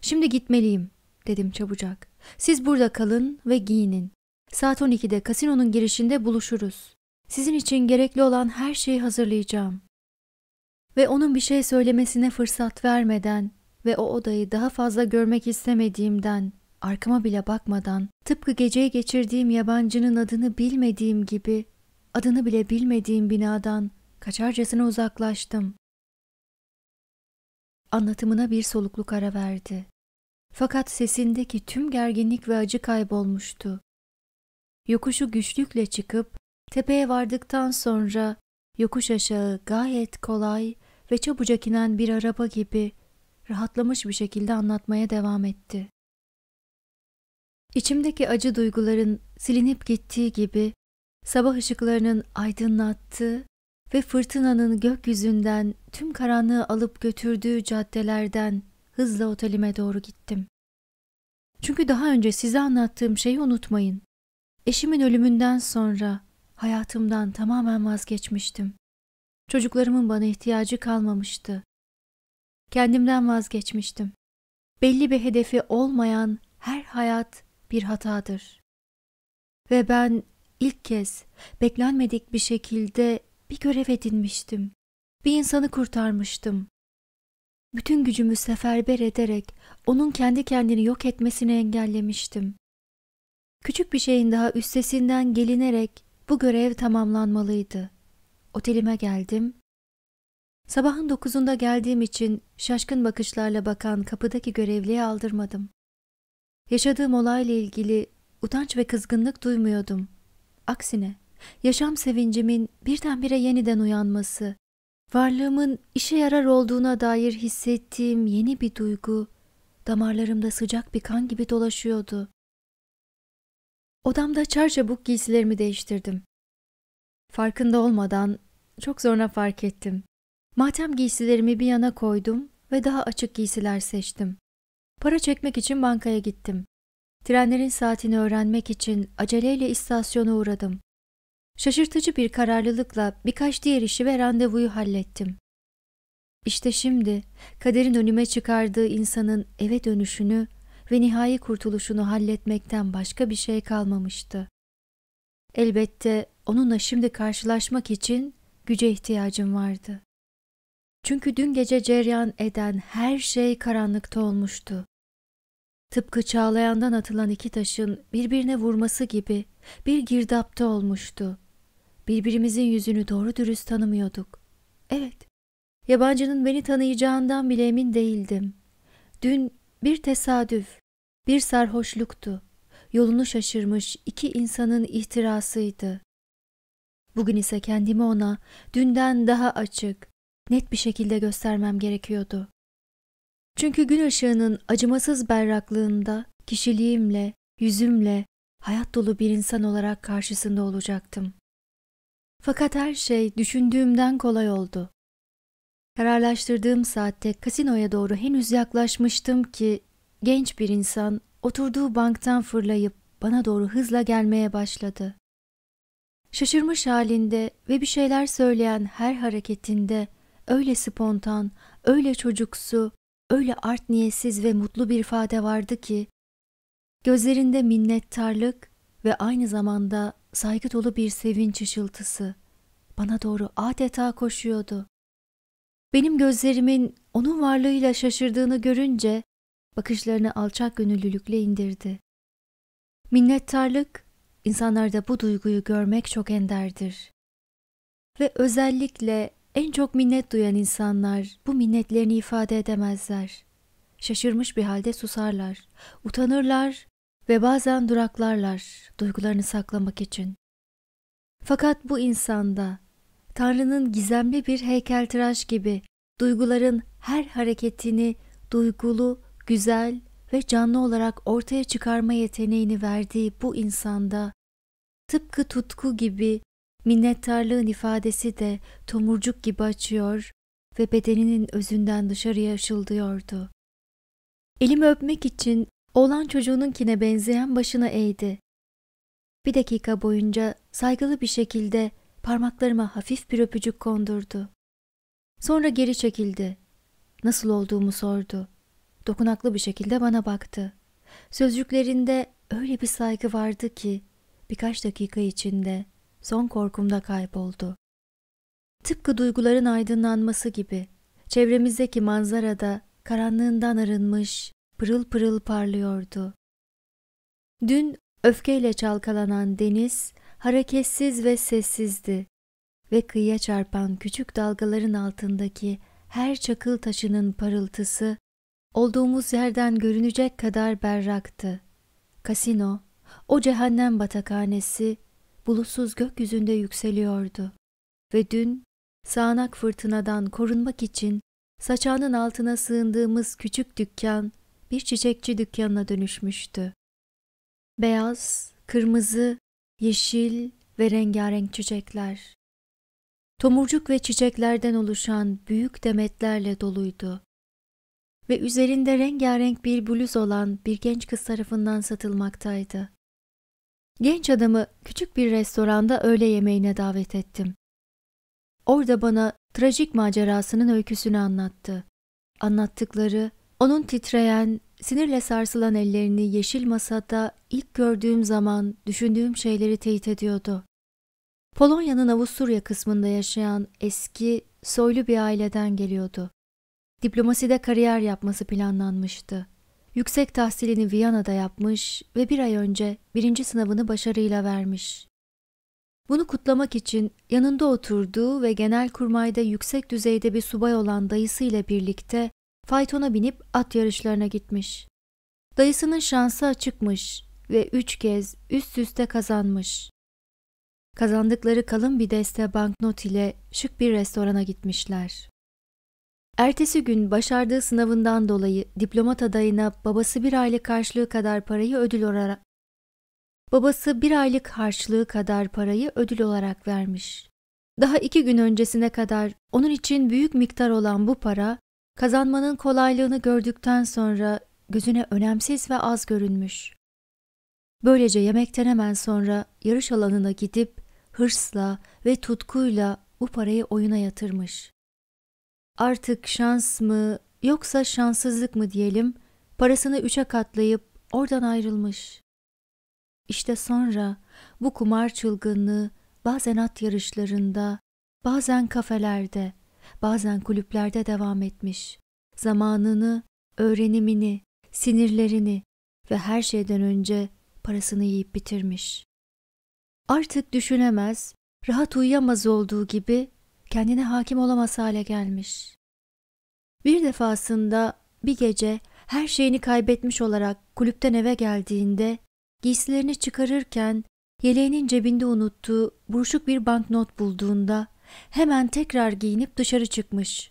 Şimdi gitmeliyim, dedim çabucak. Siz burada kalın ve giyinin. Saat 12'de kasinonun girişinde buluşuruz. Sizin için gerekli olan her şeyi hazırlayacağım. Ve onun bir şey söylemesine fırsat vermeden ve o odayı daha fazla görmek istemediğimden, arkama bile bakmadan, tıpkı geceyi geçirdiğim yabancının adını bilmediğim gibi, adını bile bilmediğim binadan kaçarcasına uzaklaştım. Anlatımına bir solukluk ara verdi. Fakat sesindeki tüm gerginlik ve acı kaybolmuştu. Yokuşu güçlükle çıkıp tepeye vardıktan sonra yokuş aşağı gayet kolay ve çabucak inen bir araba gibi rahatlamış bir şekilde anlatmaya devam etti. İçimdeki acı duyguların silinip gittiği gibi sabah ışıklarının aydınlattığı ve fırtınanın gökyüzünden tüm karanlığı alıp götürdüğü caddelerden hızla otelime doğru gittim. Çünkü daha önce size anlattığım şeyi unutmayın. Eşimin ölümünden sonra hayatımdan tamamen vazgeçmiştim. Çocuklarımın bana ihtiyacı kalmamıştı. Kendimden vazgeçmiştim. Belli bir hedefi olmayan her hayat bir hatadır. Ve ben ilk kez beklenmedik bir şekilde bir görev edinmiştim. Bir insanı kurtarmıştım. Bütün gücümü seferber ederek onun kendi kendini yok etmesini engellemiştim. Küçük bir şeyin daha üstesinden gelinerek bu görev tamamlanmalıydı. Otelime geldim. Sabahın dokuzunda geldiğim için şaşkın bakışlarla bakan kapıdaki görevliye aldırmadım. Yaşadığım olayla ilgili utanç ve kızgınlık duymuyordum. Aksine yaşam sevincimin birdenbire yeniden uyanması, varlığımın işe yarar olduğuna dair hissettiğim yeni bir duygu, damarlarımda sıcak bir kan gibi dolaşıyordu. Odamda çarçabuk giysilerimi değiştirdim. Farkında olmadan çok sonra fark ettim. Matem giysilerimi bir yana koydum ve daha açık giysiler seçtim. Para çekmek için bankaya gittim. Trenlerin saatini öğrenmek için aceleyle istasyona uğradım. Şaşırtıcı bir kararlılıkla birkaç diğer işi ve randevuyu hallettim. İşte şimdi kaderin önüme çıkardığı insanın eve dönüşünü ve nihai kurtuluşunu halletmekten başka bir şey kalmamıştı. Elbette onunla şimdi karşılaşmak için güce ihtiyacım vardı. Çünkü dün gece cereyan eden her şey karanlıkta olmuştu. tıpkı çağlayandan atılan iki taşın birbirine vurması gibi bir girdapta olmuştu. Birbirimizin yüzünü doğru dürüst tanımıyorduk. Evet, yabancının beni tanıyacağından bile emin değildim. Dün bir tesadüf, bir sarhoşluktu. Yolunu şaşırmış iki insanın ihtirasıydı. Bugün ise kendimi ona dünden daha açık, net bir şekilde göstermem gerekiyordu. Çünkü gün ışığının acımasız berraklığında kişiliğimle, yüzümle, hayat dolu bir insan olarak karşısında olacaktım. Fakat her şey düşündüğümden kolay oldu. Kararlaştırdığım saatte kasinoya doğru henüz yaklaşmıştım ki genç bir insan oturduğu banktan fırlayıp bana doğru hızla gelmeye başladı. Şaşırmış halinde ve bir şeyler söyleyen her hareketinde öyle spontan, öyle çocuksu, öyle art niyetsiz ve mutlu bir ifade vardı ki gözlerinde minnettarlık ve aynı zamanda saygı dolu bir sevinç ışıltısı bana doğru adeta koşuyordu. Benim gözlerimin onun varlığıyla şaşırdığını görünce bakışlarını alçak gönüllülükle indirdi. Minnettarlık, insanlarda bu duyguyu görmek çok enderdir. Ve özellikle en çok minnet duyan insanlar bu minnetlerini ifade edemezler. Şaşırmış bir halde susarlar, utanırlar ve bazen duraklarlar duygularını saklamak için. Fakat bu insanda Tanrı'nın gizemli bir heykeltıraş gibi duyguların her hareketini duygulu, güzel ve canlı olarak ortaya çıkarma yeteneğini verdiği bu insanda tıpkı tutku gibi minnettarlığın ifadesi de tomurcuk gibi açıyor ve bedeninin özünden dışarıya ışıldıyordu. Elimi öpmek için oğlan çocuğununkine benzeyen başına eğdi. Bir dakika boyunca saygılı bir şekilde parmaklarıma hafif bir öpücük kondurdu. Sonra geri çekildi. Nasıl olduğumu sordu. Dokunaklı bir şekilde bana baktı. Sözcüklerinde öyle bir saygı vardı ki birkaç dakika içinde son korkumda kayboldu. Tıpkı duyguların aydınlanması gibi çevremizdeki manzarada karanlığından arınmış, pırıl pırıl parlıyordu. Dün öfkeyle çalkalanan deniz hareketsiz ve sessizdi ve kıyıya çarpan küçük dalgaların altındaki her çakıl taşının parıltısı olduğumuz yerden görünecek kadar berraktı. Kasino, o cehennem batakhanesi bulutsuz gökyüzünde yükseliyordu ve dün sağanak fırtınadan korunmak için saçağının altına sığındığımız küçük dükkan bir çiçekçi dükkanına dönüşmüştü. Beyaz, kırmızı, yeşil ve rengarenk çiçekler. Tomurcuk ve çiçeklerden oluşan büyük demetlerle doluydu. Ve üzerinde rengarenk bir bluz olan bir genç kız tarafından satılmaktaydı. Genç adamı küçük bir restoranda öğle yemeğine davet ettim. Orada bana trajik macerasının öyküsünü anlattı. Anlattıkları onun titreyen, sinirle sarsılan ellerini yeşil masada ilk gördüğüm zaman düşündüğüm şeyleri teyit ediyordu. Polonya'nın Avusturya kısmında yaşayan eski, soylu bir aileden geliyordu. Diplomaside kariyer yapması planlanmıştı. Yüksek tahsilini Viyana'da yapmış ve bir ay önce birinci sınavını başarıyla vermiş. Bunu kutlamak için yanında oturduğu ve genel kurmayda yüksek düzeyde bir subay olan dayısıyla birlikte faytona binip at yarışlarına gitmiş. Dayısının şansı açıkmış ve üç kez üst üste kazanmış. Kazandıkları kalın bir deste banknot ile şık bir restorana gitmişler. Ertesi gün başardığı sınavından dolayı diplomat adayına babası bir aylık karşılığı kadar parayı ödül olarak babası bir aylık harçlığı kadar parayı ödül olarak vermiş. Daha iki gün öncesine kadar onun için büyük miktar olan bu para kazanmanın kolaylığını gördükten sonra gözüne önemsiz ve az görünmüş. Böylece yemekten hemen sonra yarış alanına gidip hırsla ve tutkuyla bu parayı oyuna yatırmış. Artık şans mı yoksa şanssızlık mı diyelim parasını üçe katlayıp oradan ayrılmış. İşte sonra bu kumar çılgınlığı bazen at yarışlarında, bazen kafelerde, bazen kulüplerde devam etmiş. Zamanını, öğrenimini, sinirlerini, ve her şeyden önce parasını yiyip bitirmiş. Artık düşünemez, rahat uyuyamaz olduğu gibi kendine hakim olamaz hale gelmiş. Bir defasında bir gece her şeyini kaybetmiş olarak kulüpten eve geldiğinde giysilerini çıkarırken yeleğinin cebinde unuttuğu buruşuk bir banknot bulduğunda hemen tekrar giyinip dışarı çıkmış.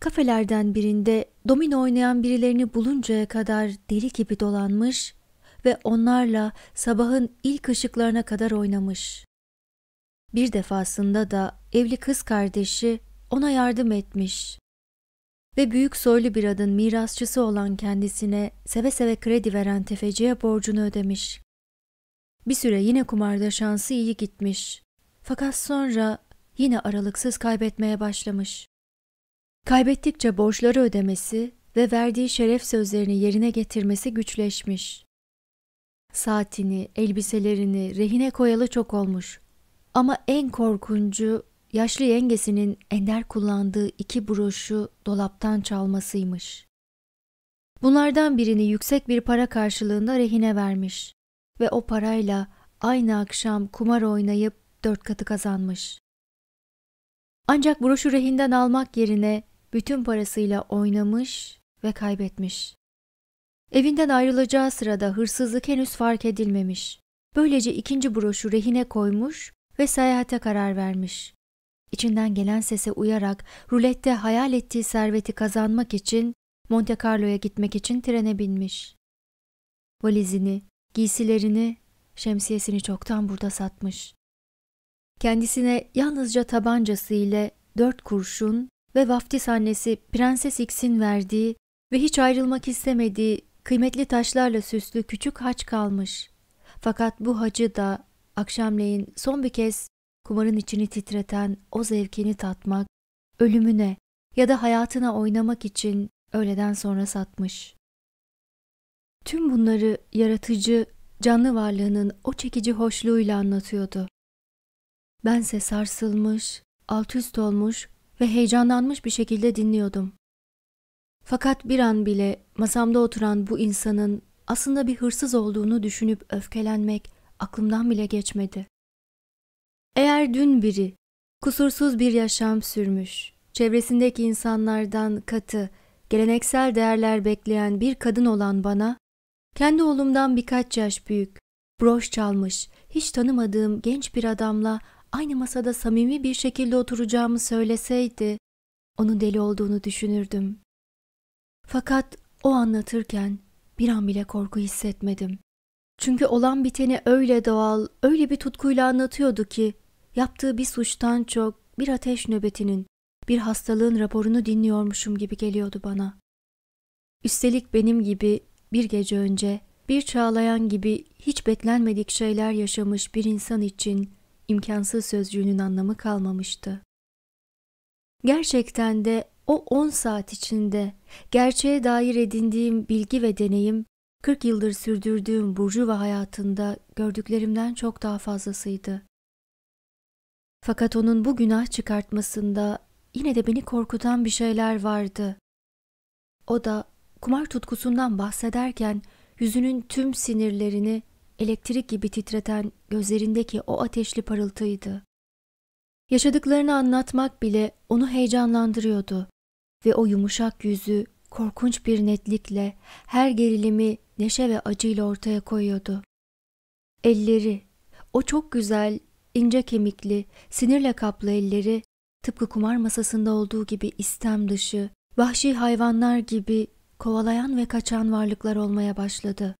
Kafelerden birinde domino oynayan birilerini buluncaya kadar deli gibi dolanmış ve onlarla sabahın ilk ışıklarına kadar oynamış. Bir defasında da evli kız kardeşi ona yardım etmiş ve büyük soylu bir adın mirasçısı olan kendisine seve seve kredi veren tefeciye borcunu ödemiş. Bir süre yine kumarda şansı iyi gitmiş. Fakat sonra yine aralıksız kaybetmeye başlamış. Kaybettikçe borçları ödemesi ve verdiği şeref sözlerini yerine getirmesi güçleşmiş. Saatini, elbiselerini rehine koyalı çok olmuş. Ama en korkuncu yaşlı yengesinin ender kullandığı iki broşu dolaptan çalmasıymış. Bunlardan birini yüksek bir para karşılığında rehine vermiş ve o parayla aynı akşam kumar oynayıp dört katı kazanmış. Ancak broşu rehinden almak yerine bütün parasıyla oynamış ve kaybetmiş. Evinden ayrılacağı sırada hırsızlık henüz fark edilmemiş. Böylece ikinci broşu rehine koymuş ve seyahate karar vermiş. İçinden gelen sese uyarak rulette hayal ettiği serveti kazanmak için Monte Carlo'ya gitmek için trene binmiş. Valizini, giysilerini, şemsiyesini çoktan burada satmış. Kendisine yalnızca tabancası ile dört kurşun ve vaftiz annesi Prenses X'in verdiği ve hiç ayrılmak istemediği kıymetli taşlarla süslü küçük haç kalmış. Fakat bu hacı da akşamleyin son bir kez kumarın içini titreten o zevkini tatmak, ölümüne ya da hayatına oynamak için öğleden sonra satmış. Tüm bunları yaratıcı, canlı varlığının o çekici hoşluğuyla anlatıyordu. Bense sarsılmış, alt üst olmuş ve heyecanlanmış bir şekilde dinliyordum. Fakat bir an bile masamda oturan bu insanın aslında bir hırsız olduğunu düşünüp öfkelenmek aklımdan bile geçmedi. Eğer dün biri kusursuz bir yaşam sürmüş, çevresindeki insanlardan katı, geleneksel değerler bekleyen bir kadın olan bana, kendi oğlumdan birkaç yaş büyük, broş çalmış, hiç tanımadığım genç bir adamla aynı masada samimi bir şekilde oturacağımı söyleseydi, onun deli olduğunu düşünürdüm. Fakat o anlatırken bir an bile korku hissetmedim. Çünkü olan biteni öyle doğal, öyle bir tutkuyla anlatıyordu ki, yaptığı bir suçtan çok bir ateş nöbetinin, bir hastalığın raporunu dinliyormuşum gibi geliyordu bana. Üstelik benim gibi bir gece önce bir çağlayan gibi hiç beklenmedik şeyler yaşamış bir insan için imkansız sözcüğünün anlamı kalmamıştı. Gerçekten de o 10 saat içinde gerçeğe dair edindiğim bilgi ve deneyim 40 yıldır sürdürdüğüm burjuva hayatında gördüklerimden çok daha fazlasıydı. Fakat onun bu günah çıkartmasında yine de beni korkutan bir şeyler vardı. O da kumar tutkusundan bahsederken yüzünün tüm sinirlerini elektrik gibi titreten gözlerindeki o ateşli parıltıydı. Yaşadıklarını anlatmak bile onu heyecanlandırıyordu ve o yumuşak yüzü korkunç bir netlikle her gerilimi neşe ve acıyla ortaya koyuyordu. Elleri, o çok güzel, ince kemikli, sinirle kaplı elleri tıpkı kumar masasında olduğu gibi istem dışı, vahşi hayvanlar gibi kovalayan ve kaçan varlıklar olmaya başladı.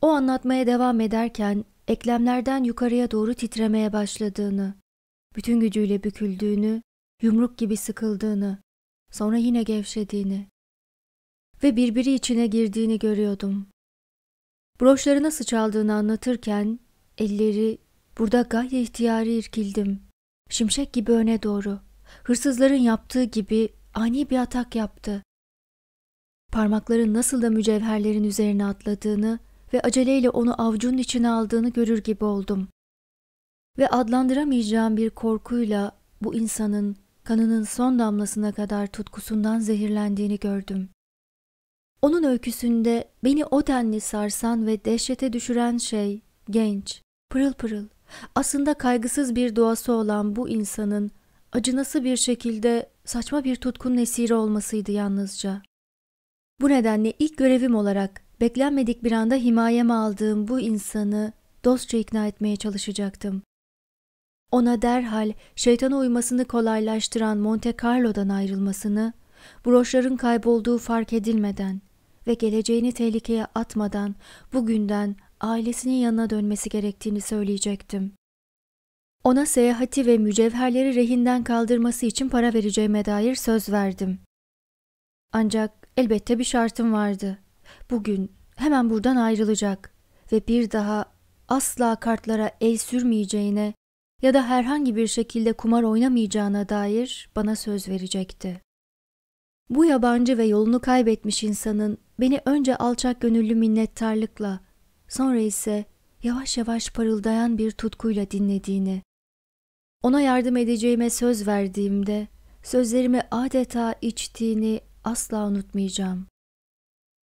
O anlatmaya devam ederken eklemlerden yukarıya doğru titremeye başladığını, bütün gücüyle büküldüğünü, yumruk gibi sıkıldığını, sonra yine gevşediğini ve birbiri içine girdiğini görüyordum. Broşları nasıl çaldığını anlatırken elleri burada gayri ihtiyari irkildim. Şimşek gibi öne doğru. Hırsızların yaptığı gibi ani bir atak yaptı. Parmakların nasıl da mücevherlerin üzerine atladığını ve aceleyle onu avcunun içine aldığını görür gibi oldum. Ve adlandıramayacağım bir korkuyla bu insanın kanının son damlasına kadar tutkusundan zehirlendiğini gördüm. Onun öyküsünde beni o denli sarsan ve dehşete düşüren şey genç, pırıl pırıl, aslında kaygısız bir doğası olan bu insanın acınası bir şekilde saçma bir tutkun esiri olmasıydı yalnızca. Bu nedenle ilk görevim olarak beklenmedik bir anda himayeme aldığım bu insanı dostça ikna etmeye çalışacaktım. Ona derhal şeytana uymasını kolaylaştıran Monte Carlo'dan ayrılmasını, broşların kaybolduğu fark edilmeden ve geleceğini tehlikeye atmadan bugünden ailesinin yanına dönmesi gerektiğini söyleyecektim. Ona seyahati ve mücevherleri rehinden kaldırması için para vereceğime dair söz verdim. Ancak elbette bir şartım vardı. Bugün hemen buradan ayrılacak ve bir daha asla kartlara el sürmeyeceğine ya da herhangi bir şekilde kumar oynamayacağına dair bana söz verecekti. Bu yabancı ve yolunu kaybetmiş insanın beni önce alçak gönüllü minnettarlıkla, sonra ise yavaş yavaş parıldayan bir tutkuyla dinlediğini, ona yardım edeceğime söz verdiğimde sözlerimi adeta içtiğini asla unutmayacağım.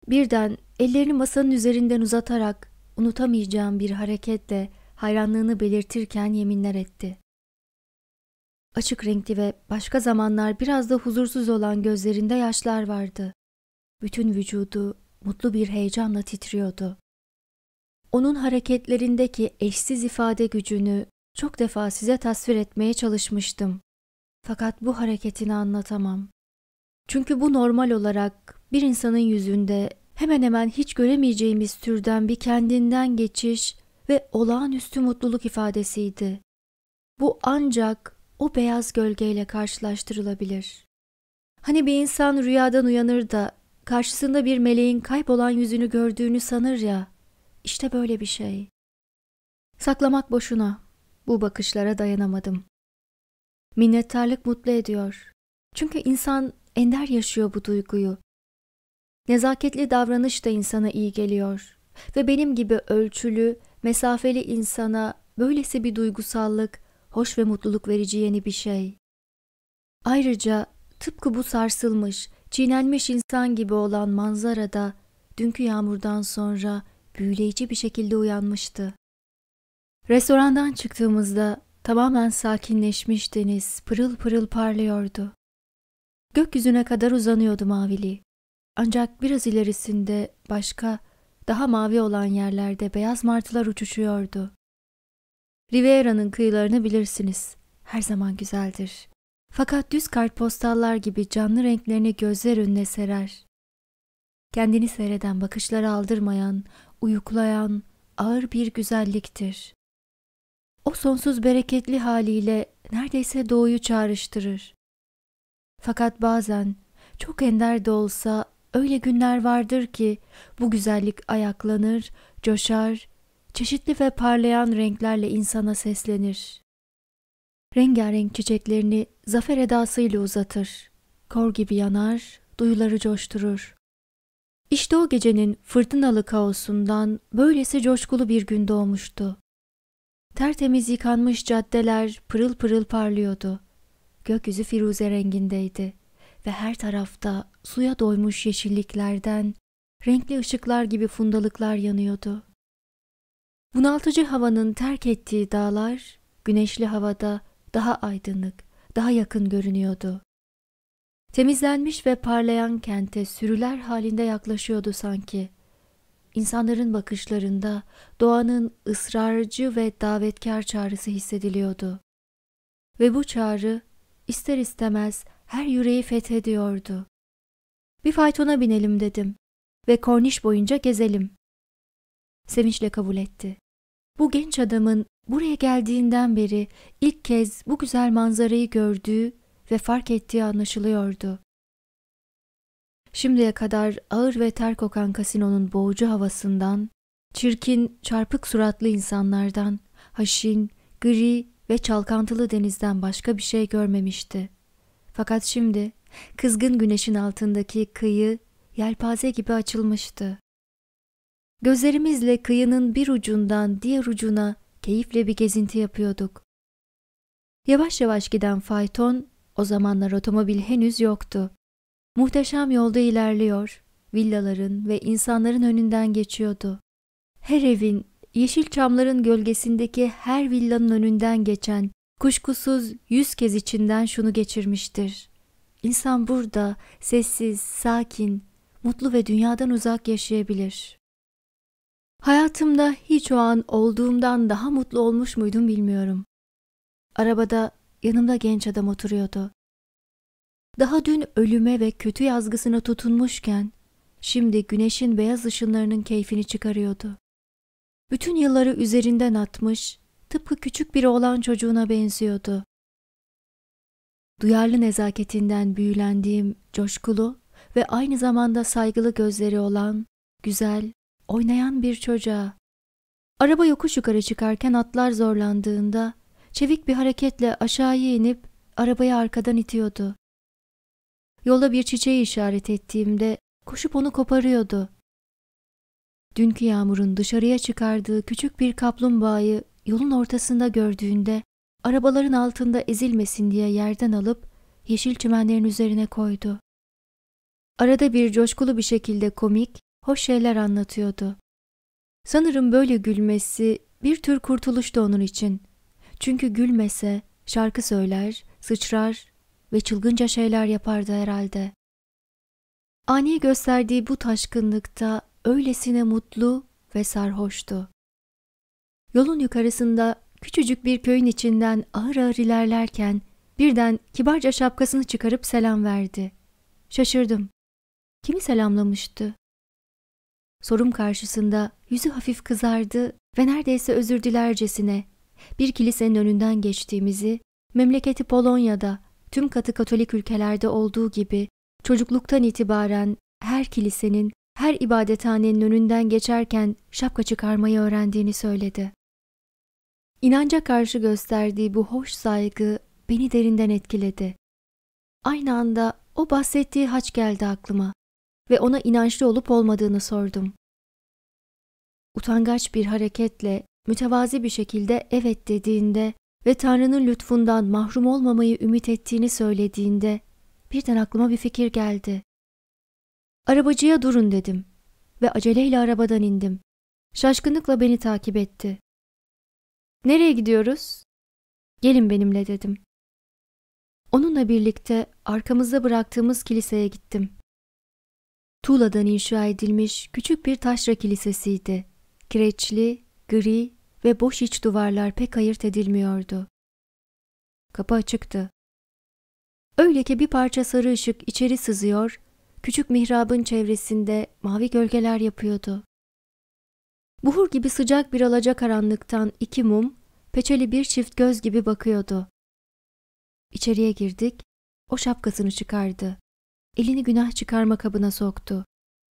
Birden ellerini masanın üzerinden uzatarak unutamayacağım bir hareketle hayranlığını belirtirken yeminler etti. Açık renkli ve başka zamanlar biraz da huzursuz olan gözlerinde yaşlar vardı. Bütün vücudu mutlu bir heyecanla titriyordu. Onun hareketlerindeki eşsiz ifade gücünü çok defa size tasvir etmeye çalışmıştım. Fakat bu hareketini anlatamam. Çünkü bu normal olarak bir insanın yüzünde hemen hemen hiç göremeyeceğimiz türden bir kendinden geçiş ve olağanüstü mutluluk ifadesiydi. Bu ancak o beyaz gölgeyle karşılaştırılabilir. Hani bir insan rüyadan uyanır da karşısında bir meleğin kaybolan yüzünü gördüğünü sanır ya, işte böyle bir şey. Saklamak boşuna. Bu bakışlara dayanamadım. Minnettarlık mutlu ediyor. Çünkü insan ender yaşıyor bu duyguyu. Nezaketli davranış da insana iyi geliyor. Ve benim gibi ölçülü, mesafeli insana böylesi bir duygusallık, hoş ve mutluluk verici yeni bir şey. Ayrıca tıpkı bu sarsılmış, çiğnenmiş insan gibi olan manzarada dünkü yağmurdan sonra büyüleyici bir şekilde uyanmıştı. Restorandan çıktığımızda tamamen sakinleşmiş deniz pırıl pırıl parlıyordu. Gökyüzüne kadar uzanıyordu mavili. Ancak biraz ilerisinde başka, daha mavi olan yerlerde beyaz martılar uçuşuyordu. Riviera'nın kıyılarını bilirsiniz. Her zaman güzeldir. Fakat düz kartpostallar gibi canlı renklerini gözler önüne serer. Kendini seyreden bakışları aldırmayan, uyuklayan, ağır bir güzelliktir. O sonsuz bereketli haliyle neredeyse doğuyu çağrıştırır. Fakat bazen çok ender de olsa öyle günler vardır ki bu güzellik ayaklanır, coşar, çeşitli ve parlayan renklerle insana seslenir. Rengarenk çiçeklerini zafer edasıyla uzatır. Kor gibi yanar, duyuları coşturur. İşte o gecenin fırtınalı kaosundan böylesi coşkulu bir gün doğmuştu. Tertemiz yıkanmış caddeler pırıl pırıl parlıyordu. Gökyüzü firuze rengindeydi ve her tarafta suya doymuş yeşilliklerden renkli ışıklar gibi fundalıklar yanıyordu. Bunaltıcı havanın terk ettiği dağlar güneşli havada daha aydınlık, daha yakın görünüyordu. Temizlenmiş ve parlayan kente sürüler halinde yaklaşıyordu sanki. İnsanların bakışlarında doğanın ısrarcı ve davetkar çağrısı hissediliyordu. Ve bu çağrı ister istemez her yüreği fethediyordu. Bir faytona binelim dedim ve korniş boyunca gezelim. Sevinçle kabul etti. Bu genç adamın buraya geldiğinden beri ilk kez bu güzel manzarayı gördüğü ve fark ettiği anlaşılıyordu. Şimdiye kadar ağır ve ter kokan kasinonun boğucu havasından, çirkin, çarpık suratlı insanlardan, haşin, gri ve çalkantılı denizden başka bir şey görmemişti. Fakat şimdi kızgın güneşin altındaki kıyı yelpaze gibi açılmıştı. Gözlerimizle kıyının bir ucundan diğer ucuna keyifle bir gezinti yapıyorduk. Yavaş yavaş giden fayton, o zamanlar otomobil henüz yoktu. Muhteşem yolda ilerliyor, villaların ve insanların önünden geçiyordu. Her evin, yeşil çamların gölgesindeki her villanın önünden geçen, kuşkusuz yüz kez içinden şunu geçirmiştir. İnsan burada sessiz, sakin, mutlu ve dünyadan uzak yaşayabilir. Hayatımda hiç o an olduğumdan daha mutlu olmuş muydum bilmiyorum. Arabada yanımda genç adam oturuyordu. Daha dün ölüme ve kötü yazgısına tutunmuşken, şimdi güneşin beyaz ışınlarının keyfini çıkarıyordu. Bütün yılları üzerinden atmış, tıpkı küçük bir oğlan çocuğuna benziyordu. Duyarlı nezaketinden büyülendiğim coşkulu ve aynı zamanda saygılı gözleri olan, güzel, oynayan bir çocuğa. Araba yokuş yukarı çıkarken atlar zorlandığında çevik bir hareketle aşağıya inip arabayı arkadan itiyordu. Yolda bir çiçeği işaret ettiğimde koşup onu koparıyordu. Dünkü yağmurun dışarıya çıkardığı küçük bir kaplumbağayı yolun ortasında gördüğünde arabaların altında ezilmesin diye yerden alıp yeşil çimenlerin üzerine koydu. Arada bir coşkulu bir şekilde komik, hoş şeyler anlatıyordu. Sanırım böyle gülmesi bir tür kurtuluştu onun için. Çünkü gülmese şarkı söyler, sıçrar ve çılgınca şeyler yapardı herhalde. Ani gösterdiği bu taşkınlıkta öylesine mutlu ve sarhoştu. Yolun yukarısında küçücük bir köyün içinden ağır ağır ilerlerken birden kibarca şapkasını çıkarıp selam verdi. Şaşırdım. Kimi selamlamıştı? Sorum karşısında yüzü hafif kızardı ve neredeyse özür dilercesine bir kilisenin önünden geçtiğimizi, memleketi Polonya'da tüm katı Katolik ülkelerde olduğu gibi çocukluktan itibaren her kilisenin, her ibadethanenin önünden geçerken şapka çıkarmayı öğrendiğini söyledi. İnanca karşı gösterdiği bu hoş saygı beni derinden etkiledi. Aynı anda o bahsettiği haç geldi aklıma ve ona inançlı olup olmadığını sordum. Utangaç bir hareketle mütevazi bir şekilde evet dediğinde ve Tanrı'nın lütfundan mahrum olmamayı ümit ettiğini söylediğinde birden aklıma bir fikir geldi. Arabacıya durun dedim ve aceleyle arabadan indim. Şaşkınlıkla beni takip etti. Nereye gidiyoruz? Gelin benimle dedim. Onunla birlikte arkamızda bıraktığımız kiliseye gittim. Tuğladan inşa edilmiş küçük bir taşra kilisesiydi. Kireçli, gri ve boş iç duvarlar pek ayırt edilmiyordu. Kapı açıktı. Öyle ki bir parça sarı ışık içeri sızıyor, küçük mihrabın çevresinde mavi gölgeler yapıyordu. Buhur gibi sıcak bir alacakaranlıktan iki mum, peçeli bir çift göz gibi bakıyordu. İçeriye girdik, o şapkasını çıkardı. Elini günah çıkarma kabına soktu.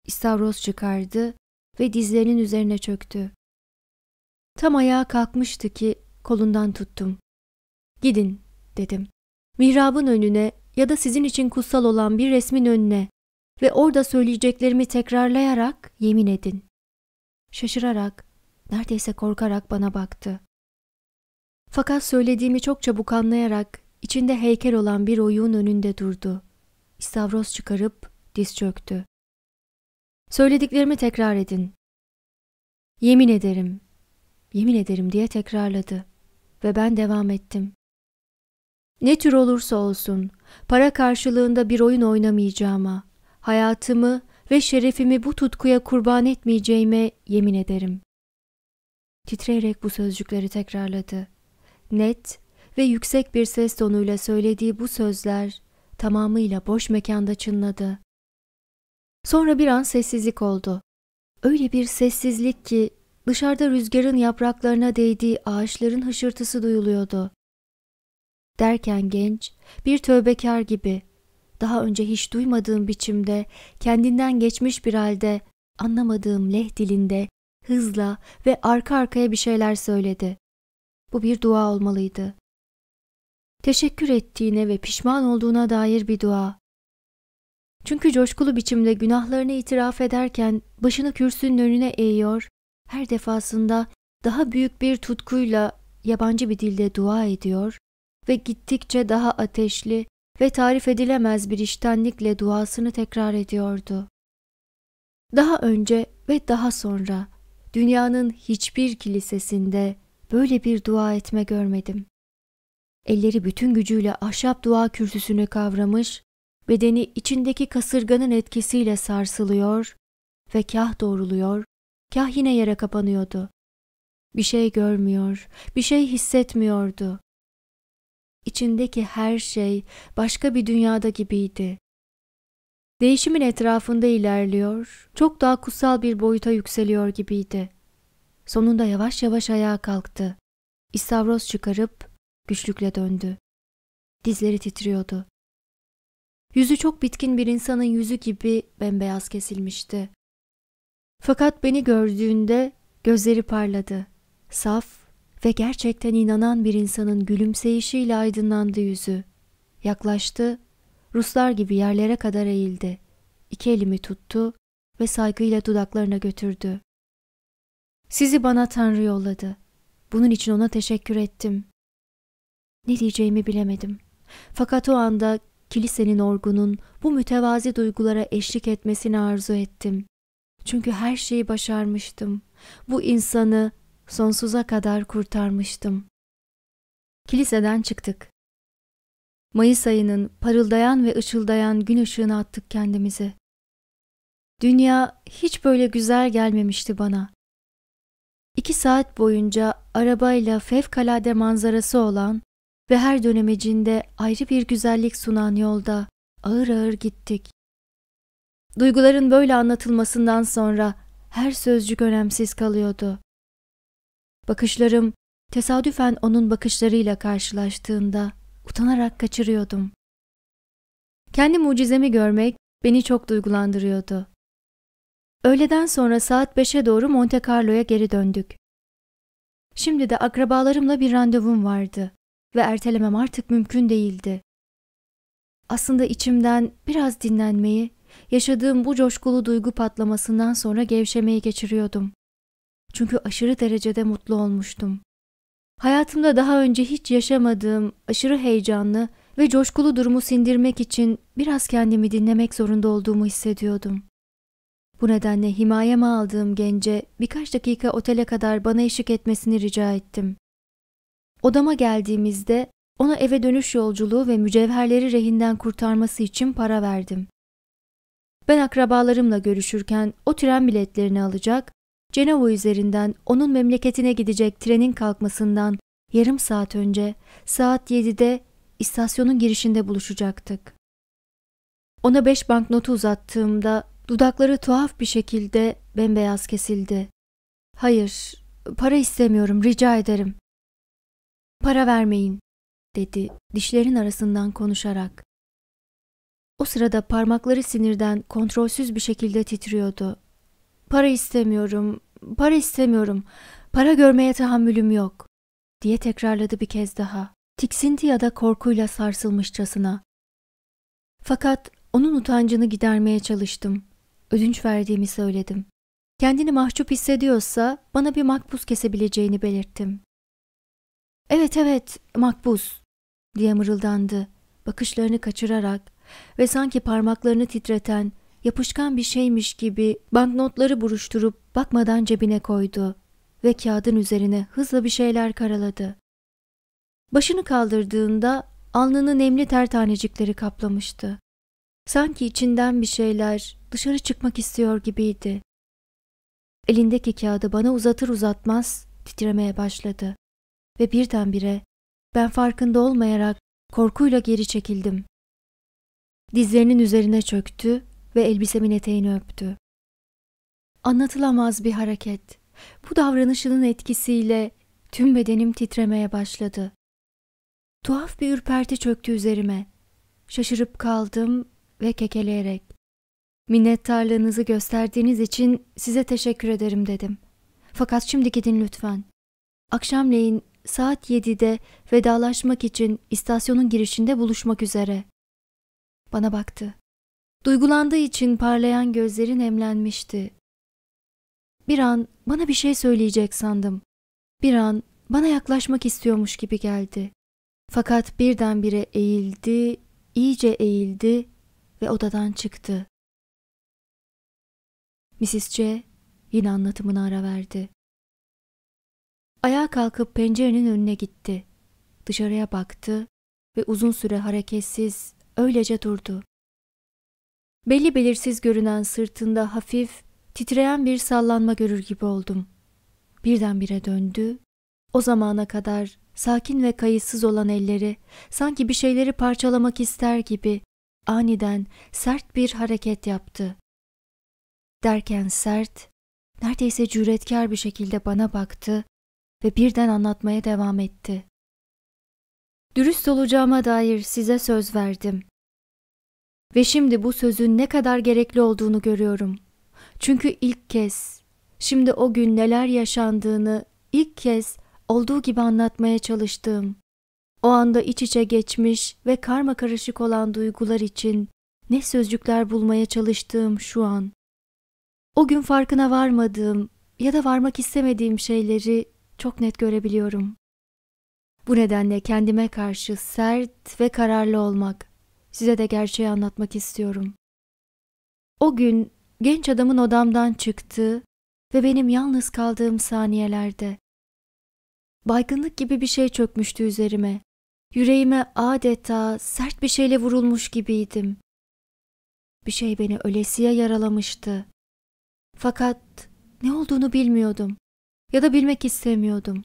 İstavroz çıkardı ve dizlerinin üzerine çöktü. Tam ayağa kalkmıştı ki kolundan tuttum. Gidin dedim. Mihrabın önüne ya da sizin için kutsal olan bir resmin önüne ve orada söyleyeceklerimi tekrarlayarak yemin edin. Şaşırarak, neredeyse korkarak bana baktı. Fakat söylediğimi çok çabuk anlayarak içinde heykel olan bir oyuğun önünde durdu. İstavroz çıkarıp diz çöktü. Söylediklerimi tekrar edin. Yemin ederim, yemin ederim diye tekrarladı ve ben devam ettim. Ne tür olursa olsun para karşılığında bir oyun oynamayacağıma, hayatımı ve şerefimi bu tutkuya kurban etmeyeceğime yemin ederim. Titreyerek bu sözcükleri tekrarladı. Net ve yüksek bir ses tonuyla söylediği bu sözler tamamıyla boş mekanda çınladı. Sonra bir an sessizlik oldu. Öyle bir sessizlik ki dışarıda rüzgarın yapraklarına değdiği ağaçların hışırtısı duyuluyordu. Derken genç, bir tövbekar gibi, daha önce hiç duymadığım biçimde, kendinden geçmiş bir halde, anlamadığım leh dilinde, hızla ve arka arkaya bir şeyler söyledi. Bu bir dua olmalıydı. Teşekkür ettiğine ve pişman olduğuna dair bir dua. Çünkü coşkulu biçimde günahlarını itiraf ederken başını kürsünün önüne eğiyor, her defasında daha büyük bir tutkuyla yabancı bir dilde dua ediyor ve gittikçe daha ateşli ve tarif edilemez bir iştenlikle duasını tekrar ediyordu. Daha önce ve daha sonra dünyanın hiçbir kilisesinde böyle bir dua etme görmedim. Elleri bütün gücüyle ahşap dua kürsüsünü kavramış, bedeni içindeki kasırganın etkisiyle sarsılıyor ve kah doğruluyor, kah yine yere kapanıyordu. Bir şey görmüyor, bir şey hissetmiyordu. İçindeki her şey başka bir dünyada gibiydi. Değişimin etrafında ilerliyor, çok daha kutsal bir boyuta yükseliyor gibiydi. Sonunda yavaş yavaş ayağa kalktı. İstavroz çıkarıp güçlükle döndü. Dizleri titriyordu. Yüzü çok bitkin bir insanın yüzü gibi bembeyaz kesilmişti. Fakat beni gördüğünde gözleri parladı. Saf ve gerçekten inanan bir insanın gülümseyişiyle aydınlandı yüzü. Yaklaştı, Ruslar gibi yerlere kadar eğildi. İki elimi tuttu ve saygıyla dudaklarına götürdü. Sizi bana Tanrı yolladı. Bunun için ona teşekkür ettim. Ne diyeceğimi bilemedim. Fakat o anda kilisenin orgunun bu mütevazi duygulara eşlik etmesini arzu ettim. Çünkü her şeyi başarmıştım. Bu insanı sonsuza kadar kurtarmıştım. Kiliseden çıktık. Mayıs ayının parıldayan ve ışıldayan gün ışığına attık kendimizi. Dünya hiç böyle güzel gelmemişti bana. İki saat boyunca arabayla fevkalade manzarası olan ve her dönemecinde ayrı bir güzellik sunan yolda ağır ağır gittik. Duyguların böyle anlatılmasından sonra her sözcük önemsiz kalıyordu. Bakışlarım tesadüfen onun bakışlarıyla karşılaştığında utanarak kaçırıyordum. Kendi mucizemi görmek beni çok duygulandırıyordu. Öğleden sonra saat 5'e doğru Monte Carlo'ya geri döndük. Şimdi de akrabalarımla bir randevum vardı ve ertelemem artık mümkün değildi. Aslında içimden biraz dinlenmeyi, yaşadığım bu coşkulu duygu patlamasından sonra gevşemeyi geçiriyordum. Çünkü aşırı derecede mutlu olmuştum. Hayatımda daha önce hiç yaşamadığım aşırı heyecanlı ve coşkulu durumu sindirmek için biraz kendimi dinlemek zorunda olduğumu hissediyordum. Bu nedenle himayeme aldığım gence birkaç dakika otele kadar bana eşlik etmesini rica ettim. Odama geldiğimizde ona eve dönüş yolculuğu ve mücevherleri rehinden kurtarması için para verdim. Ben akrabalarımla görüşürken o tren biletlerini alacak, Cenova üzerinden onun memleketine gidecek trenin kalkmasından yarım saat önce saat 7'de istasyonun girişinde buluşacaktık. Ona beş banknotu uzattığımda dudakları tuhaf bir şekilde bembeyaz kesildi. Hayır, para istemiyorum, rica ederim. Para vermeyin, dedi dişlerin arasından konuşarak. O sırada parmakları sinirden kontrolsüz bir şekilde titriyordu. Para istemiyorum, para istemiyorum, para görmeye tahammülüm yok, diye tekrarladı bir kez daha. Tiksinti ya da korkuyla sarsılmışçasına. Fakat onun utancını gidermeye çalıştım. Ödünç verdiğimi söyledim. Kendini mahcup hissediyorsa bana bir makbuz kesebileceğini belirttim. Evet evet makbuz diye mırıldandı bakışlarını kaçırarak ve sanki parmaklarını titreten yapışkan bir şeymiş gibi banknotları buruşturup bakmadan cebine koydu ve kağıdın üzerine hızla bir şeyler karaladı. Başını kaldırdığında alnını nemli ter tanecikleri kaplamıştı. Sanki içinden bir şeyler dışarı çıkmak istiyor gibiydi. Elindeki kağıdı bana uzatır uzatmaz titremeye başladı ve birdenbire ben farkında olmayarak korkuyla geri çekildim. Dizlerinin üzerine çöktü ve elbisemin eteğini öptü. Anlatılamaz bir hareket. Bu davranışının etkisiyle tüm bedenim titremeye başladı. Tuhaf bir ürperti çöktü üzerime. Şaşırıp kaldım ve kekeleyerek minnettarlığınızı gösterdiğiniz için size teşekkür ederim dedim. Fakat şimdi gidin lütfen. Akşamleyin saat 7'de vedalaşmak için istasyonun girişinde buluşmak üzere. Bana baktı. Duygulandığı için parlayan gözleri nemlenmişti. Bir an bana bir şey söyleyecek sandım. Bir an bana yaklaşmak istiyormuş gibi geldi. Fakat birdenbire eğildi, iyice eğildi ve odadan çıktı. Mrs. C yine anlatımına ara verdi. Ayağa kalkıp pencerenin önüne gitti. Dışarıya baktı ve uzun süre hareketsiz öylece durdu. Belli belirsiz görünen sırtında hafif, titreyen bir sallanma görür gibi oldum. Birdenbire döndü. O zamana kadar sakin ve kayıtsız olan elleri sanki bir şeyleri parçalamak ister gibi aniden sert bir hareket yaptı. Derken sert, neredeyse cüretkar bir şekilde bana baktı ve birden anlatmaya devam etti. Dürüst olacağıma dair size söz verdim. Ve şimdi bu sözün ne kadar gerekli olduğunu görüyorum. Çünkü ilk kez, şimdi o gün neler yaşandığını ilk kez olduğu gibi anlatmaya çalıştığım, o anda iç içe geçmiş ve karma karışık olan duygular için ne sözcükler bulmaya çalıştığım şu an. O gün farkına varmadığım ya da varmak istemediğim şeyleri çok net görebiliyorum. Bu nedenle kendime karşı sert ve kararlı olmak, size de gerçeği anlatmak istiyorum. O gün genç adamın odamdan çıktığı ve benim yalnız kaldığım saniyelerde. Baygınlık gibi bir şey çökmüştü üzerime. Yüreğime adeta sert bir şeyle vurulmuş gibiydim. Bir şey beni ölesiye yaralamıştı. Fakat ne olduğunu bilmiyordum ya da bilmek istemiyordum.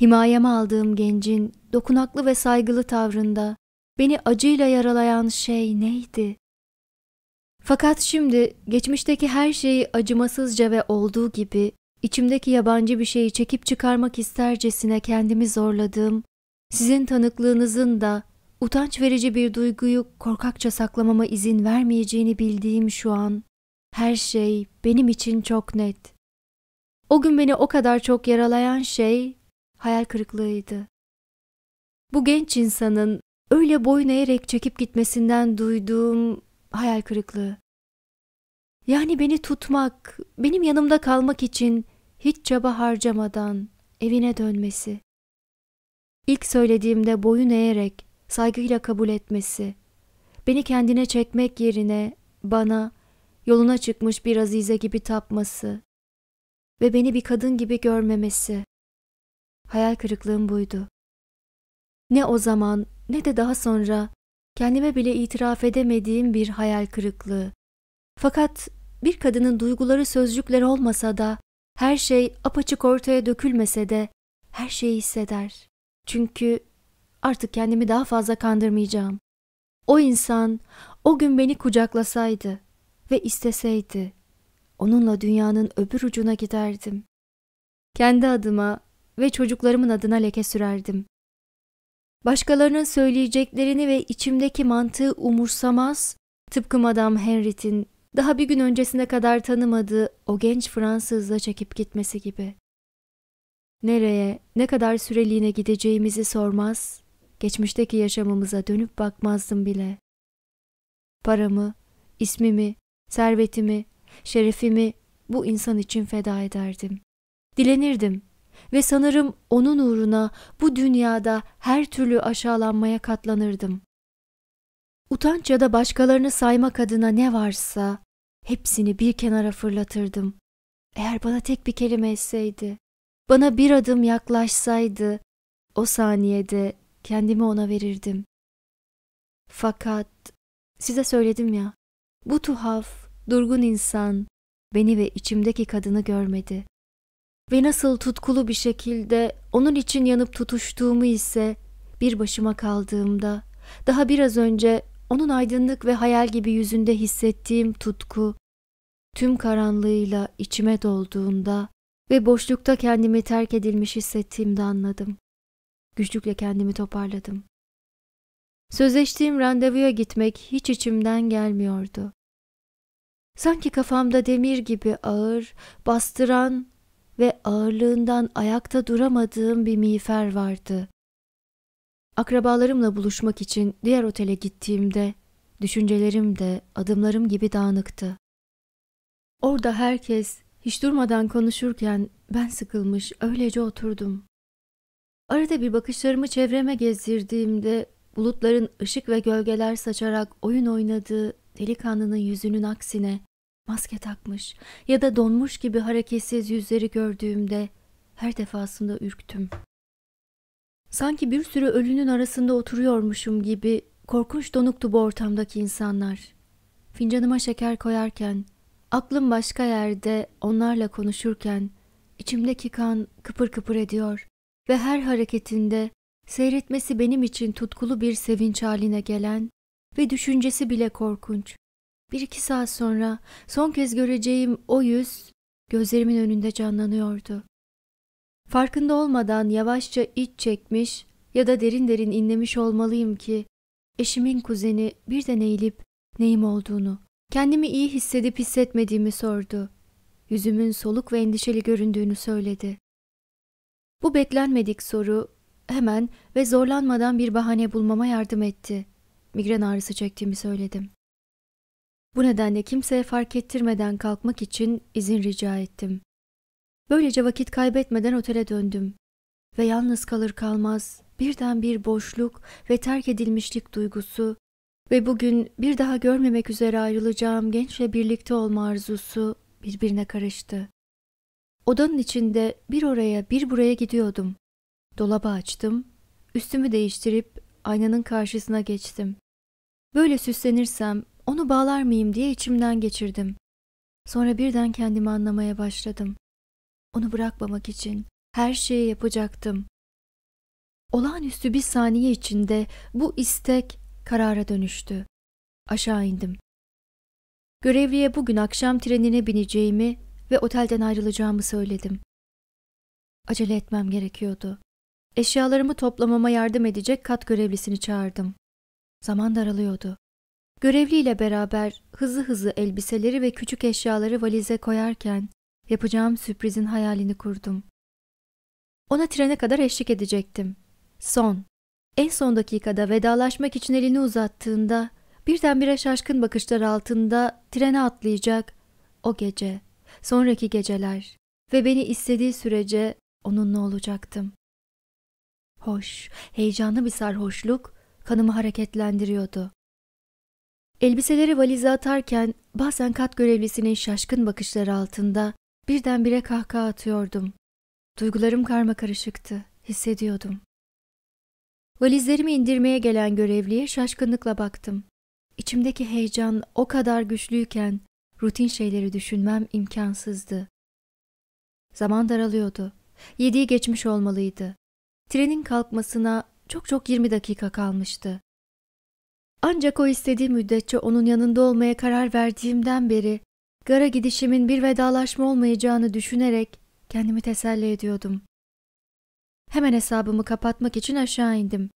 Himayeme aldığım gencin dokunaklı ve saygılı tavrında beni acıyla yaralayan şey neydi? Fakat şimdi geçmişteki her şeyi acımasızca ve olduğu gibi içimdeki yabancı bir şeyi çekip çıkarmak istercesine kendimi zorladığım, sizin tanıklığınızın da utanç verici bir duyguyu korkakça saklamama izin vermeyeceğini bildiğim şu an, her şey benim için çok net. O gün beni o kadar çok yaralayan şey hayal kırıklığıydı. Bu genç insanın öyle boyun eğerek çekip gitmesinden duyduğum hayal kırıklığı. Yani beni tutmak, benim yanımda kalmak için hiç çaba harcamadan evine dönmesi. İlk söylediğimde boyun eğerek saygıyla kabul etmesi, beni kendine çekmek yerine bana yoluna çıkmış bir azize gibi tapması ve beni bir kadın gibi görmemesi. Hayal kırıklığım buydu. Ne o zaman ne de daha sonra kendime bile itiraf edemediğim bir hayal kırıklığı. Fakat bir kadının duyguları sözcükler olmasa da, her şey apaçık ortaya dökülmese de her şeyi hisseder. Çünkü artık kendimi daha fazla kandırmayacağım. O insan o gün beni kucaklasaydı ve isteseydi, onunla dünyanın öbür ucuna giderdim. Kendi adıma ve çocuklarımın adına leke sürerdim. Başkalarının söyleyeceklerini ve içimdeki mantığı umursamaz, tıpkı Madame Henri'tin daha bir gün öncesine kadar tanımadığı o genç Fransızla çekip gitmesi gibi. Nereye, ne kadar süreliğine gideceğimizi sormaz, geçmişteki yaşamımıza dönüp bakmazdım bile. Paramı, ismimi, servetimi, şerefimi bu insan için feda ederdim. Dilenirdim ve sanırım onun uğruna bu dünyada her türlü aşağılanmaya katlanırdım. Utanç ya da başkalarını saymak adına ne varsa hepsini bir kenara fırlatırdım. Eğer bana tek bir kelime etseydi, bana bir adım yaklaşsaydı, o saniyede kendimi ona verirdim. Fakat size söyledim ya, bu tuhaf, durgun insan beni ve içimdeki kadını görmedi. Ve nasıl tutkulu bir şekilde onun için yanıp tutuştuğumu ise bir başıma kaldığımda, daha biraz önce onun aydınlık ve hayal gibi yüzünde hissettiğim tutku, tüm karanlığıyla içime dolduğunda ve boşlukta kendimi terk edilmiş hissettiğimde anladım. Güçlükle kendimi toparladım. Sözleştiğim randevuya gitmek hiç içimden gelmiyordu. Sanki kafamda demir gibi ağır, bastıran ve ağırlığından ayakta duramadığım bir miğfer vardı. Akrabalarımla buluşmak için diğer otele gittiğimde düşüncelerim de adımlarım gibi dağınıktı. Orada herkes hiç durmadan konuşurken ben sıkılmış öylece oturdum. Arada bir bakışlarımı çevreme gezdirdiğimde bulutların ışık ve gölgeler saçarak oyun oynadığı delikanlının yüzünün aksine maske takmış ya da donmuş gibi hareketsiz yüzleri gördüğümde her defasında ürktüm. Sanki bir sürü ölünün arasında oturuyormuşum gibi korkunç donuktu bu ortamdaki insanlar. Fincanıma şeker koyarken, aklım başka yerde onlarla konuşurken, içimdeki kan kıpır kıpır ediyor ve her hareketinde seyretmesi benim için tutkulu bir sevinç haline gelen ve düşüncesi bile korkunç. Bir iki saat sonra son kez göreceğim o yüz gözlerimin önünde canlanıyordu. Farkında olmadan yavaşça iç çekmiş ya da derin derin inlemiş olmalıyım ki eşimin kuzeni birden eğilip neyim olduğunu, kendimi iyi hissedip hissetmediğimi sordu. Yüzümün soluk ve endişeli göründüğünü söyledi. Bu beklenmedik soru hemen ve zorlanmadan bir bahane bulmama yardım etti. Migren ağrısı çektiğimi söyledim. Bu nedenle kimseye fark ettirmeden kalkmak için izin rica ettim. Böylece vakit kaybetmeden otele döndüm ve yalnız kalır kalmaz birden bir boşluk ve terk edilmişlik duygusu ve bugün bir daha görmemek üzere ayrılacağım gençle birlikte olma arzusu birbirine karıştı. Odanın içinde bir oraya bir buraya gidiyordum. Dolabı açtım, üstümü değiştirip aynanın karşısına geçtim. Böyle süslenirsem onu bağlar mıyım diye içimden geçirdim. Sonra birden kendimi anlamaya başladım. Onu bırakmamak için her şeyi yapacaktım. Olağanüstü bir saniye içinde bu istek karara dönüştü. Aşağı indim. Görevliye bugün akşam trenine bineceğimi ve otelden ayrılacağımı söyledim. Acele etmem gerekiyordu. Eşyalarımı toplamama yardım edecek kat görevlisini çağırdım. Zaman daralıyordu. Görevliyle beraber hızlı hızlı elbiseleri ve küçük eşyaları valize koyarken yapacağım sürprizin hayalini kurdum. Ona trene kadar eşlik edecektim. Son, en son dakikada vedalaşmak için elini uzattığında birdenbire şaşkın bakışlar altında trene atlayacak o gece, sonraki geceler ve beni istediği sürece onunla olacaktım. Hoş, heyecanlı bir sarhoşluk kanımı hareketlendiriyordu. Elbiseleri valize atarken bazen kat görevlisinin şaşkın bakışları altında birdenbire kahkaha atıyordum. Duygularım karma karışıktı, hissediyordum. Valizlerimi indirmeye gelen görevliye şaşkınlıkla baktım. İçimdeki heyecan o kadar güçlüyken rutin şeyleri düşünmem imkansızdı. Zaman daralıyordu. Yediği geçmiş olmalıydı. Trenin kalkmasına çok çok 20 dakika kalmıştı. Ancak o istediği müddetçe onun yanında olmaya karar verdiğimden beri gara gidişimin bir vedalaşma olmayacağını düşünerek kendimi teselli ediyordum. Hemen hesabımı kapatmak için aşağı indim.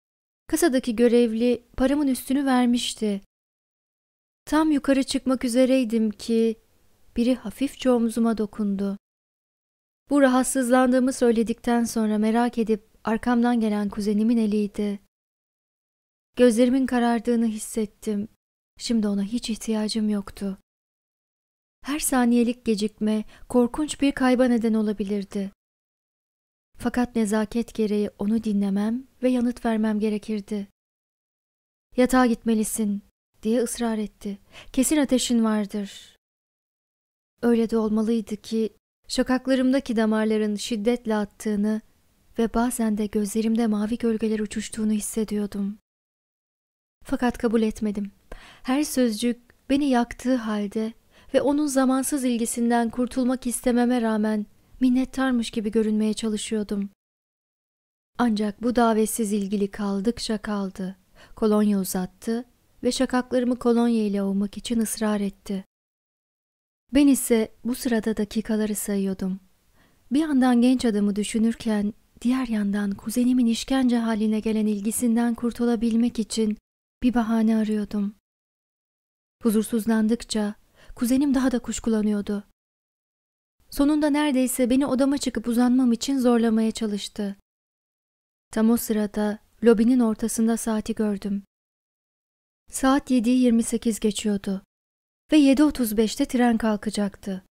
Kasadaki görevli paramın üstünü vermişti. Tam yukarı çıkmak üzereydim ki biri hafifçe omzuma dokundu. Bu rahatsızlandığımı söyledikten sonra merak edip arkamdan gelen kuzenimin eliydi. Gözlerimin karardığını hissettim. Şimdi ona hiç ihtiyacım yoktu. Her saniyelik gecikme korkunç bir kayba neden olabilirdi. Fakat nezaket gereği onu dinlemem ve yanıt vermem gerekirdi. Yatağa gitmelisin diye ısrar etti. Kesin ateşin vardır. Öyle de olmalıydı ki şakaklarımdaki damarların şiddetle attığını ve bazen de gözlerimde mavi gölgeler uçuştuğunu hissediyordum. Fakat kabul etmedim. Her sözcük beni yaktığı halde ve onun zamansız ilgisinden kurtulmak istememe rağmen minnettarmış gibi görünmeye çalışıyordum. Ancak bu davetsiz ilgili kaldıkça kaldı. Kolonya uzattı ve şakaklarımı kolonya ile ovmak için ısrar etti. Ben ise bu sırada dakikaları sayıyordum. Bir yandan genç adamı düşünürken diğer yandan kuzenimin işkence haline gelen ilgisinden kurtulabilmek için bir bahane arıyordum. Huzursuzlandıkça kuzenim daha da kuşkulanıyordu. Sonunda neredeyse beni odama çıkıp uzanmam için zorlamaya çalıştı. Tam o sırada lobinin ortasında saati gördüm. Saat 7'yi 28 geçiyordu ve 7.35'te tren kalkacaktı.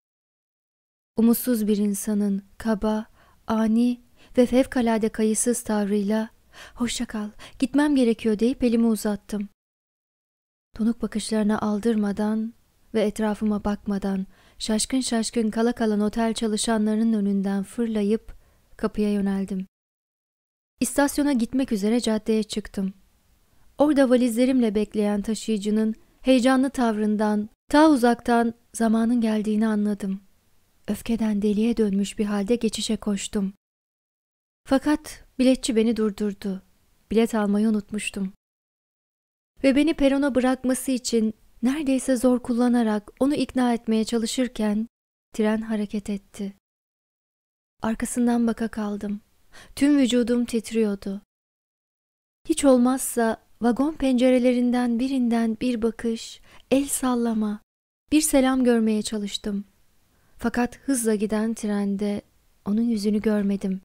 Umutsuz bir insanın kaba, ani ve fevkalade kayıtsız tavrıyla ''Hoşça kal, gitmem gerekiyor'' deyip elimi uzattım. Donuk bakışlarına aldırmadan ve etrafıma bakmadan şaşkın şaşkın kala kalan otel çalışanlarının önünden fırlayıp kapıya yöneldim. İstasyona gitmek üzere caddeye çıktım. Orada valizlerimle bekleyen taşıyıcının heyecanlı tavrından ta uzaktan zamanın geldiğini anladım. Öfkeden deliye dönmüş bir halde geçişe koştum. Fakat biletçi beni durdurdu. Bilet almayı unutmuştum. Ve beni perona bırakması için neredeyse zor kullanarak onu ikna etmeye çalışırken tren hareket etti. Arkasından baka kaldım. Tüm vücudum titriyordu. Hiç olmazsa vagon pencerelerinden birinden bir bakış, el sallama, bir selam görmeye çalıştım. Fakat hızla giden trende onun yüzünü görmedim.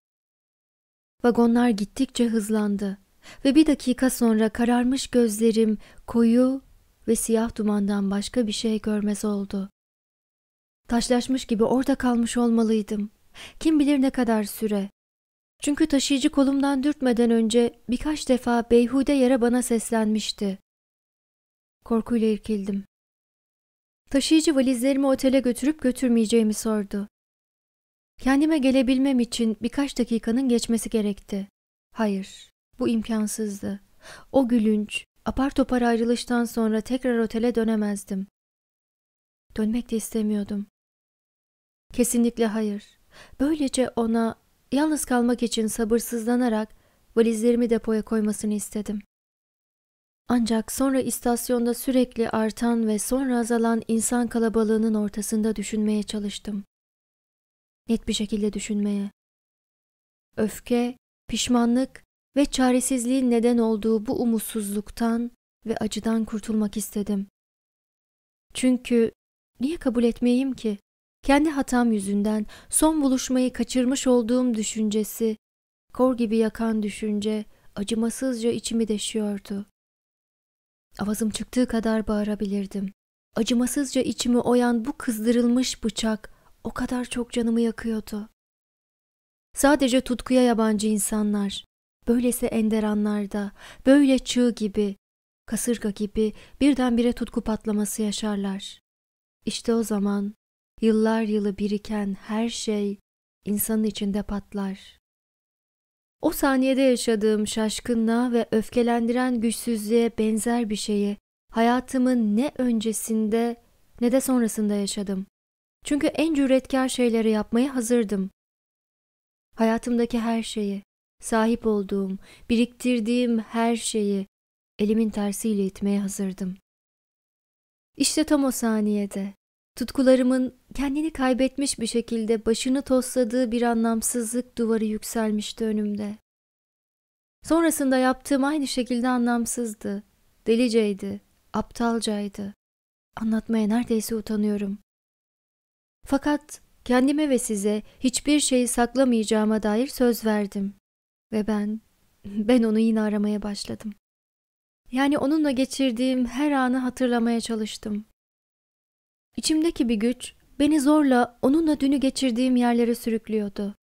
Vagonlar gittikçe hızlandı ve bir dakika sonra kararmış gözlerim koyu ve siyah dumandan başka bir şey görmez oldu. Taşlaşmış gibi orada kalmış olmalıydım. Kim bilir ne kadar süre. Çünkü taşıyıcı kolumdan dürtmeden önce birkaç defa beyhude yere bana seslenmişti. Korkuyla irkildim. Taşıyıcı valizlerimi otele götürüp götürmeyeceğimi sordu. Kendime gelebilmem için birkaç dakikanın geçmesi gerekti. Hayır, bu imkansızdı. O gülünç, apar topar ayrılıştan sonra tekrar otele dönemezdim. Dönmek de istemiyordum. Kesinlikle hayır. Böylece ona yalnız kalmak için sabırsızlanarak valizlerimi depoya koymasını istedim. Ancak sonra istasyonda sürekli artan ve sonra azalan insan kalabalığının ortasında düşünmeye çalıştım. Net bir şekilde düşünmeye. Öfke, pişmanlık ve çaresizliğin neden olduğu bu umutsuzluktan ve acıdan kurtulmak istedim. Çünkü niye kabul etmeyeyim ki? Kendi hatam yüzünden son buluşmayı kaçırmış olduğum düşüncesi, kor gibi yakan düşünce acımasızca içimi deşiyordu. Avazım çıktığı kadar bağırabilirdim. Acımasızca içimi oyan bu kızdırılmış bıçak o kadar çok canımı yakıyordu. Sadece tutkuya yabancı insanlar, böylesi ender anlarda, böyle çığ gibi, kasırga gibi birdenbire tutku patlaması yaşarlar. İşte o zaman yıllar yılı biriken her şey insanın içinde patlar. O saniyede yaşadığım şaşkınlığa ve öfkelendiren güçsüzlüğe benzer bir şeyi hayatımın ne öncesinde ne de sonrasında yaşadım. Çünkü en cüretkar şeyleri yapmaya hazırdım. Hayatımdaki her şeyi, sahip olduğum, biriktirdiğim her şeyi elimin tersiyle itmeye hazırdım. İşte tam o saniyede tutkularımın kendini kaybetmiş bir şekilde başını tosladığı bir anlamsızlık duvarı yükselmişti önümde. Sonrasında yaptığım aynı şekilde anlamsızdı, deliceydi, aptalcaydı. Anlatmaya neredeyse utanıyorum. Fakat kendime ve size hiçbir şeyi saklamayacağıma dair söz verdim. Ve ben, ben onu yine aramaya başladım. Yani onunla geçirdiğim her anı hatırlamaya çalıştım. İçimdeki bir güç beni zorla onunla dünü geçirdiğim yerlere sürüklüyordu.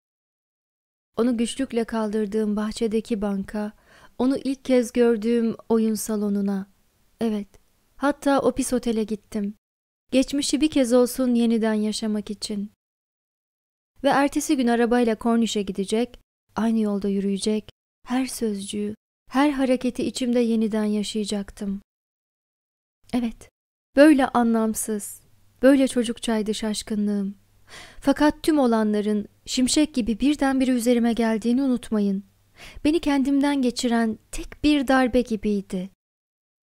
Onu güçlükle kaldırdığım bahçedeki banka, onu ilk kez gördüğüm oyun salonuna. Evet, hatta o pis otele gittim. Geçmişi bir kez olsun yeniden yaşamak için. Ve ertesi gün arabayla Korniş'e gidecek, aynı yolda yürüyecek, her sözcüğü, her hareketi içimde yeniden yaşayacaktım. Evet, böyle anlamsız, böyle çocukçaydı şaşkınlığım. Fakat tüm olanların şimşek gibi birdenbire üzerime geldiğini unutmayın. Beni kendimden geçiren tek bir darbe gibiydi.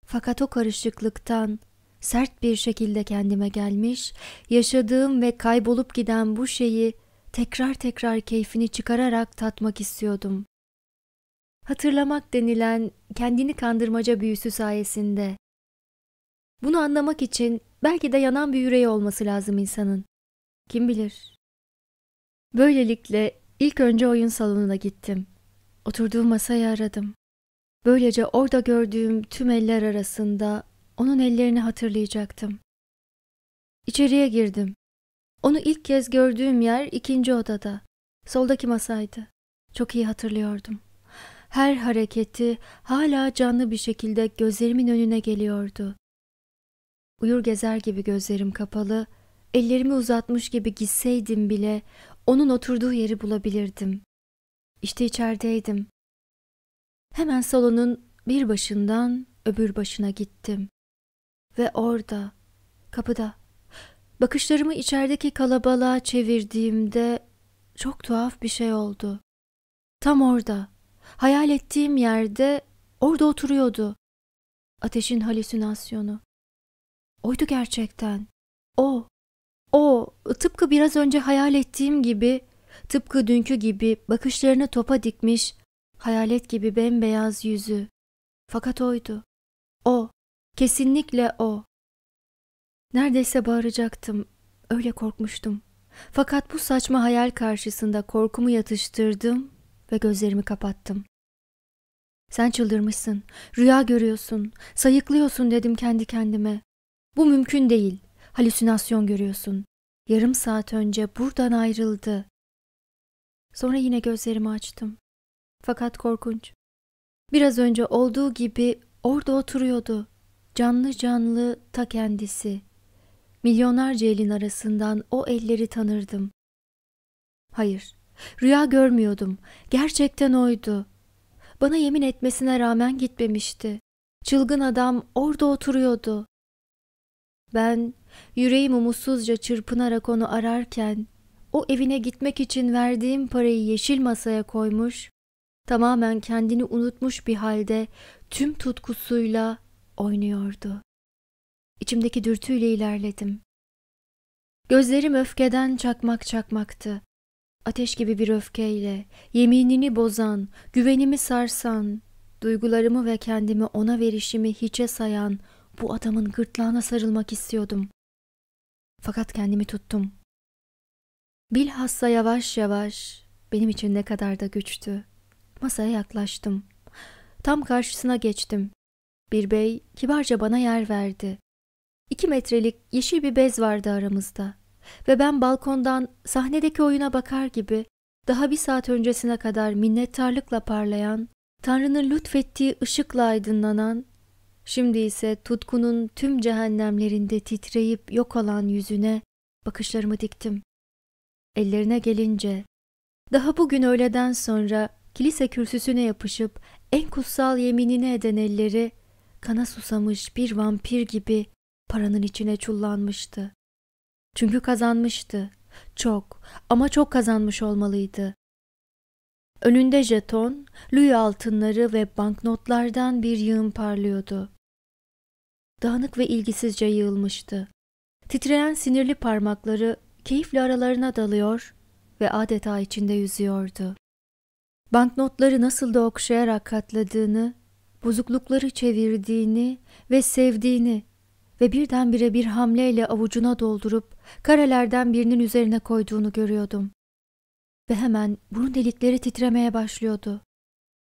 Fakat o karışıklıktan sert bir şekilde kendime gelmiş, yaşadığım ve kaybolup giden bu şeyi tekrar tekrar keyfini çıkararak tatmak istiyordum. Hatırlamak denilen kendini kandırmaca büyüsü sayesinde. Bunu anlamak için belki de yanan bir yüreği olması lazım insanın. Kim bilir? Böylelikle ilk önce oyun salonuna gittim. Oturduğum masayı aradım. Böylece orada gördüğüm tüm eller arasında onun ellerini hatırlayacaktım. İçeriye girdim. Onu ilk kez gördüğüm yer ikinci odada. Soldaki masaydı. Çok iyi hatırlıyordum. Her hareketi hala canlı bir şekilde gözlerimin önüne geliyordu. uyur gezer gibi gözlerim kapalı, ellerimi uzatmış gibi gitseydim bile onun oturduğu yeri bulabilirdim. İşte içerideydim. Hemen salonun bir başından öbür başına gittim. Ve orada, kapıda, bakışlarımı içerideki kalabalığa çevirdiğimde çok tuhaf bir şey oldu. Tam orada, hayal ettiğim yerde orada oturuyordu. Ateşin halüsinasyonu. Oydu gerçekten. O, o tıpkı biraz önce hayal ettiğim gibi, tıpkı dünkü gibi bakışlarını topa dikmiş, hayalet gibi bembeyaz yüzü. Fakat oydu. O, kesinlikle o. Neredeyse bağıracaktım. Öyle korkmuştum. Fakat bu saçma hayal karşısında korkumu yatıştırdım ve gözlerimi kapattım. Sen çıldırmışsın, rüya görüyorsun, sayıklıyorsun dedim kendi kendime. Bu mümkün değil, halüsinasyon görüyorsun. Yarım saat önce buradan ayrıldı. Sonra yine gözlerimi açtım. Fakat korkunç. Biraz önce olduğu gibi orada oturuyordu. Canlı canlı ta kendisi. Milyonlarca elin arasından o elleri tanırdım. Hayır, rüya görmüyordum. Gerçekten oydu. Bana yemin etmesine rağmen gitmemişti. Çılgın adam orada oturuyordu. Ben yüreğim umutsuzca çırpınarak onu ararken o evine gitmek için verdiğim parayı yeşil masaya koymuş, tamamen kendini unutmuş bir halde tüm tutkusuyla oynuyordu. İçimdeki dürtüyle ilerledim. Gözlerim öfkeden çakmak çakmaktı. Ateş gibi bir öfkeyle, yeminini bozan, güvenimi sarsan, duygularımı ve kendimi ona verişimi hiçe sayan bu adamın gırtlağına sarılmak istiyordum. Fakat kendimi tuttum. Bilhassa yavaş yavaş, benim için ne kadar da güçtü. Masaya yaklaştım. Tam karşısına geçtim. Bir bey kibarca bana yer verdi. İki metrelik yeşil bir bez vardı aramızda. Ve ben balkondan sahnedeki oyuna bakar gibi daha bir saat öncesine kadar minnettarlıkla parlayan, Tanrı'nın lütfettiği ışıkla aydınlanan, şimdi ise tutkunun tüm cehennemlerinde titreyip yok olan yüzüne bakışlarımı diktim. Ellerine gelince, daha bugün öğleden sonra kilise kürsüsüne yapışıp en kutsal yeminini eden elleri kana susamış bir vampir gibi paranın içine çullanmıştı. Çünkü kazanmıştı. Çok ama çok kazanmış olmalıydı. Önünde jeton, Louis altınları ve banknotlardan bir yığın parlıyordu. Dağınık ve ilgisizce yığılmıştı. Titreyen sinirli parmakları keyifle aralarına dalıyor ve adeta içinde yüzüyordu. Banknotları nasıl da okşayarak katladığını, bozuklukları çevirdiğini ve sevdiğini ve birdenbire bir hamleyle avucuna doldurup karelerden birinin üzerine koyduğunu görüyordum. Ve hemen burun delikleri titremeye başlıyordu.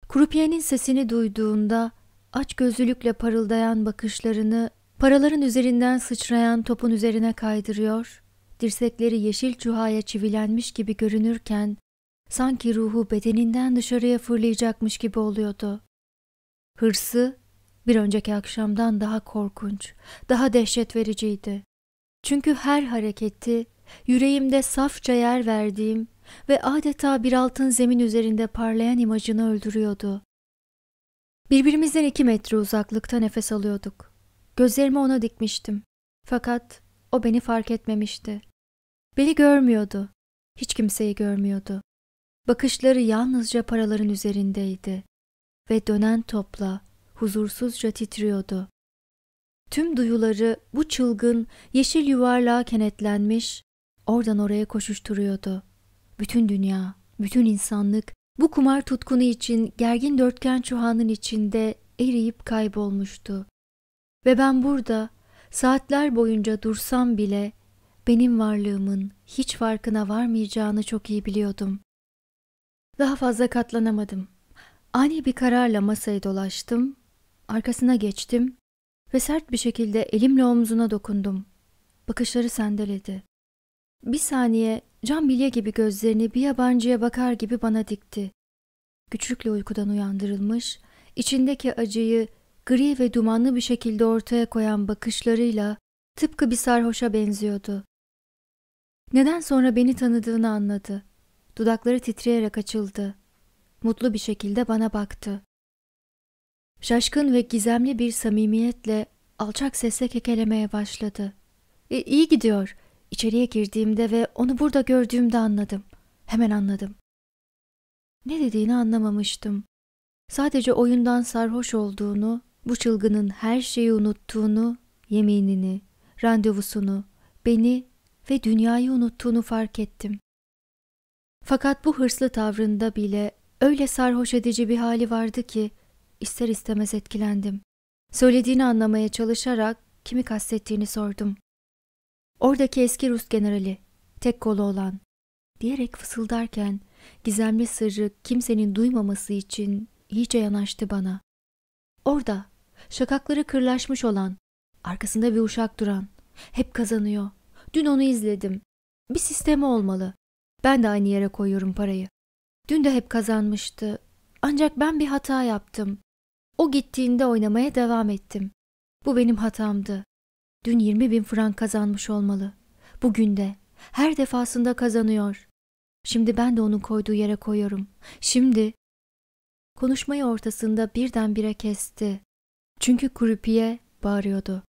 Krupiyenin sesini duyduğunda aç gözlülükle parıldayan bakışlarını paraların üzerinden sıçrayan topun üzerine kaydırıyor, dirsekleri yeşil çuhaya çivilenmiş gibi görünürken sanki ruhu bedeninden dışarıya fırlayacakmış gibi oluyordu. Hırsı bir önceki akşamdan daha korkunç, daha dehşet vericiydi. Çünkü her hareketi yüreğimde safça yer verdiğim ve adeta bir altın zemin üzerinde parlayan imajını öldürüyordu. Birbirimizden iki metre uzaklıkta nefes alıyorduk. Gözlerimi ona dikmiştim. Fakat o beni fark etmemişti. Beni görmüyordu. Hiç kimseyi görmüyordu. Bakışları yalnızca paraların üzerindeydi. Ve dönen topla huzursuzca titriyordu. Tüm duyuları bu çılgın yeşil yuvarlığa kenetlenmiş, oradan oraya koşuşturuyordu. Bütün dünya, bütün insanlık bu kumar tutkunu için gergin dörtgen çuhanın içinde eriyip kaybolmuştu. Ve ben burada saatler boyunca dursam bile benim varlığımın hiç farkına varmayacağını çok iyi biliyordum. Daha fazla katlanamadım. Ani bir kararla masayı dolaştım Arkasına geçtim ve sert bir şekilde elimle omzuna dokundum. Bakışları sendeledi. Bir saniye cam bilye gibi gözlerini bir yabancıya bakar gibi bana dikti. Güçlükle uykudan uyandırılmış, içindeki acıyı gri ve dumanlı bir şekilde ortaya koyan bakışlarıyla tıpkı bir sarhoşa benziyordu. Neden sonra beni tanıdığını anladı. Dudakları titreyerek açıldı. Mutlu bir şekilde bana baktı. Şaşkın ve gizemli bir samimiyetle alçak sesle kekelemeye başladı. E, iyi gidiyor. İçeriye girdiğimde ve onu burada gördüğümde anladım. Hemen anladım. Ne dediğini anlamamıştım. Sadece oyundan sarhoş olduğunu, bu çılgının her şeyi unuttuğunu, yeminini, randevusunu, beni ve dünyayı unuttuğunu fark ettim. Fakat bu hırslı tavrında bile öyle sarhoş edici bir hali vardı ki ister istemez etkilendim. Söylediğini anlamaya çalışarak kimi kastettiğini sordum. Oradaki eski Rus generali, tek kolu olan, diyerek fısıldarken gizemli sırrı kimsenin duymaması için iyice yanaştı bana. Orada, şakakları kırlaşmış olan, arkasında bir uşak duran, hep kazanıyor. Dün onu izledim. Bir sistemi olmalı. Ben de aynı yere koyuyorum parayı. Dün de hep kazanmıştı. Ancak ben bir hata yaptım. O gittiğinde oynamaya devam ettim. Bu benim hatamdı. Dün 20 bin frank kazanmış olmalı. Bugün de. Her defasında kazanıyor. Şimdi ben de onun koyduğu yere koyuyorum. Şimdi... Konuşmayı ortasında birdenbire kesti. Çünkü Kurupiye bağırıyordu.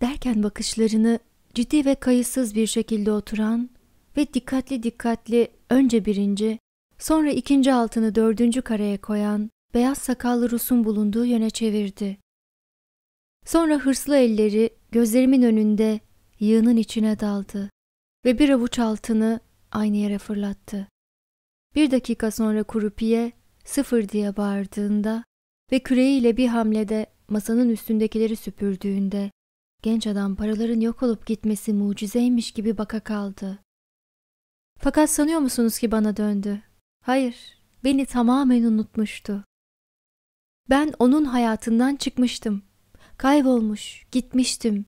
Derken bakışlarını ciddi ve kayıtsız bir şekilde oturan ve dikkatli dikkatli önce birinci, sonra ikinci altını dördüncü kareye koyan beyaz sakallı Rus'un bulunduğu yöne çevirdi. Sonra hırslı elleri gözlerimin önünde yığının içine daldı ve bir avuç altını aynı yere fırlattı. Bir dakika sonra kurupiye sıfır diye bağırdığında ve küreğiyle bir hamlede masanın üstündekileri süpürdüğünde genç adam paraların yok olup gitmesi mucizeymiş gibi baka kaldı. Fakat sanıyor musunuz ki bana döndü? Hayır, beni tamamen unutmuştu. Ben onun hayatından çıkmıştım. Kaybolmuş, gitmiştim.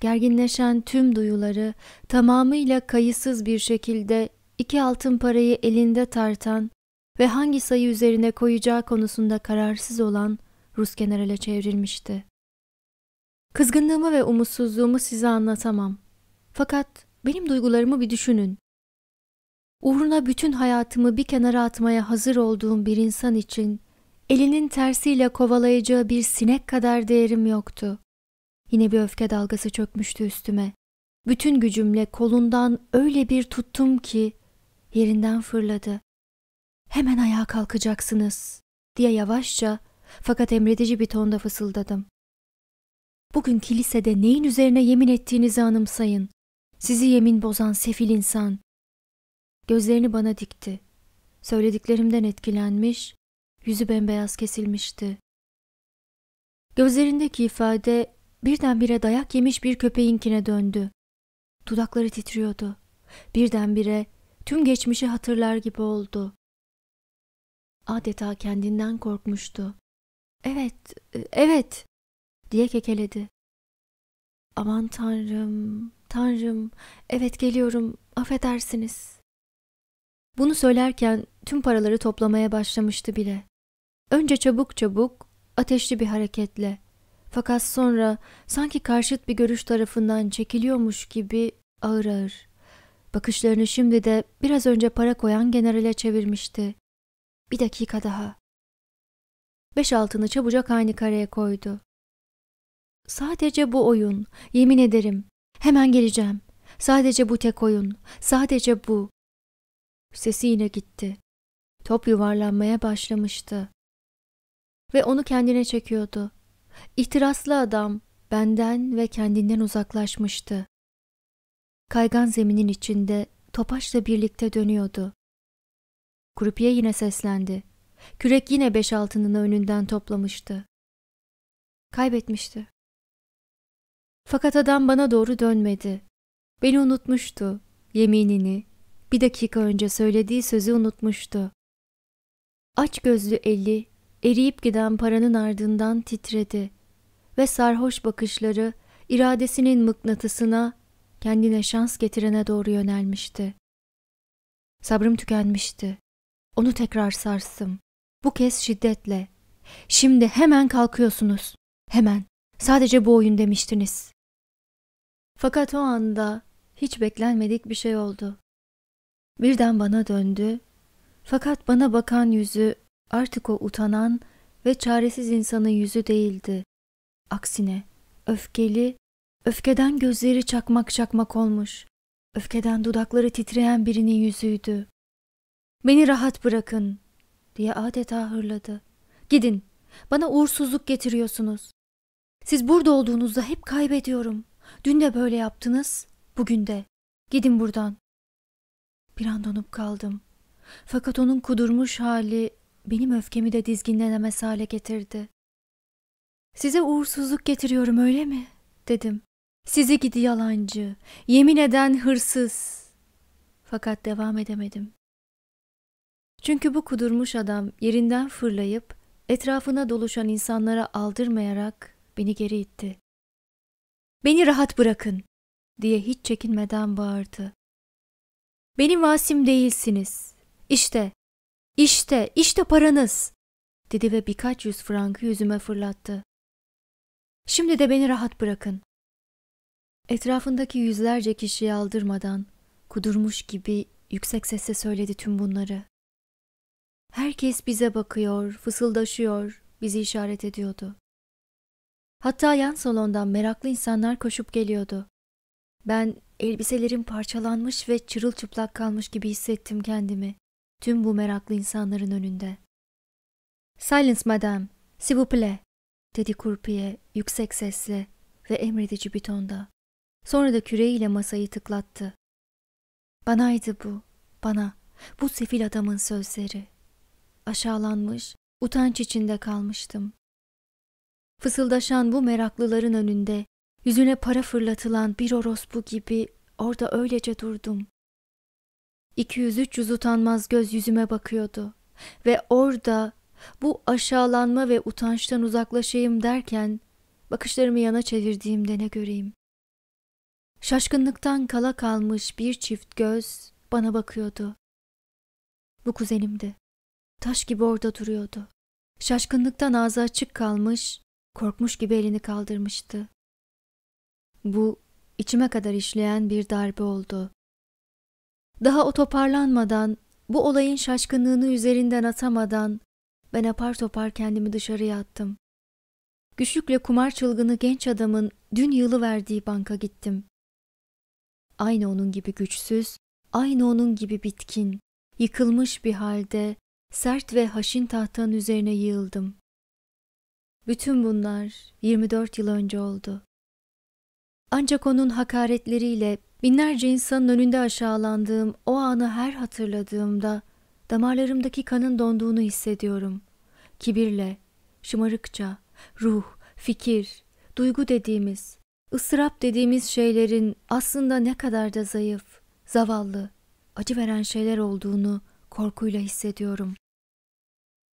Gerginleşen tüm duyuları tamamıyla kayıtsız bir şekilde iki altın parayı elinde tartan ve hangi sayı üzerine koyacağı konusunda kararsız olan Rus generale çevrilmişti. Kızgınlığımı ve umutsuzluğumu size anlatamam. Fakat benim duygularımı bir düşünün. Uğruna bütün hayatımı bir kenara atmaya hazır olduğum bir insan için elinin tersiyle kovalayacağı bir sinek kadar değerim yoktu. Yine bir öfke dalgası çökmüştü üstüme. Bütün gücümle kolundan öyle bir tuttum ki yerinden fırladı. Hemen ayağa kalkacaksınız diye yavaşça fakat emredici bir tonda fısıldadım. Bugün kilisede neyin üzerine yemin ettiğinizi anımsayın. Sizi yemin bozan sefil insan. Gözlerini bana dikti. Söylediklerimden etkilenmiş, yüzü bembeyaz kesilmişti. Gözlerindeki ifade birdenbire dayak yemiş bir köpeğinkine döndü. Dudakları titriyordu. Birdenbire tüm geçmişi hatırlar gibi oldu. Adeta kendinden korkmuştu. Evet, evet diye kekeledi. Aman tanrım, tanrım, evet geliyorum, affedersiniz. Bunu söylerken tüm paraları toplamaya başlamıştı bile. Önce çabuk çabuk, ateşli bir hareketle. Fakat sonra sanki karşıt bir görüş tarafından çekiliyormuş gibi ağır ağır. Bakışlarını şimdi de biraz önce para koyan generale çevirmişti. Bir dakika daha. Beş altını çabucak aynı kareye koydu. Sadece bu oyun, yemin ederim. Hemen geleceğim. Sadece bu tek oyun, sadece bu. Sesi yine gitti. Top yuvarlanmaya başlamıştı. Ve onu kendine çekiyordu. İhtiraslı adam benden ve kendinden uzaklaşmıştı. Kaygan zeminin içinde topaçla birlikte dönüyordu. Krupiye yine seslendi. Kürek yine beş altınını önünden toplamıştı. Kaybetmişti. Fakat adam bana doğru dönmedi. Beni unutmuştu. Yeminini, bir dakika önce söylediği sözü unutmuştu. Aç gözlü eli eriyip giden paranın ardından titredi ve sarhoş bakışları iradesinin mıknatısına kendine şans getirene doğru yönelmişti. Sabrım tükenmişti. Onu tekrar sarstım. Bu kez şiddetle. Şimdi hemen kalkıyorsunuz. Hemen. Sadece bu oyun demiştiniz. Fakat o anda hiç beklenmedik bir şey oldu. Birden bana döndü. Fakat bana bakan yüzü artık o utanan ve çaresiz insanın yüzü değildi. Aksine öfkeli, öfkeden gözleri çakmak çakmak olmuş, öfkeden dudakları titreyen birinin yüzüydü. Beni rahat bırakın diye adeta hırladı. Gidin, bana uğursuzluk getiriyorsunuz. Siz burada olduğunuzda hep kaybediyorum. Dün de böyle yaptınız, bugün de. Gidin buradan. Bir an donup kaldım. Fakat onun kudurmuş hali benim öfkemi de dizginlenemez hale getirdi. Size uğursuzluk getiriyorum öyle mi? dedim. Sizi gidi yalancı, yemin eden hırsız. Fakat devam edemedim. Çünkü bu kudurmuş adam yerinden fırlayıp etrafına doluşan insanlara aldırmayarak beni geri itti. Beni rahat bırakın diye hiç çekinmeden bağırdı. Benim vasim değilsiniz. İşte, işte, işte paranız dedi ve birkaç yüz frankı yüzüme fırlattı. Şimdi de beni rahat bırakın. Etrafındaki yüzlerce kişiyi aldırmadan kudurmuş gibi yüksek sesle söyledi tüm bunları. Herkes bize bakıyor, fısıldaşıyor, bizi işaret ediyordu. Hatta yan salondan meraklı insanlar koşup geliyordu. Ben elbiselerim parçalanmış ve çırılçıplak kalmış gibi hissettim kendimi. Tüm bu meraklı insanların önünde. Silence madame, s'il vous plaît, dedi kurpiye yüksek sesle ve emredici bir tonda. Sonra da küreğiyle masayı tıklattı. Banaydı bu, bana, bu sefil adamın sözleri. Aşağılanmış, utanç içinde kalmıştım. Fısıldaşan bu meraklıların önünde yüzüne para fırlatılan bir orospu gibi orada öylece durdum. 200-300 utanmaz göz yüzüme bakıyordu ve orada bu aşağılanma ve utançtan uzaklaşayım derken bakışlarımı yana çevirdiğimde ne göreyim? Şaşkınlıktan kala kalmış bir çift göz bana bakıyordu. Bu kuzenimdi. Taş gibi orada duruyordu. Şaşkınlıktan ağzı açık kalmış, korkmuş gibi elini kaldırmıştı. Bu içime kadar işleyen bir darbe oldu. Daha o toparlanmadan, bu olayın şaşkınlığını üzerinden atamadan ben apar topar kendimi dışarıya attım. Güçlükle kumar çılgını genç adamın dün yılı verdiği banka gittim. Aynı onun gibi güçsüz, aynı onun gibi bitkin, yıkılmış bir halde sert ve haşin tahtanın üzerine yığıldım. Bütün bunlar 24 yıl önce oldu. Ancak onun hakaretleriyle binlerce insanın önünde aşağılandığım o anı her hatırladığımda damarlarımdaki kanın donduğunu hissediyorum. Kibirle, şımarıkça, ruh, fikir, duygu dediğimiz, ıstırap dediğimiz şeylerin aslında ne kadar da zayıf, zavallı, acı veren şeyler olduğunu korkuyla hissediyorum.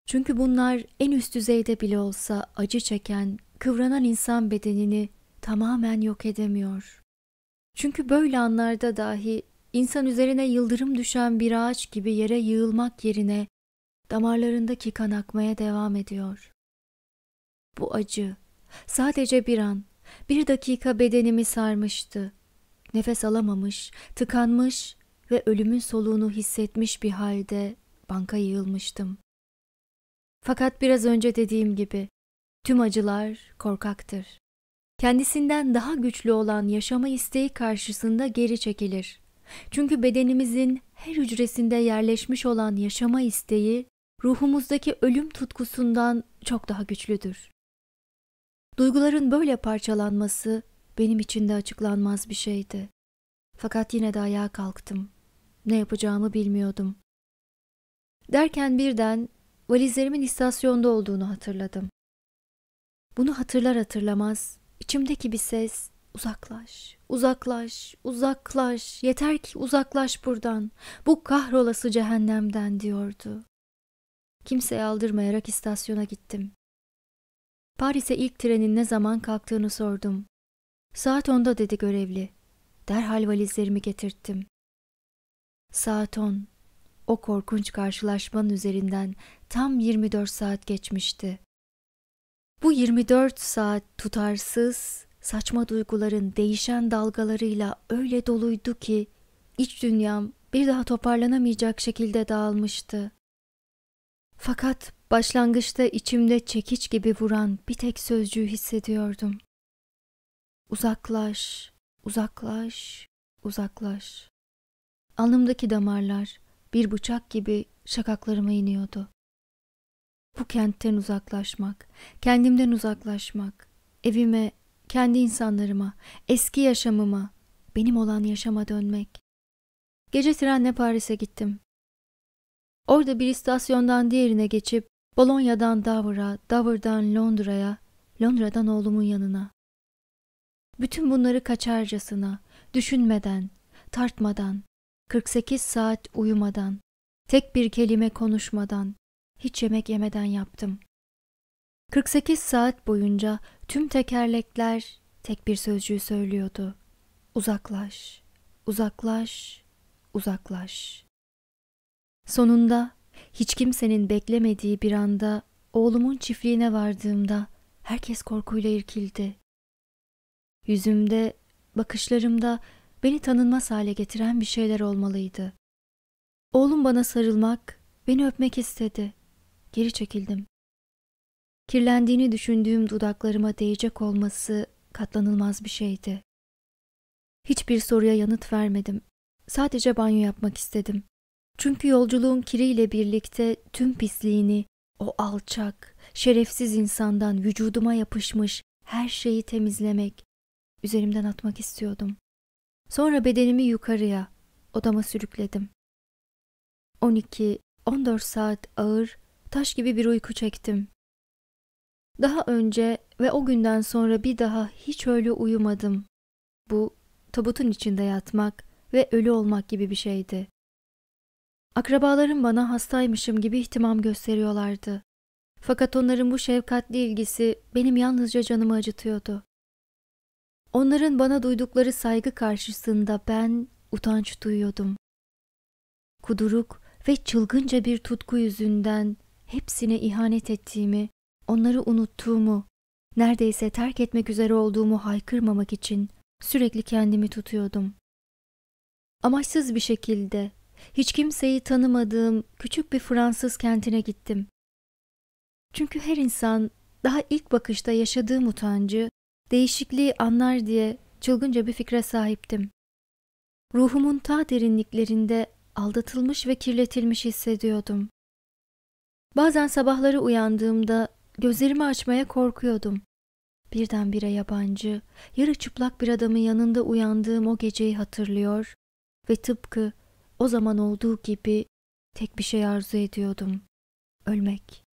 Çünkü bunlar en üst düzeyde bile olsa acı çeken, kıvranan insan bedenini tamamen yok edemiyor. Çünkü böyle anlarda dahi insan üzerine yıldırım düşen bir ağaç gibi yere yığılmak yerine damarlarındaki kan akmaya devam ediyor. Bu acı sadece bir an, bir dakika bedenimi sarmıştı. Nefes alamamış, tıkanmış ve ölümün soluğunu hissetmiş bir halde banka yığılmıştım. Fakat biraz önce dediğim gibi tüm acılar korkaktır. Kendisinden daha güçlü olan yaşama isteği karşısında geri çekilir. Çünkü bedenimizin her hücresinde yerleşmiş olan yaşama isteği ruhumuzdaki ölüm tutkusundan çok daha güçlüdür. Duyguların böyle parçalanması benim için de açıklanmaz bir şeydi. Fakat yine de ayağa kalktım. Ne yapacağımı bilmiyordum. Derken birden valizlerimin istasyonda olduğunu hatırladım. Bunu hatırlar hatırlamaz içimdeki bir ses uzaklaş, uzaklaş, uzaklaş, yeter ki uzaklaş buradan, bu kahrolası cehennemden diyordu. Kimseye aldırmayarak istasyona gittim. Paris'e ilk trenin ne zaman kalktığını sordum. Saat onda dedi görevli. Derhal valizlerimi getirttim. Saat on. O korkunç karşılaşmanın üzerinden tam 24 saat geçmişti. Bu 24 saat tutarsız, saçma duyguların değişen dalgalarıyla öyle doluydu ki iç dünyam bir daha toparlanamayacak şekilde dağılmıştı. Fakat başlangıçta içimde çekiç gibi vuran bir tek sözcüğü hissediyordum. Uzaklaş, uzaklaş, uzaklaş. Alnımdaki damarlar bir bıçak gibi şakaklarıma iniyordu. Bu kentten uzaklaşmak, kendimden uzaklaşmak, evime, kendi insanlarıma, eski yaşamıma, benim olan yaşama dönmek. Gece trenle Paris'e gittim. Orada bir istasyondan diğerine geçip Bolonya'dan Dover'a, Dover'dan Londra'ya, Londra'dan oğlumun yanına. Bütün bunları kaçarcasına, düşünmeden, tartmadan, 48 saat uyumadan, tek bir kelime konuşmadan, hiç yemek yemeden yaptım. 48 saat boyunca tüm tekerlekler tek bir sözcüğü söylüyordu. Uzaklaş, uzaklaş, uzaklaş. Sonunda hiç kimsenin beklemediği bir anda oğlumun çiftliğine vardığımda herkes korkuyla irkildi. Yüzümde, bakışlarımda beni tanınmaz hale getiren bir şeyler olmalıydı. Oğlum bana sarılmak, beni öpmek istedi. Geri çekildim. Kirlendiğini düşündüğüm dudaklarıma değecek olması katlanılmaz bir şeydi. Hiçbir soruya yanıt vermedim. Sadece banyo yapmak istedim. Çünkü yolculuğun kiriyle birlikte tüm pisliğini, o alçak, şerefsiz insandan vücuduma yapışmış her şeyi temizlemek, üzerimden atmak istiyordum. Sonra bedenimi yukarıya, odama sürükledim. 12-14 saat ağır, taş gibi bir uyku çektim. Daha önce ve o günden sonra bir daha hiç öyle uyumadım. Bu tabutun içinde yatmak ve ölü olmak gibi bir şeydi. Akrabalarım bana hastaymışım gibi ihtimam gösteriyorlardı. Fakat onların bu şefkatli ilgisi benim yalnızca canımı acıtıyordu. Onların bana duydukları saygı karşısında ben utanç duyuyordum. Kuduruk ve çılgınca bir tutku yüzünden hepsine ihanet ettiğimi, onları unuttuğumu, neredeyse terk etmek üzere olduğumu haykırmamak için sürekli kendimi tutuyordum. Amaçsız bir şekilde hiç kimseyi tanımadığım küçük bir Fransız kentine gittim. Çünkü her insan daha ilk bakışta yaşadığım utancı değişikliği anlar diye çılgınca bir fikre sahiptim. Ruhumun ta derinliklerinde aldatılmış ve kirletilmiş hissediyordum. Bazen sabahları uyandığımda gözlerimi açmaya korkuyordum. Birdenbire yabancı, yarı çıplak bir adamın yanında uyandığım o geceyi hatırlıyor ve tıpkı o zaman olduğu gibi tek bir şey arzu ediyordum. Ölmek.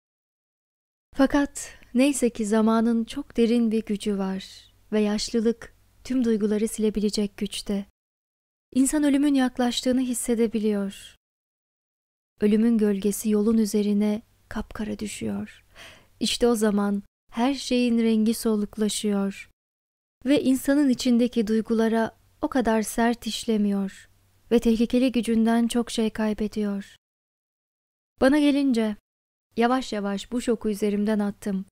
Fakat neyse ki zamanın çok derin bir gücü var ve yaşlılık tüm duyguları silebilecek güçte. İnsan ölümün yaklaştığını hissedebiliyor. Ölümün gölgesi yolun üzerine kapkara düşüyor. İşte o zaman her şeyin rengi soluklaşıyor ve insanın içindeki duygulara o kadar sert işlemiyor ve tehlikeli gücünden çok şey kaybediyor. Bana gelince Yavaş yavaş bu şoku üzerimden attım.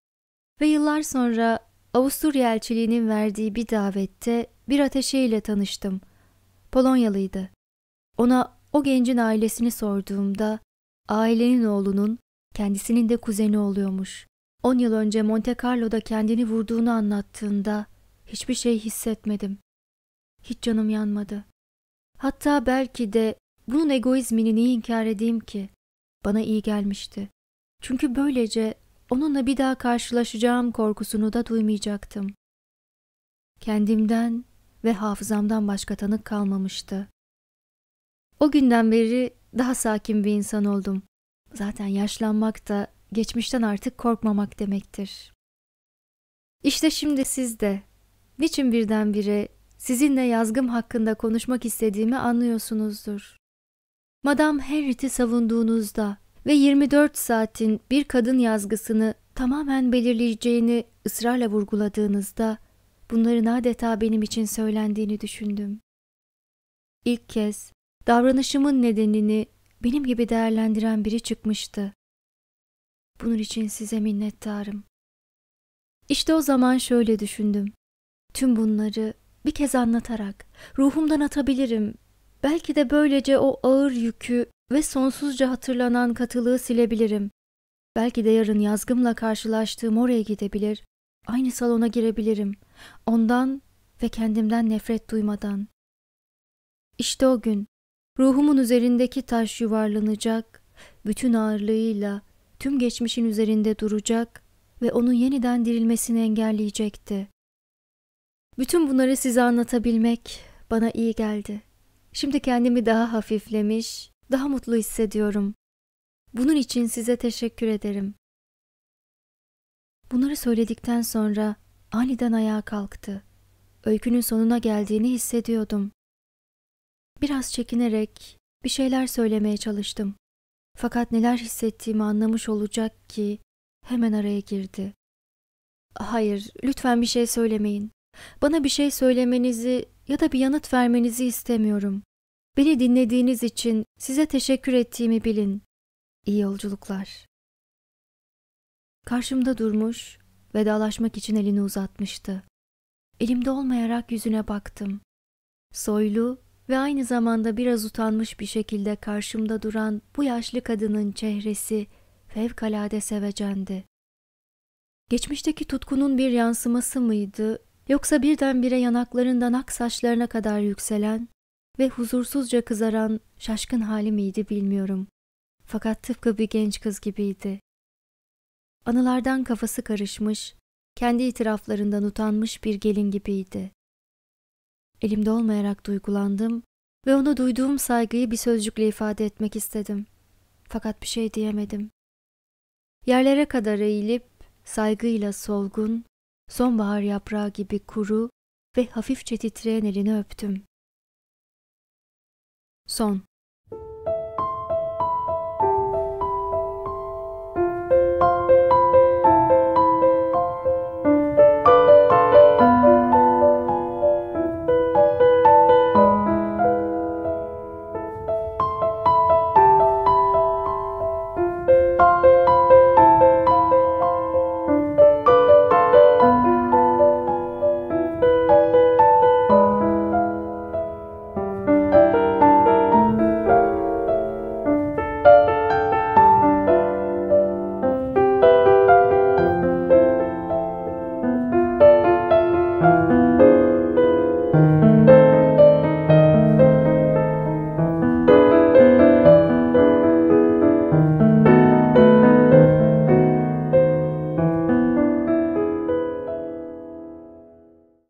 Ve yıllar sonra Avusturya elçiliğinin verdiği bir davette bir ateşeyle tanıştım. Polonyalıydı. Ona o gencin ailesini sorduğumda ailenin oğlunun kendisinin de kuzeni oluyormuş. On yıl önce Monte Carlo'da kendini vurduğunu anlattığında hiçbir şey hissetmedim. Hiç canım yanmadı. Hatta belki de bunun egoizmini niye inkar edeyim ki? Bana iyi gelmişti. Çünkü böylece onunla bir daha karşılaşacağım korkusunu da duymayacaktım. Kendimden ve hafızamdan başka tanık kalmamıştı. O günden beri daha sakin bir insan oldum. Zaten yaşlanmak da geçmişten artık korkmamak demektir. İşte şimdi siz de niçin birdenbire sizinle yazgım hakkında konuşmak istediğimi anlıyorsunuzdur. Madame Harriet'i savunduğunuzda ve 24 saatin bir kadın yazgısını tamamen belirleyeceğini ısrarla vurguladığınızda bunların adeta benim için söylendiğini düşündüm. İlk kez davranışımın nedenini benim gibi değerlendiren biri çıkmıştı. Bunun için size minnettarım. İşte o zaman şöyle düşündüm. Tüm bunları bir kez anlatarak ruhumdan atabilirim. Belki de böylece o ağır yükü ve sonsuzca hatırlanan katılığı silebilirim. Belki de yarın yazgımla karşılaştığım oraya gidebilir, aynı salona girebilirim. Ondan ve kendimden nefret duymadan. İşte o gün ruhumun üzerindeki taş yuvarlanacak, bütün ağırlığıyla tüm geçmişin üzerinde duracak ve onun yeniden dirilmesini engelleyecekti. Bütün bunları size anlatabilmek bana iyi geldi. Şimdi kendimi daha hafiflemiş, daha mutlu hissediyorum. Bunun için size teşekkür ederim. Bunları söyledikten sonra aniden ayağa kalktı. Öykünün sonuna geldiğini hissediyordum. Biraz çekinerek bir şeyler söylemeye çalıştım. Fakat neler hissettiğimi anlamış olacak ki hemen araya girdi. Hayır, lütfen bir şey söylemeyin. Bana bir şey söylemenizi ya da bir yanıt vermenizi istemiyorum. Beni dinlediğiniz için size teşekkür ettiğimi bilin. İyi yolculuklar. Karşımda durmuş, vedalaşmak için elini uzatmıştı. Elimde olmayarak yüzüne baktım. Soylu ve aynı zamanda biraz utanmış bir şekilde karşımda duran bu yaşlı kadının çehresi fevkalade sevecendi. Geçmişteki tutkunun bir yansıması mıydı, yoksa birdenbire yanaklarından ak saçlarına kadar yükselen ve huzursuzca kızaran şaşkın hali miydi bilmiyorum. Fakat tıpkı bir genç kız gibiydi. Anılardan kafası karışmış, kendi itiraflarından utanmış bir gelin gibiydi. Elimde olmayarak duygulandım ve ona duyduğum saygıyı bir sözcükle ifade etmek istedim. Fakat bir şey diyemedim. Yerlere kadar eğilip saygıyla solgun, sonbahar yaprağı gibi kuru ve hafifçe titreyen elini öptüm. Son